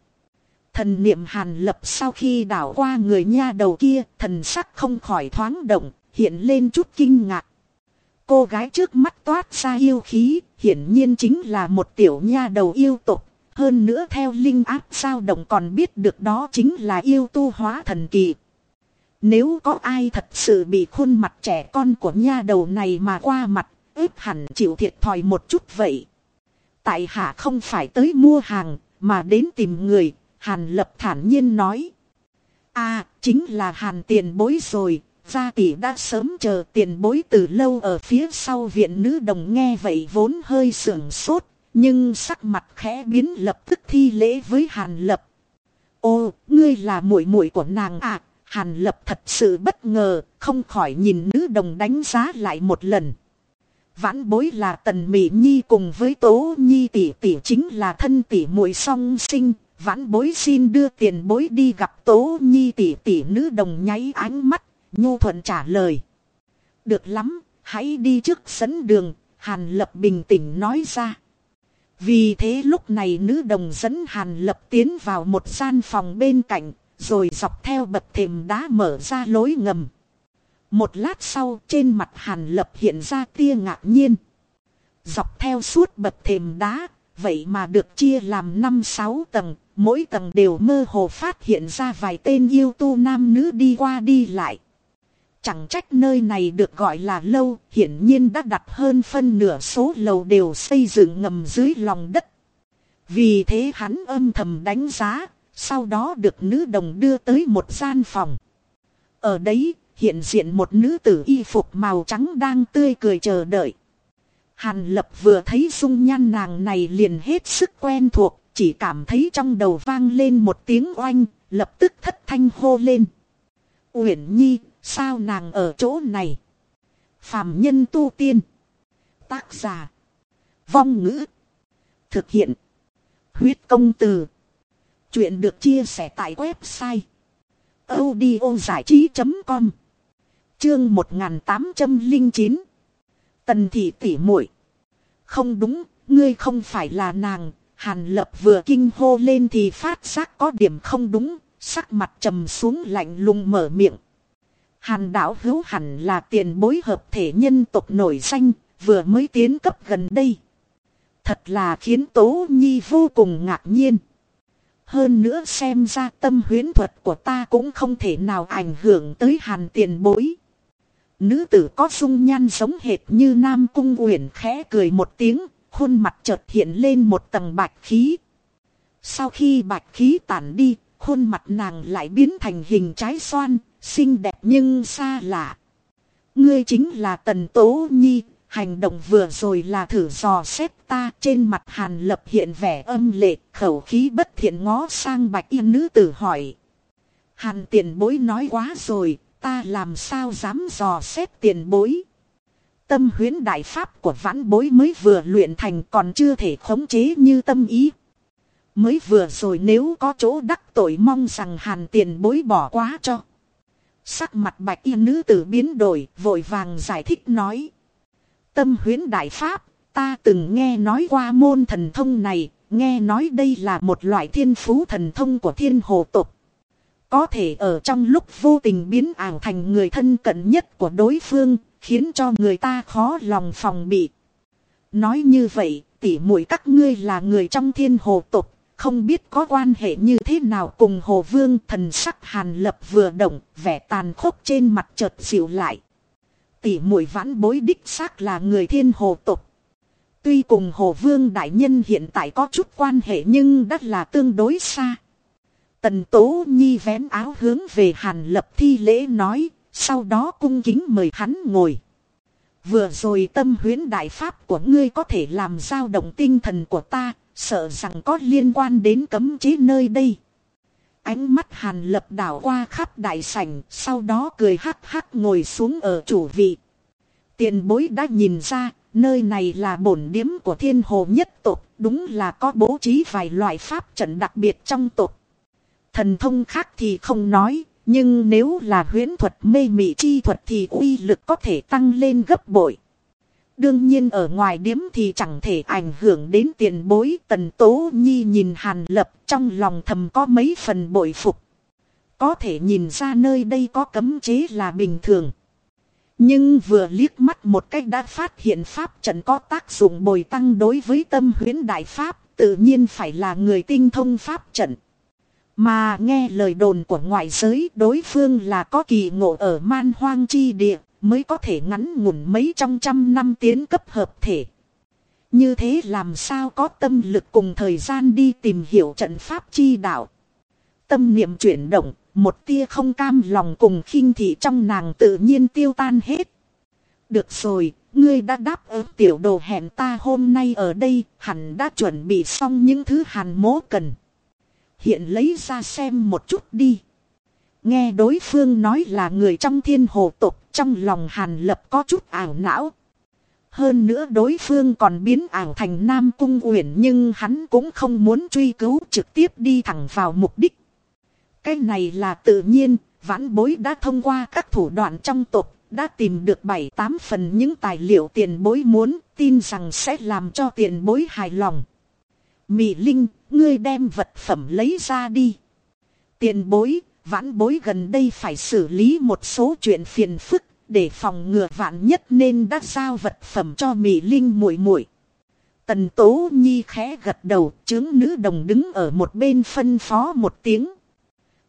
Thần niệm Hàn Lập sau khi đảo qua người nha đầu kia, thần sắc không khỏi thoáng động, hiện lên chút kinh ngạc. Cô gái trước mắt toát ra yêu khí, hiển nhiên chính là một tiểu nha đầu yêu tục. Hơn nữa theo linh áp sao động còn biết được đó chính là yêu tu hóa thần kỳ. Nếu có ai thật sự bị khuôn mặt trẻ con của nha đầu này mà qua mặt, ếp hẳn chịu thiệt thòi một chút vậy. Tại hạ không phải tới mua hàng, mà đến tìm người, Hàn Lập thản nhiên nói. a chính là Hàn tiền bối rồi, Gia tỷ đã sớm chờ tiền bối từ lâu ở phía sau viện nữ đồng nghe vậy vốn hơi sưởng sốt, nhưng sắc mặt khẽ biến lập tức thi lễ với Hàn Lập. Ô, ngươi là muội muội của nàng à, Hàn Lập thật sự bất ngờ, không khỏi nhìn nữ đồng đánh giá lại một lần. Vãn bối là Tần Mỹ Nhi cùng với Tố Nhi tỷ tỷ chính là thân tỷ muội song sinh, vãn bối xin đưa tiền bối đi gặp Tố Nhi tỷ tỷ nữ đồng nháy ánh mắt Nhu Thuận trả lời. Được lắm, hãy đi trước dẫn đường, Hàn Lập bình tĩnh nói ra. Vì thế lúc này nữ đồng dẫn Hàn Lập tiến vào một gian phòng bên cạnh, rồi dọc theo bậc thềm đá mở ra lối ngầm. Một lát sau trên mặt Hàn Lập hiện ra tia ngạc nhiên. Dọc theo suốt bậc thềm đá, vậy mà được chia làm 5-6 tầng, mỗi tầng đều mơ hồ phát hiện ra vài tên yêu tu nam nữ đi qua đi lại. Chẳng trách nơi này được gọi là lâu, hiển nhiên đã đặt hơn phân nửa số lầu đều xây dựng ngầm dưới lòng đất. Vì thế hắn âm thầm đánh giá, sau đó được nữ đồng đưa tới một gian phòng. Ở đấy, hiện diện một nữ tử y phục màu trắng đang tươi cười chờ đợi. Hàn lập vừa thấy dung nhan nàng này liền hết sức quen thuộc, chỉ cảm thấy trong đầu vang lên một tiếng oanh, lập tức thất thanh hô lên. Uyển Nhi, Sao nàng ở chỗ này? Phạm nhân tu tiên. Tác giả. Vong ngữ. Thực hiện. Huyết công từ. Chuyện được chia sẻ tại website. audiozảichí.com Chương 1809 Tần thị tỉ muội Không đúng, ngươi không phải là nàng. Hàn lập vừa kinh hô lên thì phát giác có điểm không đúng. Sắc mặt trầm xuống lạnh lùng mở miệng. Hàn đảo hữu hẳn là tiền bối hợp thể nhân tộc nổi danh, vừa mới tiến cấp gần đây. Thật là khiến Tố Nhi vô cùng ngạc nhiên. Hơn nữa xem ra tâm huyến thuật của ta cũng không thể nào ảnh hưởng tới hàn tiền bối. Nữ tử có dung nhan giống hệt như Nam Cung Uyển khẽ cười một tiếng, khuôn mặt chợt hiện lên một tầng bạch khí. Sau khi bạch khí tản đi, khuôn mặt nàng lại biến thành hình trái xoan, xinh đẹp nhưng xa lạ. Ngươi chính là Tần Tố Nhi, hành động vừa rồi là thử dò xét ta trên mặt hàn lập hiện vẻ âm lệ, khẩu khí bất thiện ngó sang bạch yên nữ tử hỏi. Hàn tiền bối nói quá rồi, ta làm sao dám dò xét tiền bối. Tâm huyến đại pháp của vãn bối mới vừa luyện thành còn chưa thể khống chế như tâm ý. Mới vừa rồi nếu có chỗ đắc tội mong rằng hàn tiền bối bỏ quá cho. Sắc mặt bạch y nữ tử biến đổi, vội vàng giải thích nói. Tâm huyến đại pháp, ta từng nghe nói qua môn thần thông này, nghe nói đây là một loại thiên phú thần thông của thiên hồ tục. Có thể ở trong lúc vô tình biến ảo thành người thân cận nhất của đối phương, khiến cho người ta khó lòng phòng bị. Nói như vậy, tỉ muội các ngươi là người trong thiên hồ tục, không biết có quan hệ như thế nào cùng hồ vương thần sắc hàn lập vừa động, vẻ tàn khốc trên mặt chợt dịu lại. Tỷ muội vãn bối đích xác là người thiên hồ tục. Tuy cùng Hồ Vương Đại Nhân hiện tại có chút quan hệ nhưng đã là tương đối xa. Tần Tố Nhi vén áo hướng về Hàn Lập thi lễ nói, sau đó cung kính mời hắn ngồi. Vừa rồi tâm huyến đại pháp của ngươi có thể làm dao động tinh thần của ta, sợ rằng có liên quan đến cấm chế nơi đây. Ánh mắt hàn lập đảo qua khắp đại sảnh, sau đó cười hắc hắc ngồi xuống ở chủ vị. Tiền bối đã nhìn ra, nơi này là bổn điếm của thiên hồ nhất tộc, đúng là có bố trí vài loại pháp trận đặc biệt trong tộc. Thần thông khác thì không nói, nhưng nếu là huyễn thuật mê mị chi thuật thì uy lực có thể tăng lên gấp bội. Đương nhiên ở ngoài điếm thì chẳng thể ảnh hưởng đến tiền bối tần tố nhi nhìn hàn lập trong lòng thầm có mấy phần bội phục. Có thể nhìn ra nơi đây có cấm chế là bình thường. Nhưng vừa liếc mắt một cách đã phát hiện pháp trận có tác dụng bồi tăng đối với tâm huyễn đại pháp, tự nhiên phải là người tinh thông pháp trận. Mà nghe lời đồn của ngoại giới đối phương là có kỳ ngộ ở man hoang chi địa, mới có thể ngắn ngủn mấy trong trăm năm tiến cấp hợp thể. Như thế làm sao có tâm lực cùng thời gian đi tìm hiểu trận pháp chi đạo. Tâm niệm chuyển động, một tia không cam lòng cùng khinh thị trong nàng tự nhiên tiêu tan hết. Được rồi, ngươi đã đáp ứng tiểu đồ hẹn ta hôm nay ở đây, hẳn đã chuẩn bị xong những thứ hàn mố cần. Hiện lấy ra xem một chút đi. Nghe đối phương nói là người trong thiên hồ tục, trong lòng hàn lập có chút ảo não. Hơn nữa đối phương còn biến ảo thành Nam Cung Uyển nhưng hắn cũng không muốn truy cứu trực tiếp đi thẳng vào mục đích. Cái này là tự nhiên, vãn bối đã thông qua các thủ đoạn trong tục, đã tìm được 7-8 phần những tài liệu tiền bối muốn, tin rằng sẽ làm cho tiền bối hài lòng. Mị Linh, ngươi đem vật phẩm lấy ra đi. Tiền bối, vãn bối gần đây phải xử lý một số chuyện phiền phức, để phòng ngừa vạn nhất nên đã giao vật phẩm cho Mị Linh muội muội. Tần Tố Nhi khẽ gật đầu, chứng nữ đồng đứng ở một bên phân phó một tiếng.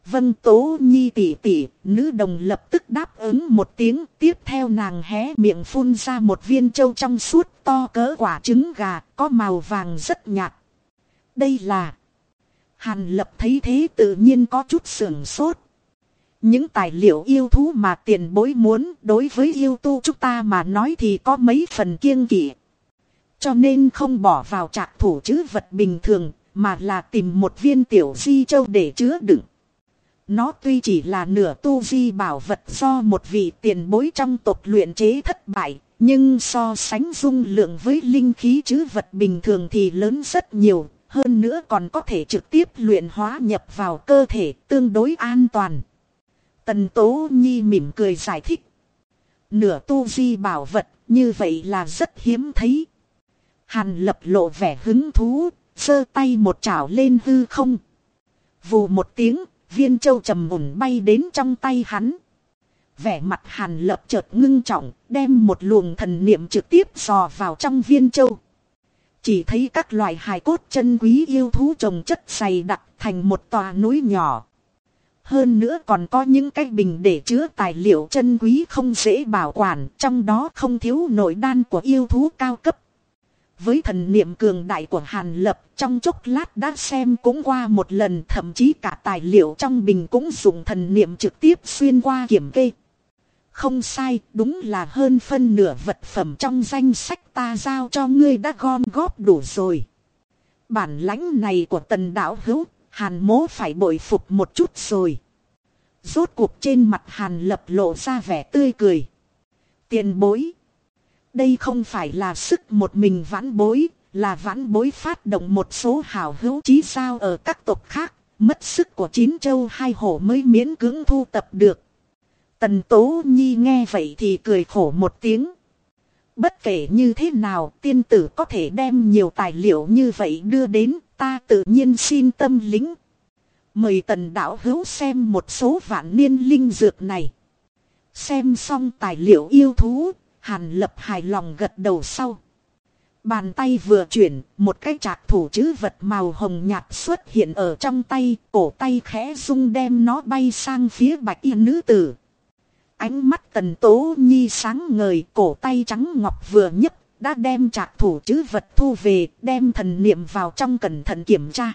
Vân Tố Nhi tỉ tỉ, nữ đồng lập tức đáp ứng một tiếng, tiếp theo nàng hé miệng phun ra một viên châu trong suốt to cỡ quả trứng gà, có màu vàng rất nhạt. Đây là... Hàn lập thấy thế tự nhiên có chút sưởng sốt. Những tài liệu yêu thú mà tiền bối muốn đối với yêu tu chúng ta mà nói thì có mấy phần kiêng kỵ. Cho nên không bỏ vào trạc thủ chứ vật bình thường mà là tìm một viên tiểu di châu để chứa đựng. Nó tuy chỉ là nửa tu di bảo vật do một vị tiền bối trong tộc luyện chế thất bại, nhưng so sánh dung lượng với linh khí chứ vật bình thường thì lớn rất nhiều, hơn nữa còn có thể trực tiếp luyện hóa nhập vào cơ thể tương đối an toàn. Tần Tố Nhi mỉm cười giải thích. Nửa tu di bảo vật như vậy là rất hiếm thấy. Hàn lập lộ vẻ hứng thú, giơ tay một chảo lên hư không. Vù một tiếng, viên châu trầm mùn bay đến trong tay hắn. Vẻ mặt hàn lập chợt ngưng trọng, đem một luồng thần niệm trực tiếp dò vào trong viên châu. Chỉ thấy các loài hài cốt chân quý yêu thú trồng chất dày đặc thành một tòa núi nhỏ. Hơn nữa còn có những cái bình để chứa tài liệu chân quý không dễ bảo quản, trong đó không thiếu nội đan của yêu thú cao cấp. Với thần niệm cường đại của Hàn Lập trong chốc lát đã xem cũng qua một lần thậm chí cả tài liệu trong bình cũng dùng thần niệm trực tiếp xuyên qua kiểm kê. Không sai, đúng là hơn phân nửa vật phẩm trong danh sách ta giao cho ngươi đã gom góp đủ rồi. Bản lãnh này của tần đạo hữu, hàn mố phải bội phục một chút rồi. Rốt cuộc trên mặt hàn lập lộ ra vẻ tươi cười. Tiền bối. Đây không phải là sức một mình vãn bối, là vãn bối phát động một số hào hữu trí sao ở các tộc khác, mất sức của chín châu hai hổ mới miễn cưỡng thu tập được. Tần Tố Nhi nghe vậy thì cười khổ một tiếng. Bất kể như thế nào tiên tử có thể đem nhiều tài liệu như vậy đưa đến ta tự nhiên xin tâm lính. Mời tần đạo hữu xem một số vạn niên linh dược này. Xem xong tài liệu yêu thú, hàn lập hài lòng gật đầu sau. Bàn tay vừa chuyển, một cái trạc thủ chữ vật màu hồng nhạt xuất hiện ở trong tay, cổ tay khẽ rung đem nó bay sang phía bạch y nữ tử. Ánh mắt tần tố nhi sáng ngời cổ tay trắng ngọc vừa nhấp, đã đem trạc thủ chữ vật thu về, đem thần niệm vào trong cẩn thận kiểm tra.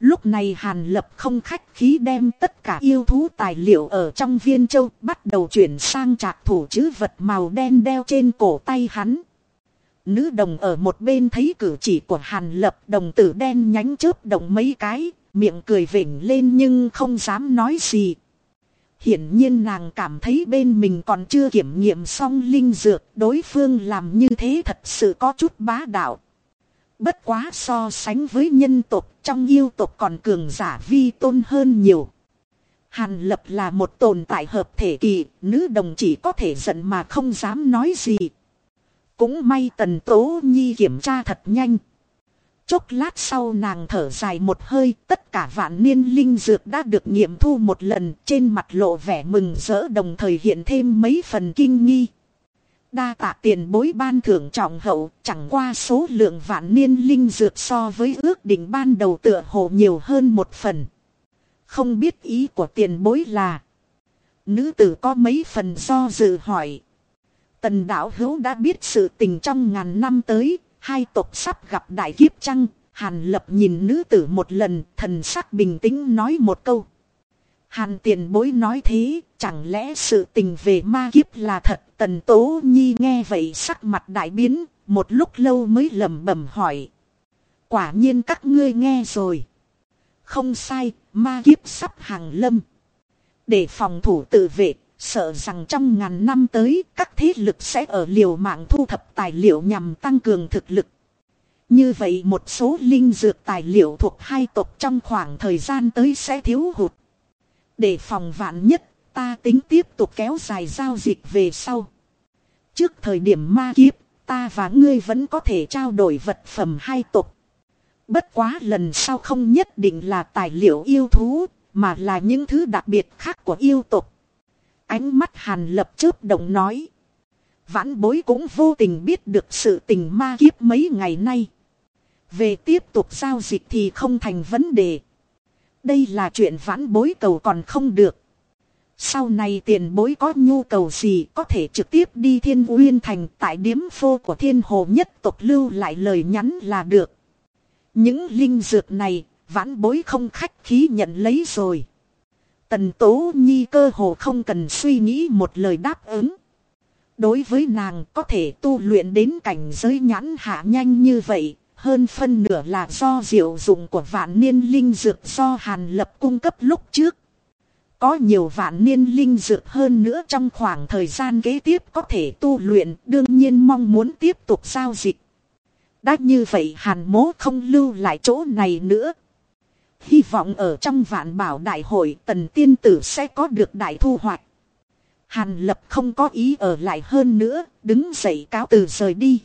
Lúc này Hàn Lập không khách khí đem tất cả yêu thú tài liệu ở trong viên châu bắt đầu chuyển sang trạc thủ chữ vật màu đen đeo trên cổ tay hắn. Nữ đồng ở một bên thấy cử chỉ của Hàn Lập đồng tử đen nhánh chớp động mấy cái, miệng cười vỉnh lên nhưng không dám nói gì. Hiển nhiên nàng cảm thấy bên mình còn chưa kiểm nghiệm xong linh dược, đối phương làm như thế thật sự có chút bá đạo. Bất quá so sánh với nhân tộc trong yêu tộc còn cường giả vi tôn hơn nhiều. Hàn lập là một tồn tại hợp thể kỳ, nữ đồng chỉ có thể giận mà không dám nói gì. Cũng may tần tố nhi kiểm tra thật nhanh. Chốc lát sau nàng thở dài một hơi, tất cả vạn niên linh dược đã được nghiệm thu một lần, trên mặt lộ vẻ mừng rỡ đồng thời hiện thêm mấy phần kinh nghi. Đa tạ tiền bối ban thưởng trọng hậu, chẳng qua số lượng vạn niên linh dược so với ước định ban đầu tựa hồ nhiều hơn một phần. Không biết ý của tiền bối là. Nữ tử có mấy phần do dự hỏi. Tần đạo hữu đã biết sự tình trong ngàn năm tới, hai tộc sắp gặp đại kiếp chăng? Hàn lập nhìn nữ tử một lần, thần sắc bình tĩnh nói một câu. Hàn tiền bối nói thế, chẳng lẽ sự tình về ma kiếp là thật? Tần Tố Nhi nghe vậy sắc mặt đại biến, một lúc lâu mới lẩm bẩm hỏi. Quả nhiên các ngươi nghe rồi. Không sai, ma kiếp sắp hàng lâm. Để phòng thủ tự vệ, sợ rằng trong ngàn năm tới các thế lực sẽ ở liều mạng thu thập tài liệu nhằm tăng cường thực lực. Như vậy một số linh dược tài liệu thuộc hai tộc trong khoảng thời gian tới sẽ thiếu hụt. Để phòng vạn nhất, ta tính tiếp tục kéo dài giao dịch về sau. Trước thời điểm ma kiếp, ta và ngươi vẫn có thể trao đổi vật phẩm hai tộc. Bất quá lần sau không nhất định là tài liệu yêu thú, mà là những thứ đặc biệt khác của yêu tộc. Ánh mắt hàn lập chớp động nói. Vãn bối cũng vô tình biết được sự tình ma kiếp mấy ngày nay. Về tiếp tục giao dịch thì không thành vấn đề. Đây là chuyện vãn bối cầu còn không được. Sau này tiền bối có nhu cầu gì có thể trực tiếp đi thiên uyên thành tại điếm phô của thiên hồ nhất tộc lưu lại lời nhắn là được. Những linh dược này, vãn bối không khách khí nhận lấy rồi. Tần Tố Nhi cơ hồ không cần suy nghĩ một lời đáp ứng. Đối với nàng có thể tu luyện đến cảnh giới nhãn hạ nhanh như vậy, hơn phân nửa là do diệu dụng của vạn niên linh dược do Hàn Lập cung cấp lúc trước. Có nhiều vạn niên linh dược hơn nữa trong khoảng thời gian kế tiếp có thể tu luyện đương nhiên mong muốn tiếp tục giao dịch. Đã như vậy hàn mố không lưu lại chỗ này nữa. Hy vọng ở trong vạn bảo đại hội tần tiên tử sẽ có được đại thu hoạch. Hàn lập không có ý ở lại hơn nữa, đứng dậy cáo từ rời đi.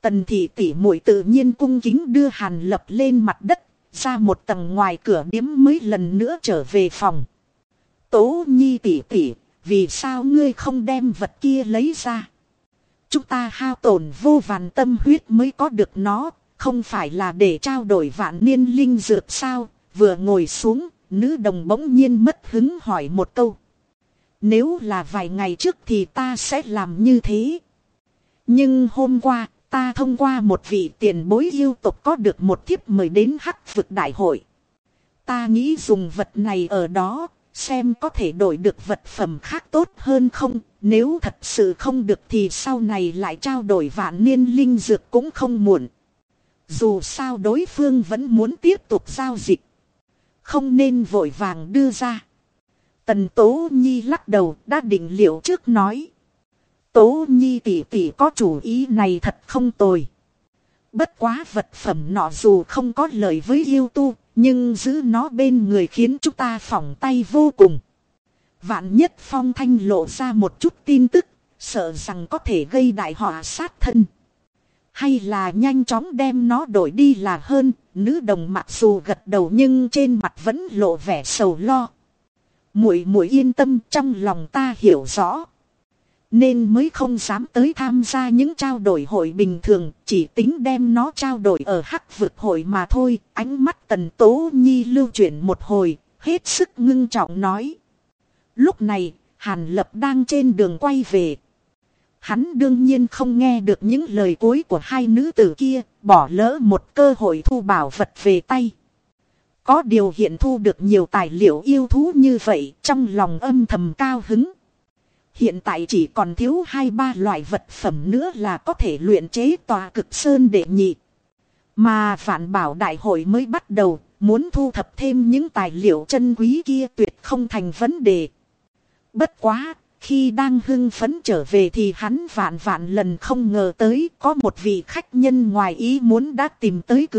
Tần thị tỷ muội tự nhiên cung kính đưa hàn lập lên mặt đất, ra một tầng ngoài cửa điếm mới lần nữa trở về phòng. Tố nhi tỷ tỷ, vì sao ngươi không đem vật kia lấy ra? Chúng ta hao tổn vô vàn tâm huyết mới có được nó, không phải là để trao đổi vạn niên linh dược sao? Vừa ngồi xuống, nữ đồng bỗng nhiên mất hứng hỏi một câu. Nếu là vài ngày trước thì ta sẽ làm như thế. Nhưng hôm qua, ta thông qua một vị tiền bối yêu tục có được một thiếp mời đến hắc vực đại hội. Ta nghĩ dùng vật này ở đó, Xem có thể đổi được vật phẩm khác tốt hơn không, nếu thật sự không được thì sau này lại trao đổi vạn niên linh dược cũng không muộn. Dù sao đối phương vẫn muốn tiếp tục giao dịch. Không nên vội vàng đưa ra. Tần Tố Nhi lắc đầu đã định liệu trước nói. Tố Nhi tỷ tỷ có chủ ý này thật không tồi. Bất quá vật phẩm nọ dù không có lời với yêu tu, nhưng giữ nó bên người khiến chúng ta phỏng tay vô cùng. Vạn nhất phong thanh lộ ra một chút tin tức, sợ rằng có thể gây đại họa sát thân. Hay là nhanh chóng đem nó đổi đi là hơn, nữ đồng mặc dù gật đầu nhưng trên mặt vẫn lộ vẻ sầu lo. Muội muội yên tâm trong lòng ta hiểu rõ. Nên mới không dám tới tham gia những trao đổi hội bình thường, chỉ tính đem nó trao đổi ở hắc vực hội mà thôi. Ánh mắt tần tố nhi lưu chuyển một hồi, hết sức ngưng trọng nói. Lúc này, Hàn Lập đang trên đường quay về. Hắn đương nhiên không nghe được những lời cuối của hai nữ tử kia, bỏ lỡ một cơ hội thu bảo vật về tay. Có điều hiện thu được nhiều tài liệu yêu thú như vậy trong lòng âm thầm cao hứng. Hiện tại chỉ còn thiếu hai ba loại vật phẩm nữa là có thể luyện chế tòa cực sơn để nhị. Mà phản bảo đại hội mới bắt đầu, muốn thu thập thêm những tài liệu chân quý kia tuyệt không thành vấn đề. Bất quá, khi đang hưng phấn trở về thì hắn vạn vạn lần không ngờ tới có một vị khách nhân ngoài ý muốn đã tìm tới cửa.